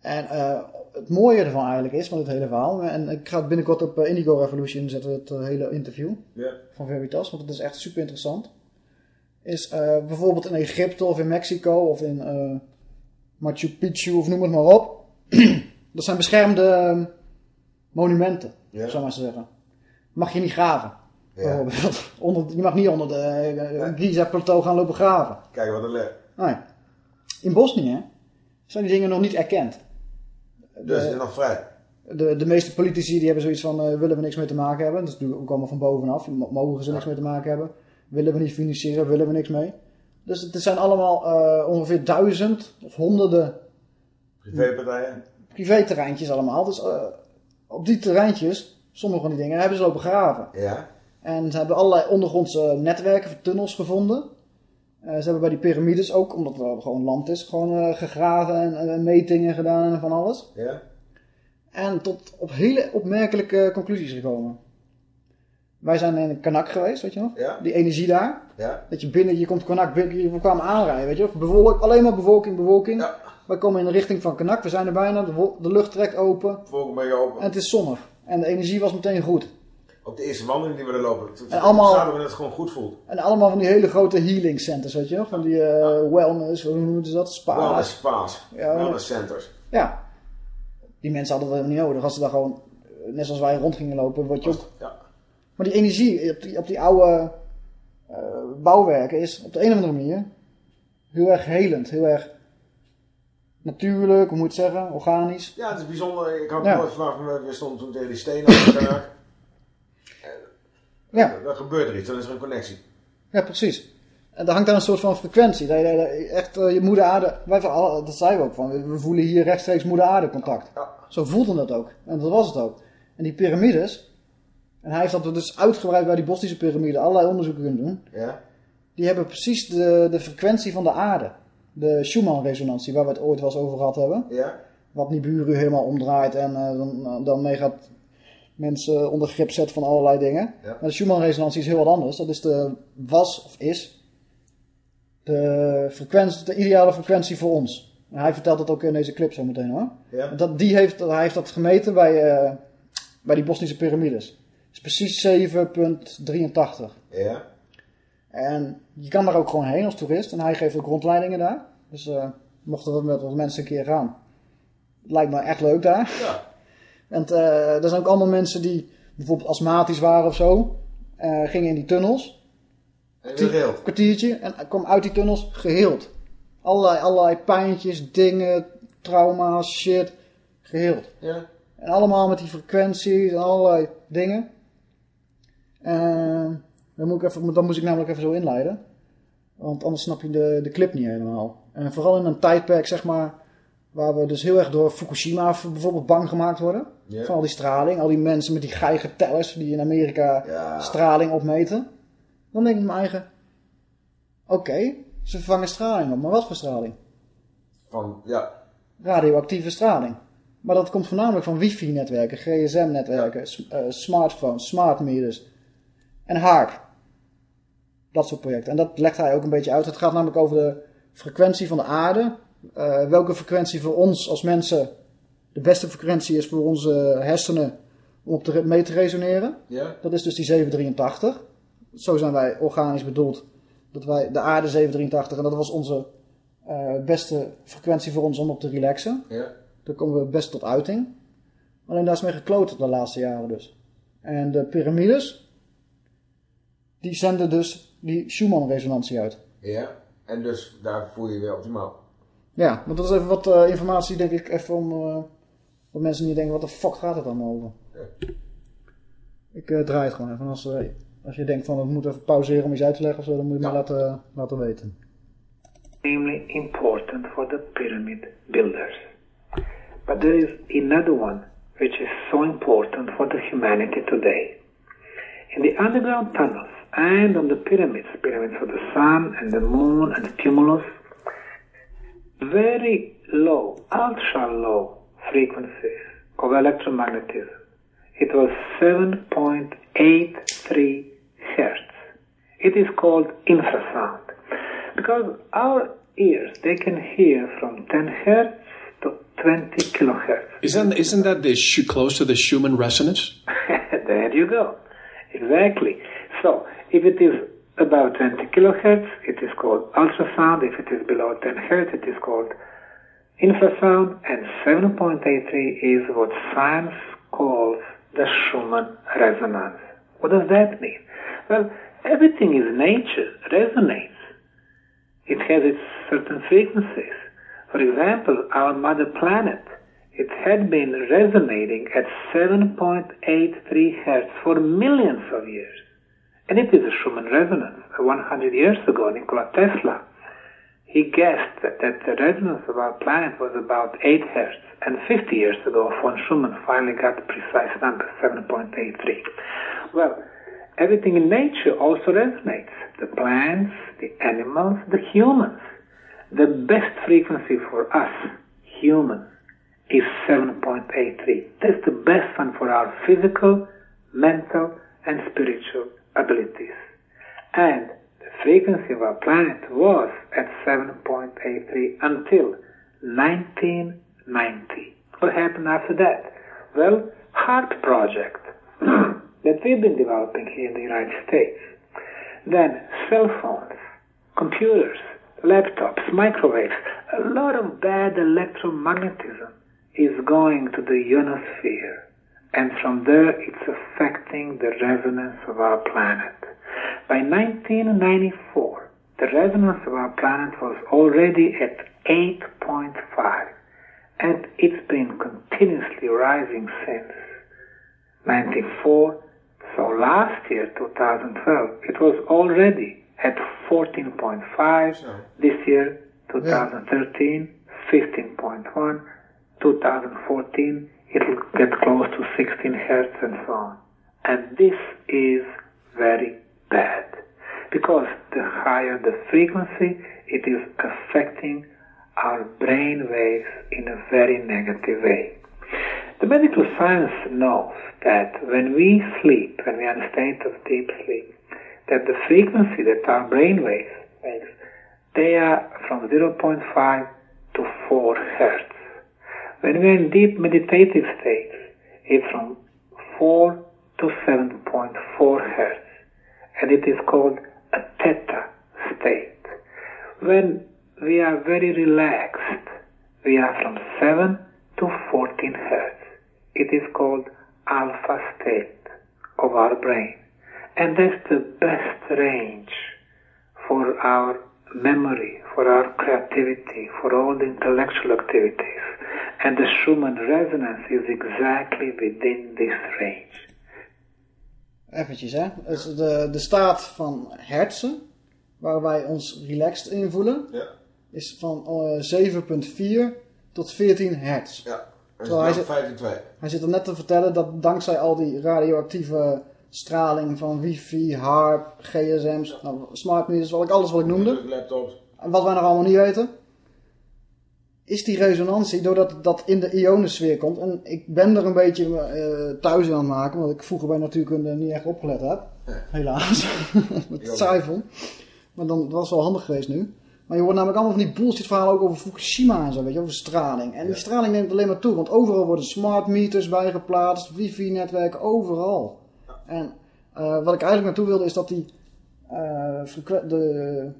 En eh, het mooie ervan eigenlijk is, van dit hele verhaal, en ik ga het binnenkort op eh, Indigo Revolution zetten, het eh, hele interview van Veritas, want het is echt super interessant. Is eh, bijvoorbeeld in Egypte of in Mexico of in Machu Picchu of noem het maar op. dat zijn beschermde eh, monumenten, Ja. zou maar zo zeggen. Mag je niet graven. Bijvoorbeeld. Onder, je mag niet onder de Giza-plateau gaan lopen graven. Kijken wat er ligt. Nee. In Bosnië zijn die dingen nog niet erkend. Dus het is nog vrij. De, de meeste politici die hebben zoiets van, eh, willen we niks mee te maken hebben. Dat is natuurlijk ook allemaal van bovenaf. Mo- Mogen ze niks mee te maken hebben. Willen we niet financieren, willen we niks mee. Dus het zijn allemaal eh, ongeveer duizend of honderden Privépartijen. privéterreintjes allemaal. Dus eh, op die terreintjes, sommige van die dingen, hebben ze lopen graven. Ja. En ze hebben allerlei ondergrondse netwerken, tunnels gevonden. Eh, ze hebben bij die piramides ook, omdat het gewoon land is, gewoon eh, gegraven en, en metingen gedaan en van alles. Ja. En tot op hele opmerkelijke conclusies gekomen. Wij zijn in Kanak geweest, weet je nog? Ja. Die energie daar. Ja. Dat je binnen, je komt Kanak binnen, je kwamen aanrijden, weet je? Bevolk, alleen maar bevolking, bevolking. Wij komen in de richting van Kanak, we zijn er bijna, de, lucht trekt open. Ben je open. En het is zonnig. En de energie was meteen goed. Op de eerste wandeling die we er lopen. Het En allemaal- Zouden we het gewoon goed voelt. En allemaal van die hele grote healing centers, weet je nog? Van die eh, wellness, hoe noemen ze dat? Spa's. Wellness spas. Ja, Wellness centers. Ja. Die mensen hadden dat niet nodig. Als ze daar gewoon, eh, net zoals wij rond gingen lopen, word je ook... Ja. Maar die energie op die, op die oude eh, bouwwerken is op de een of andere manier heel erg helend. Heel erg natuurlijk, hoe moet je het zeggen, organisch. Ja, het is bijzonder. Ik had Ja. nooit verwacht, we stonden toen tegen die stenen op elkaar. Ja. Dan gebeurt er iets, dan is er een connectie. Ja, precies. En daar hangt daar een soort van frequentie. Dat je, echt eh, je moeder aarde... Wij, dat zeiden we ook van. we- voelen hier rechtstreeks moeder aarde contact. Zo voelde dat ook. En dat was het ook. En die piramides... En hij heeft dat dus uitgebreid bij die Bosnische piramide allerlei onderzoeken kunnen doen. Ja. Die hebben precies de, de frequentie van de aarde. De Schumann-resonantie, waar we het ooit wel eens over gehad hebben. Ja. Wat Nibiru helemaal omdraait en eh, dan, dan mee gaat mensen onder grip zet van allerlei dingen. Ja. Maar de Schumann-resonantie is heel wat anders. Dat is de, was of is de, frequentie, de ideale frequentie voor ons. En hij vertelt dat ook in deze clip zo meteen hoor. Ja. Dat, die heeft, hij heeft dat gemeten bij, eh, bij die Bosnische piramides. is precies 7,83. Ja. En je kan daar ook gewoon heen als toerist. En hij geeft ook rondleidingen daar. Dus eh, mochten we met wat mensen een keer gaan. Het lijkt me echt leuk daar. Ja. En eh, er zijn ook allemaal mensen die bijvoorbeeld astmatisch waren of zo. eh, gingen in die tunnels. En weer geheeld. kwartiertje. En kwam uit die tunnels geheeld. Allerlei, allerlei pijntjes, dingen, trauma's, shit. Geheeld. Ja. En allemaal met die frequenties en allerlei dingen. En dan, moet ik even, dan moest ik namelijk even zo inleiden. Want anders snap je de, de clip niet helemaal. En vooral in een tijdperk, zeg maar, waar we dus heel erg door Fukushima bijvoorbeeld bang gemaakt worden. Van al die straling, al die mensen met die geigertellers die in Amerika Ja. straling opmeten. Dan denk ik mijn eigen, oké, ze vervangen straling op, maar wat voor straling? Van, ja. radioactieve straling. Maar dat komt voornamelijk van wifi-netwerken, gsm-netwerken, eh, smartphones, smart meters en HARP. Dat soort projecten. En dat legt hij ook een beetje uit. Het gaat namelijk over de frequentie van de aarde. Eh, welke frequentie voor ons als mensen de beste frequentie is voor onze hersenen om op te, mee te resoneren. Ja. Dat is dus die 783. Zo zijn wij organisch bedoeld. Dat wij de aarde 783 en dat was onze eh, beste frequentie voor ons om op te relaxen. Ja. Daar komen we best tot uiting. Alleen daar is mee gekloot de laatste jaren dus. En de piramides, die zenden dus die Schumann-resonantie uit. Ja, en dus daar voel je je weer optimaal. Ja, maar dat is even wat eh, informatie, denk ik, even om eh, wat mensen niet denken, wat de fuck gaat het allemaal over? Ik eh, draai het gewoon even. Als, eh, als je denkt van, we moeten even pauzeren om iets uit te leggen of zo, dan moet je me laten, laten weten. extremely important for the pyramid builders. But there is another one which is so important for the humanity today. In the underground tunnels and on the pyramids, pyramids of the sun and the moon and the tumulus, very low, ultra low frequencies of electromagnetism. It was 7.83 hertz. It is called infrasound because our ears they can hear from 10 hertz to 20 kilohertz. Isn't, isn't that the sh- close to the Schumann resonance? there you go. Exactly. So, if it is above 20 kilohertz, it is called ultrasound. If it is below 10 hertz, it is called infrasound. And 7.83 is what science calls the Schumann resonance. What does that mean? Well, everything in nature resonates. It has its certain frequencies. For example, our mother planet, it had been resonating at 7.83 hertz for millions of years. And it is a Schumann resonance. 100 years ago, Nikola Tesla, he guessed that, that the resonance of our planet was about 8 hertz. And 50 years ago, von Schumann finally got the precise number, 7.83. Well, everything in nature also resonates. The plants, the animals, the humans. The best frequency for us, humans, is 7.83. That's the best one for our physical, mental, and spiritual abilities. And the frequency of our planet was at 7.83 until 1990. What happened after that? Well, HARP project that we've been developing here in the United States. Then cell phones, computers, laptops, microwaves, a lot of bad electromagnetism is going to the ionosphere. And from there it's affecting the resonance of our planet. By 1994, the resonance of our planet was already at 8.5 and it's been continuously rising since 94. So last year, 2012, it was already at 14.5. This year, 2013, 15.1. 2014, it'll get close to 16 hertz and so on. And this is very bad because the higher the frequency, it is affecting our brain waves in a very negative way. The medical science knows that when we sleep, when we are in a state of deep sleep, that the frequency that our brain waves makes, they are from 0.5 to 4 hertz. When we are in deep meditative states, it's from 4 to 7.4 hertz, and it is called a theta state. When we are very relaxed, we are from 7 to 14 hertz. It is called alpha state of our brain. And that's the best range for our memory, for our creativity, for all the intellectual activities. And the Schumann resonance is exactly within this range. Eventjes hè. Dus de, de staat van hersen, waar wij ons relaxed in voelen, Ja. is van eh, 7.4 tot 14 hertz. Ja. Terwijl hij, zit, 5 en 2. hij zit er net te vertellen dat dankzij al die radioactieve straling van wifi, harp, gsm's, nou, smart meters, wat ik, alles wat ik noemde, Laptops. en wat wij nog allemaal niet weten, is die resonantie, doordat dat in de ionosfeer komt. En ik ben er een beetje eh, thuis aan het maken, want ik vroeger bij natuurkunde niet echt opgelet heb. Helaas. Met vond. Maar dan, dat was wel handig geweest nu. Maar je hoort namelijk allemaal van die bullshit verhalen ook over Fukushima en zo, weet je, over straling. En die straling neemt alleen maar toe, want overal worden smart meters bij geplaatst, wifi-netwerken, overal. En eh, wat ik eigenlijk naartoe wilde is dat die, frequ- de,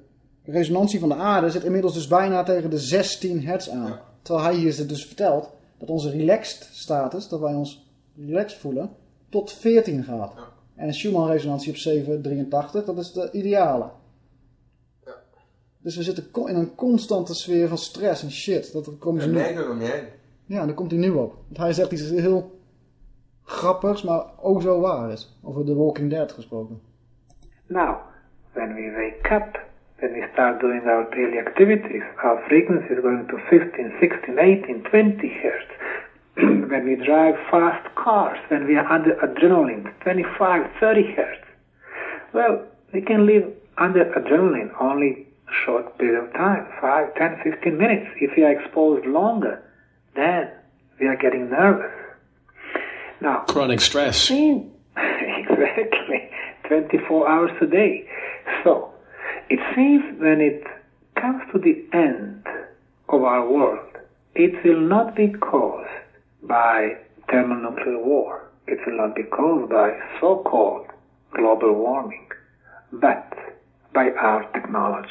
resonantie van de aarde zit inmiddels dus bijna tegen de 16 hertz aan. Terwijl hij hier dus vertelt dat onze relaxed status, dat wij ons relaxed voelen, tot 14 gaat. En een Schumann resonantie op 783, dat is de ideale. Dus we zitten in een constante sfeer van stress en shit. Dat komen ze En er nog niet. Ja, daar komt hij nu op. Want hij zegt iets heel grappigs, maar ook zo waar is. Over The Walking Dead gesproken. Now, when we wake up, when we start doing our daily activities, our frequency is going to 15, 16, 18, 20 hertz. when we drive fast cars, when we are under adrenaline, 25, 30 hertz. Well, we can live under adrenaline only a short period of time, 5, 10, 15 minutes. If we are exposed longer, then we are getting nervous. Now, Chronic stress. exactly 24 hours a day. So it seems when it comes to the end of our world, it will not be caused by thermonuclear war. It will not be caused by so-called global warming, but by our technology.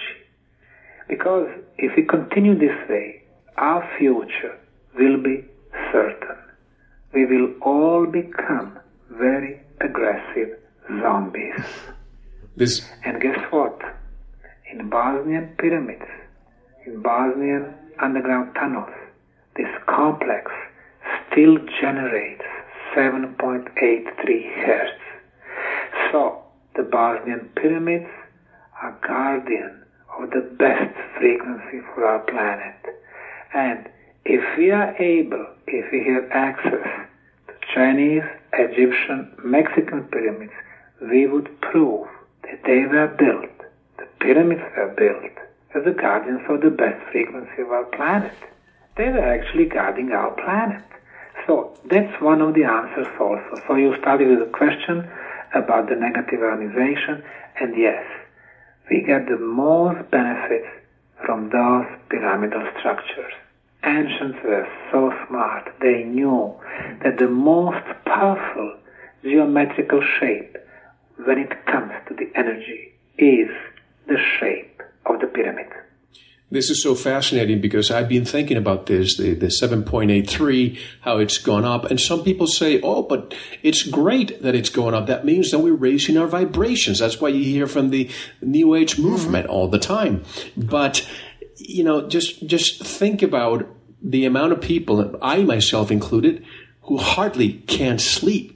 Because if we continue this way, our future will be certain. We will all become very aggressive zombies. This And guess what? In Bosnian pyramids, in Bosnian underground tunnels, this complex still generates 7.83 hertz. So, the Bosnian pyramids are guardian of the best frequency for our planet. And if we are able, if we have access to Chinese, Egyptian, Mexican pyramids, we would prove that they were built, the pyramids were built as the guardians of the best frequency of our planet. They were actually guarding our planet. So that's one of the answers also. So you started with a question about the negative ionization, and yes, we get the most benefits from those pyramidal structures. Ancients were so smart, they knew that the most powerful geometrical shape when it comes to the energy is the shape of the pyramid. This is so fascinating because I've been thinking about this, the, the 7.83, how it's gone up. And some people say, oh, but it's great that it's going up. That means that we're raising our vibrations. That's why you hear from the New Age movement all the time. But, you know, just, just think about the amount of people, I myself included, who hardly can't sleep.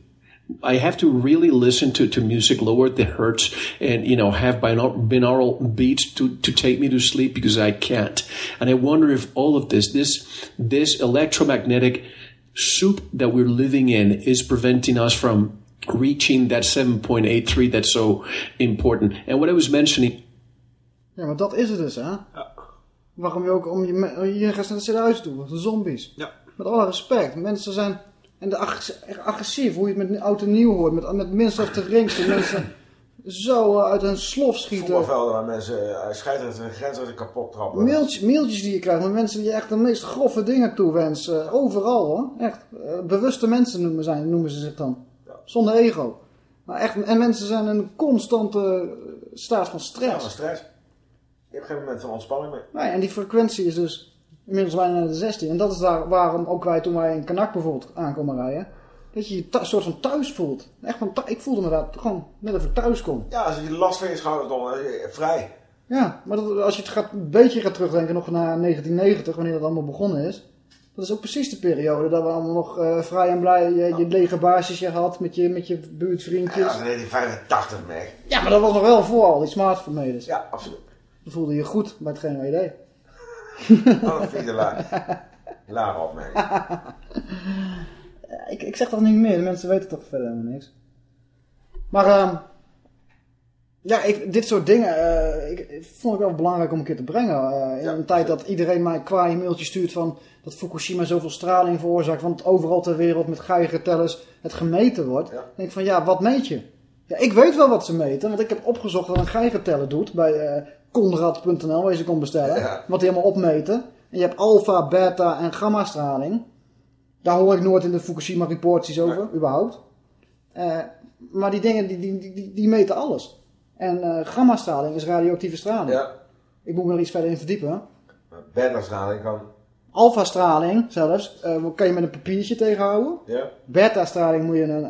I have to really listen to, to music lower the hertz and, you know, have binaural, binaural beats to, to take me to sleep because I can't. And I wonder if all of this, this, this electromagnetic soup that we're living in is preventing us from reaching that 7.83 that's so important. And what I was mentioning, Ja, maar dat is het dus, hè? Waarom je ook om je, me- je gaat naar het huis toe, de zombies. Ja. Met alle respect. Mensen zijn en de ag- agressief, hoe je het met oud en nieuw hoort. Met, met minst of de ringste mensen zo eh, uit hun slof schieten. Voetbalvelden waar mensen uh, scheidsrechters en grensrechters kapot trappen. Mailtjes, mailtjes die je krijgt met mensen die je echt de meest grove dingen toewensen. Overal hoor. Echt. Eh, bewuste mensen noemen, zijn, noemen ze zich dan. Zonder ego. Maar echt, en mensen zijn in een constante eh, staat van stress. Ja, maar stress. Je hebt geen moment van ontspanning meer. Nee, en die frequentie is dus inmiddels bijna naar de 16. En dat is daar, waarom ook wij toen wij in Kanak bijvoorbeeld aankomen rijden. Dat je je een soort van thuis voelt. Echt van, ik voelde me daar gewoon net even thuis kom. Ja, als je last van je schouders dan vrij. Ja, maar dat, als je het gaat, een beetje gaat terugdenken nog naar 1990, wanneer dat allemaal begonnen is. Dat is ook precies de periode dat we allemaal nog eh, vrij en blij je, je lege basisje had met je, met je buurtvriendjes. Ja, dat is 1985 merk. Ja, maar dat was nog wel voor al die smartphones. Ja, absoluut. Dan voelde je goed bij hetgeen wat je deed. Oh, een vieze laag. Opmerking. Ja, ik, ik zeg dat niet meer, de mensen weten toch verder helemaal niks. Maar ehm ja, ik, dit soort dingen eh, ik, vond ik wel belangrijk om een keer te brengen. Eh, in een tijd dat iedereen mij kwaai mailtje stuurt van dat Fukushima zoveel straling veroorzaakt, want overal ter wereld met geigertellers het gemeten wordt. Dan denk ik van ja, wat meet je? Ja, ik weet wel wat ze meten, want ik heb opgezocht wat een geigerteller doet bij eh Conrad.nl, waar je ze kon bestellen. Ja. Wat die allemaal opmeten. En je hebt alfa, beta en gamma straling. Daar hoor ik nooit in de Fukushima reports iets over, überhaupt. Eh, maar die dingen, die, die, die, die meten alles. En eh gamma-straling is radioactieve straling. Ja. Ik moet me er iets verder in verdiepen. Beta-straling kan... Alpha-straling zelfs, eh, kan je met een papiertje tegenhouden. Ja. Beta-straling moet je een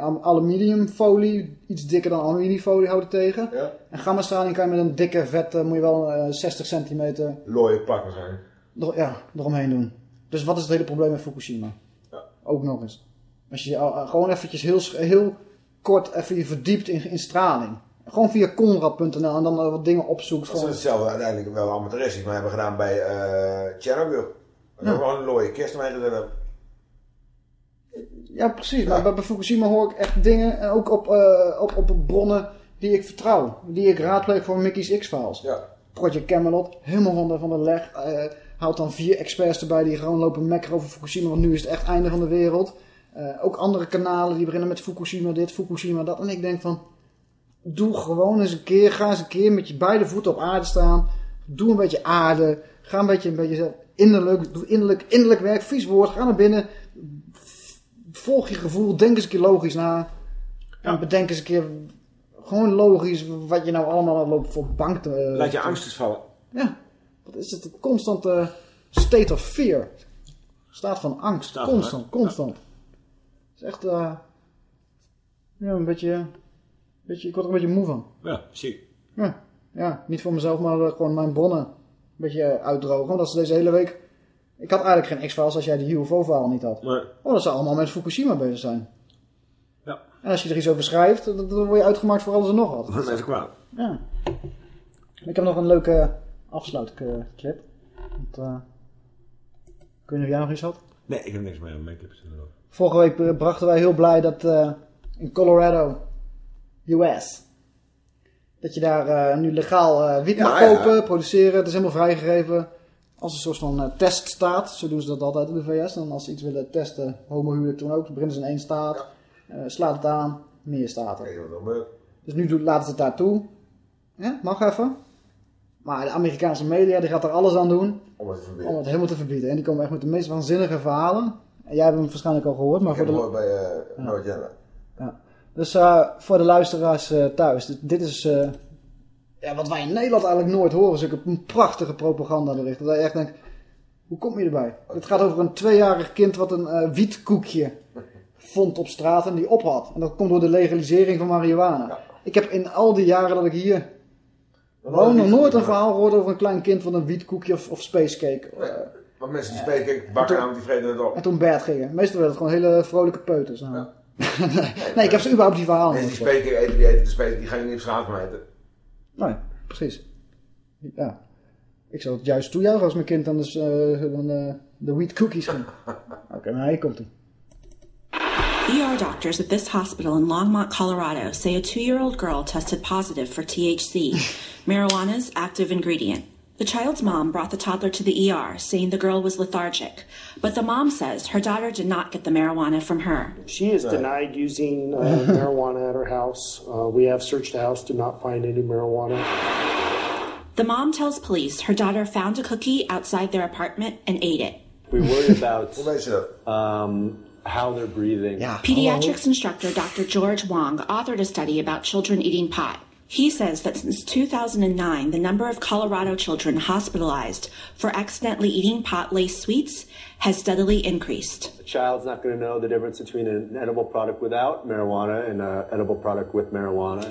am- aluminiumfolie, iets dikker dan aluminiumfolie houden tegen. Ja. En gamma-straling kan je met een dikke vet, moet je wel eh, 60 centimeter Looie pakken zijn. er, ja, eromheen doen. Dus wat is het hele probleem met Fukushima? Ook nog eens. Als je gewoon eventjes heel, heel kort even je verdiept in, in straling. Gewoon via conrad.nl en dan wat dingen opzoekt. Dat is hetzelfde uiteindelijk wel amateuristisch, maar hebben we gedaan bij eh Chernobyl. Ja. ook wel een looie gedaan hebben. ja, precies. Maar bij, Fukushima hoor ik echt dingen. En ook op, eh, op, op bronnen die ik vertrouw. Die ik raadpleeg voor Mickey's X-Files. Ja. Project Camelot, helemaal van de, van de leg. eh houdt dan vier experts erbij die gewoon lopen mekkeren over Fukushima. Want nu is het echt einde van de wereld. Ook andere kanalen die beginnen met Fukushima dit, Fukushima dat. En ik denk van, doe gewoon eens een keer, ga eens een keer met je beide voeten op aarde staan. Doe een beetje aarde. Ga een beetje, een beetje zelf innerlijk, doe innerlijk, innerlijk werk, vies woord. Ga naar binnen. Volg je gevoel, denk eens een keer logisch na. En bedenk eens een keer gewoon logisch wat je nou allemaal loopt voor bank te... Laat je angst eens vallen. Ja, wat is het? Een constante state of fear. Staat van angst. Staat constant, constant. Het is echt, eh ja, een beetje, beetje, ik word er een beetje moe van. Ja, zie. Ja, ja niet voor mezelf, maar eh, gewoon mijn bronnen een beetje eh, uitdrogen. Want dat is deze hele week... Ik had eigenlijk geen X-Files als jij de UFO-verhaal niet had. Nee. Oh, dat zou allemaal met Fukushima bezig zijn. Ja. En als je er iets over schrijft, dan, dan word je uitgemaakt voor alles en nog wat. Dat is kwaad. Ja. Ik heb nog een leuke afsluitclip. Want, eh, ik weet niet of jij nog iets had. Nee, ik heb niks meer aan make-ups. Vorige week eh, brachten wij heel blij dat eh, in Colorado, US, dat je daar eh, nu legaal eh, wiet Ja, mag ja. kopen, produceren. Het is helemaal vrijgegeven als een soort van eh, teststaat. Zo doen ze dat altijd in de VS. En als ze iets willen testen, homohuwelijk toen ook, dan beginnen ze in één staat, slaat het aan, meer staten. Dus nu doet- laten ze het daar toe. Ja, mag even. Maar de Amerikaanse media die gaat er alles aan doen Om het om het helemaal te verbieden. En die komen echt met de meest waanzinnige verhalen. En jij hebt hem waarschijnlijk al gehoord. Maar Ik voor heb de... gehoord bij. Ja. Dus eh, voor de luisteraars eh, thuis, dit, dit is eh, ja, wat wij in Nederland eigenlijk nooit horen. Zulke prachtige propagandaberichten. Dat je echt denkt, hoe kom je erbij? Het gaat over een tweejarig kind wat een wietkoekje vond op straat en die op had. En dat komt door de legalisering van marihuana. Ik heb in al die jaren dat ik hier woon nog nooit een verhaal gehoord over een klein kind van een wietkoekje of, of spacecake. Eh, Want mensen die spreken, bakken toen- namelijk die vreden het op. en toen bed gingen. Meestal werden het gewoon hele vrolijke peuters. Nou. Nee, nee, ik heb ze überhaupt verhalen Mensen die spreken, eten, die eten de spelen, die gaan je niet op straat eten. Nee, precies. Ja. Ik zou het juist toejuichen als mijn kind dan, dus, eh, dan eh, de wheat cookies ging. Oké, nou hier komt hij. ER doctors at this hospital in Longmont, Colorado say a two year old girl tested positive for THC, marijuana's active ingredient. The child's mom brought the toddler to the ER, saying the girl was lethargic. But the mom says her daughter did not get the marijuana from her. She is denied using uh, marijuana at her house. Uh, we have searched the house, did not find any marijuana. The mom tells police her daughter found a cookie outside their apartment and ate it. We worry about um, how they're breathing. Pediatrics instructor Dr. George Wong authored a study about children eating pot. He says that since 2009, the number of Colorado children hospitalized for accidentally eating pot laced sweets has steadily increased. The child's not going to know the difference between an edible product without marijuana and an edible product with marijuana.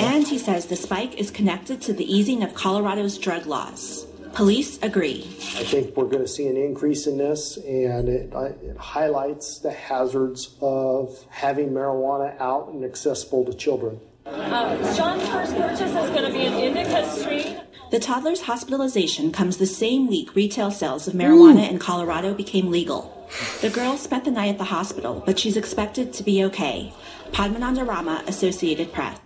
And he says the spike is connected to the easing of Colorado's drug laws. Police agree. I think we're going to see an increase in this, and it, it highlights the hazards of having marijuana out and accessible to children. Uh, um, John's first purchase is going to be an indica street. The toddler's hospitalization comes the same week retail sales of marijuana in Colorado became legal. The girl spent the night at the hospital, but she's expected to be okay. Padmananda Rama, Associated Press.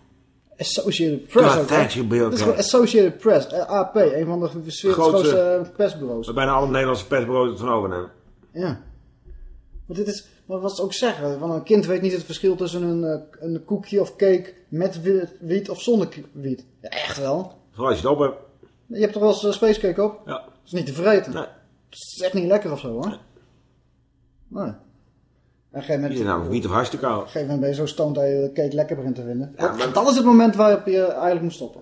Associated Press God, ook, hè? thanks, you Bill Dat is Associated Press, uh, uh, AP, een van de werelds Grootste- grootste persbureaus. Waar bijna alle Nederlandse persbureaus het van overnemen. Ja. Maar dit is, wat wat ze ook zeggen, van een kind weet niet het verschil tussen een, eh, een koekje of cake met wi- wiet of zonder wiet. Ja, echt wel. Vooral als je het op hebt. Je hebt toch wel eens eh, spacecake op? Ja. Dat is niet te vreten. Dat is echt niet lekker of zo hoor. Nee. een gegeven moment, is namelijk niet of hartstikke koud. op een gegeven moment ben je zo stoned dat je de cake lekker begint te vinden. Ja, dat, maar- dat is het moment waarop je eigenlijk moet stoppen.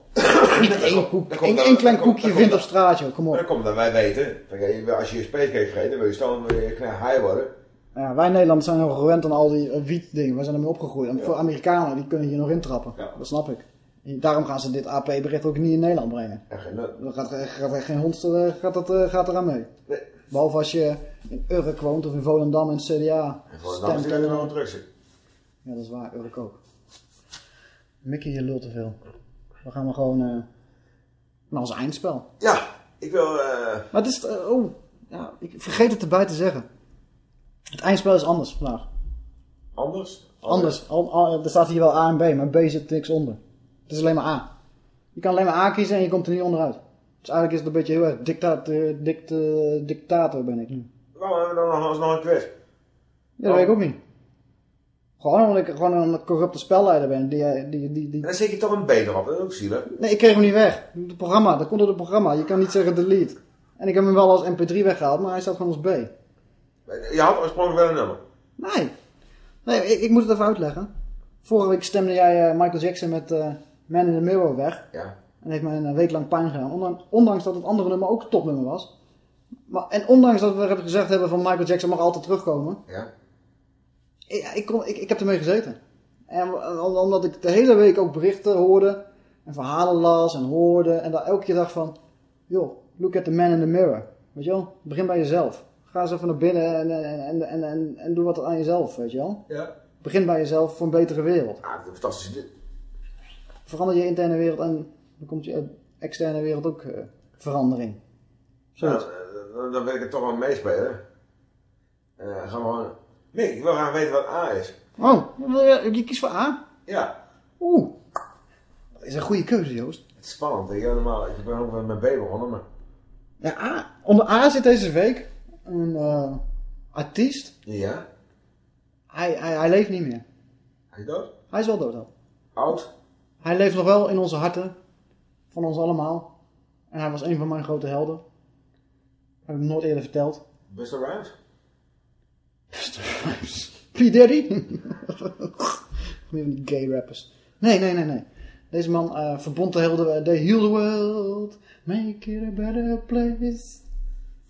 Niet één, koek, dan komt één, dat- één klein koekje vindt op straat, joh. Kom Maar op. dat komt dat wij weten. je Als je je spacecake vreet, dan wil je je knap high worden. Ja, wij Nederlanders zijn nog gewend aan al die uh, wietdingen. Wij zijn ermee opgegroeid. En voor Amerikanen, die kunnen hier nog intrappen. Dat snap ik. Daarom gaan ze dit AP-bericht ook niet in Nederland brengen. Ja, geen. Dan gaat, gaat er geen hond eh, gaat dat, eh, gaat eraan mee. Behalve als je in Urk woont of in Volendam in het CDA Gewoon dan is stemt. er en, wel eh, een. Ja, dat is waar. Urk ook. Mickey, je lult te veel. We gaan maar gewoon eh, naar ons eindspel. Ja, ik wil... eh, Maar het is... eh, oh, ja, ik vergeet het erbij te zeggen. Het eindspel is anders vandaag. anders? Anders. Al- er staat hier wel A en B, maar B zit niks onder. Het is alleen maar A. Je kan alleen maar A kiezen en je komt er niet onderuit. Dus eigenlijk is het een beetje heel erg dictaat, eh, dict, eh, dictator ben ik nu. Waarom hebben we dan nog, nog een quiz? Ja, dat weet ik ook niet. Gewoon omdat ik gewoon een corrupte spelleider ben. Die, eh, die, die, die... En dan zet je toch een B erop, dat is ook zielig. Nee, ik kreeg hem niet weg. Het programma, dat komt door het programma. Je kan niet zeggen delete. En ik heb hem wel als mp3 weggehaald, maar hij staat gewoon als B. Je had oorspronkelijk wel een nummer. Nee. Nee, ik, ik moet het even uitleggen. Vorige week stemde jij eh, Michael Jackson met eh, Man in the Mirror weg. Ja. En heeft mij een week lang pijn gedaan. Ondanks, ondanks dat het andere nummer ook een topnummer was. Maar, en ondanks dat we hebben gezegd hebben van Michael Jackson mag altijd terugkomen. Ja. Ik, ik, kon, ik, ik heb ermee gezeten. En om- omdat ik de hele week ook berichten hoorde. En verhalen las en hoorde. En daar elke keer dacht van... Joh, look at the man in the mirror. Weet je wel? Begin bij jezelf. Ga eens even naar binnen en, en, en, en, en, en doe wat aan jezelf, weet je wel? Ja. Begin bij jezelf voor een betere wereld. Ah, een fantastische dit. Verander je interne wereld en dan komt je externe wereld ook eh, verandering. Zo. Nou, dan, dan wil ik het toch wel meespelen. Eh gaan we gewoon... Mick, ik wil graag weten wat A is. Oh, je kiest voor A? Ja. Oeh. Dat is een goede keuze, Joost. Het is spannend. Ik, normaal, ik ben ook met B begonnen, maar... Ja, A. Onder A zit deze week een eh, artiest. Ja. Hij, hij, hij leeft niet meer. Hij is dood? Hij is wel dood al. Oud? Hij leeft nog wel in onze harten. Van ons allemaal. En hij was een van mijn grote helden. Heb ik nooit eerder verteld. Buster Rhymes? P. Daddy? Meer van die gay rappers. Nee, nee, nee, nee. Deze man eh, verbond de hele de heel the world. Make it a better place.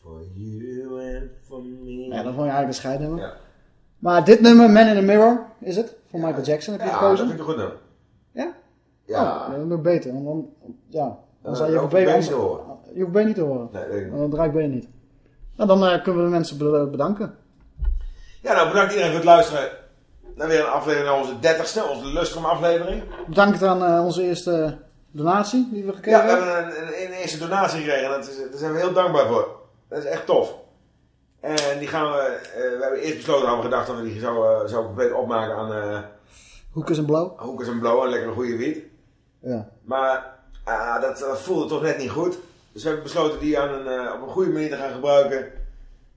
For you and for me. Ja, dat vond je eigenlijk een scheidnummer. Ja. Maar dit nummer, Man in the Mirror, is het? Van Michael Jackson heb je Ja, dat gekozen? vind ik een goed nummer. Ja? Ja. Oh, dat nog beter. Want dan, ja, dan Eh, zou je even B niet te horen. Je hoeft B niet te horen. Nee, niet. Dan draai ik B niet. Nou, dan eh, kunnen we de mensen be- bedanken. Ja, nou bedankt iedereen voor het luisteren naar weer een aflevering naar onze 30ste, onze Lustrum aflevering. Bedankt aan eh, onze eerste donatie die we gekregen Ja, we hebben. hebben een, een, een eerste donatie gekregen en dat is, daar zijn we heel dankbaar voor. Dat is echt tof. En die gaan we, eh, we hebben eerst besloten, hadden we gedacht dat we die zo, eh, zo compleet opmaken aan eh Hoekers en blauw. hoekers en blauw en lekker een goede wiet. Ja. Maar ah, dat, dat voelde toch net niet goed. Dus we hebben besloten die aan een, op een goede manier te gaan gebruiken.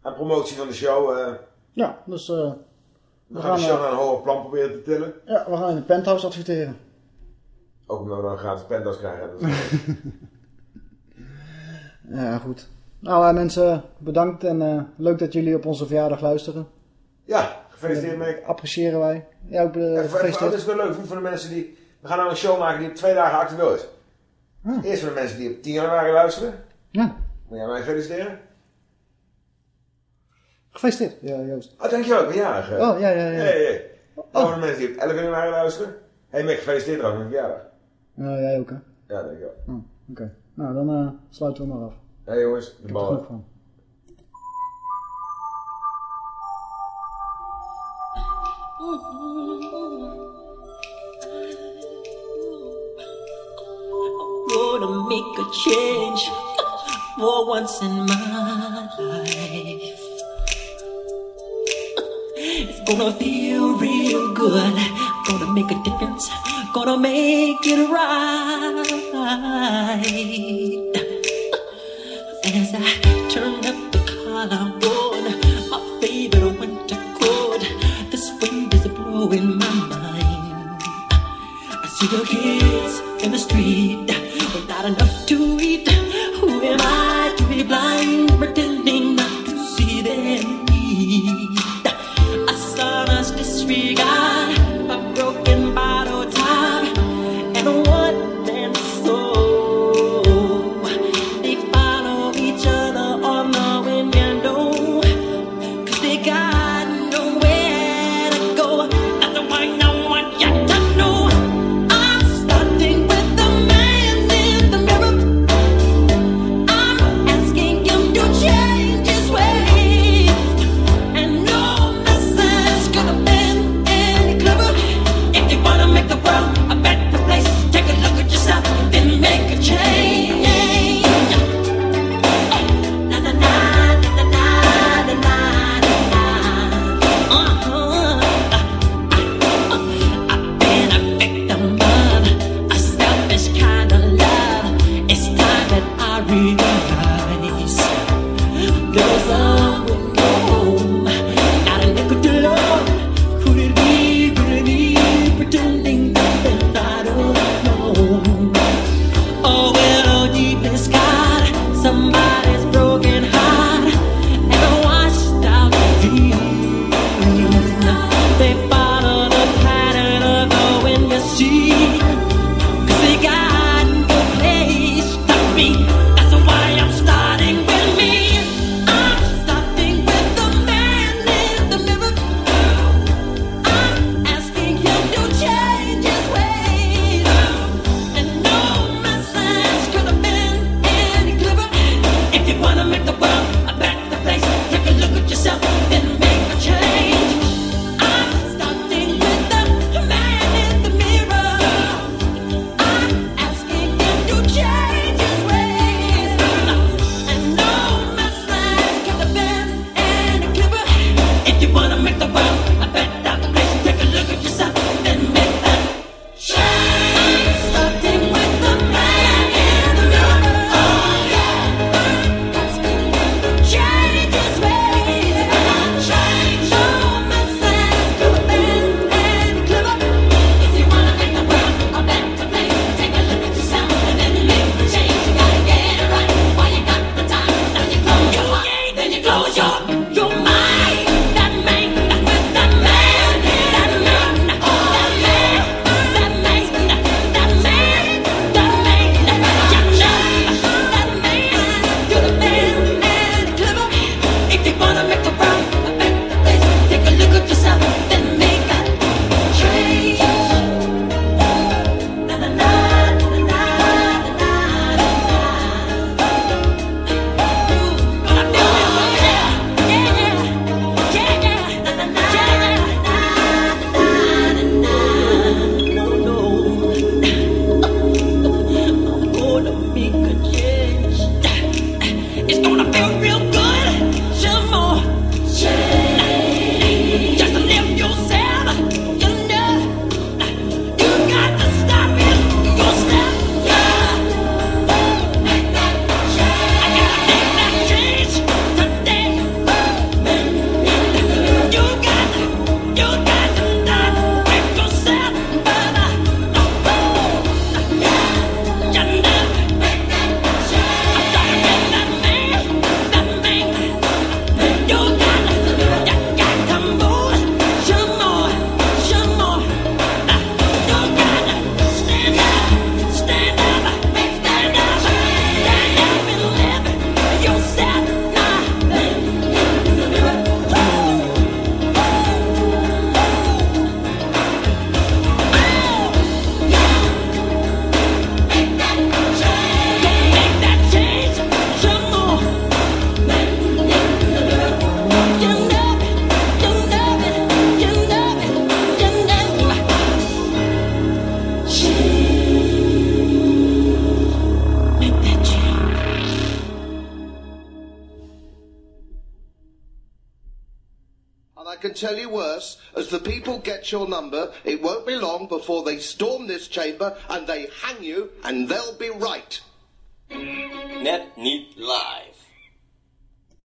Aan promotie van de show. Ja, dus we we gaan de show naar een hoger plan proberen te tillen. ja, we gaan in de penthouse adverteren. Ook omdat we dan een gratis penthouse krijgen. Dat is- Ja, goed. Nou eh, mensen, bedankt en eh, leuk dat jullie op onze verjaardag luisteren. ja, gefeliciteerd mee. appreciëren wij. Ja, ook eh, Ja, voor- gefeliciteerd. is wel leuk voor de mensen die... We gaan nou een show maken die op twee dagen actueel is. Eerst voor de mensen die op 10 januari luisteren. Ja. Moet jij mij feliciteren? Gefeliciteerd, ja, Joost. Oh, dankjewel, ik ben jarig. Oh, ja, ja, ja. Hey. Oh, voor de mensen die op 11 januari luisteren. Hey Mick, gefeliciteerd trouwens met je verjaardag. Ja, jij ook, hè? Ja, dankjewel. Oh, Oké. Nou, dan sluiten we maar af. Hey jongens, de Ik er bal. gonna make a change for once in my life. It's gonna feel real good. Gonna make a difference. Gonna make it right. As I turn up the collar on my favorite winter coat, this wind is blowing my mind. I see the kids in the street with not enough to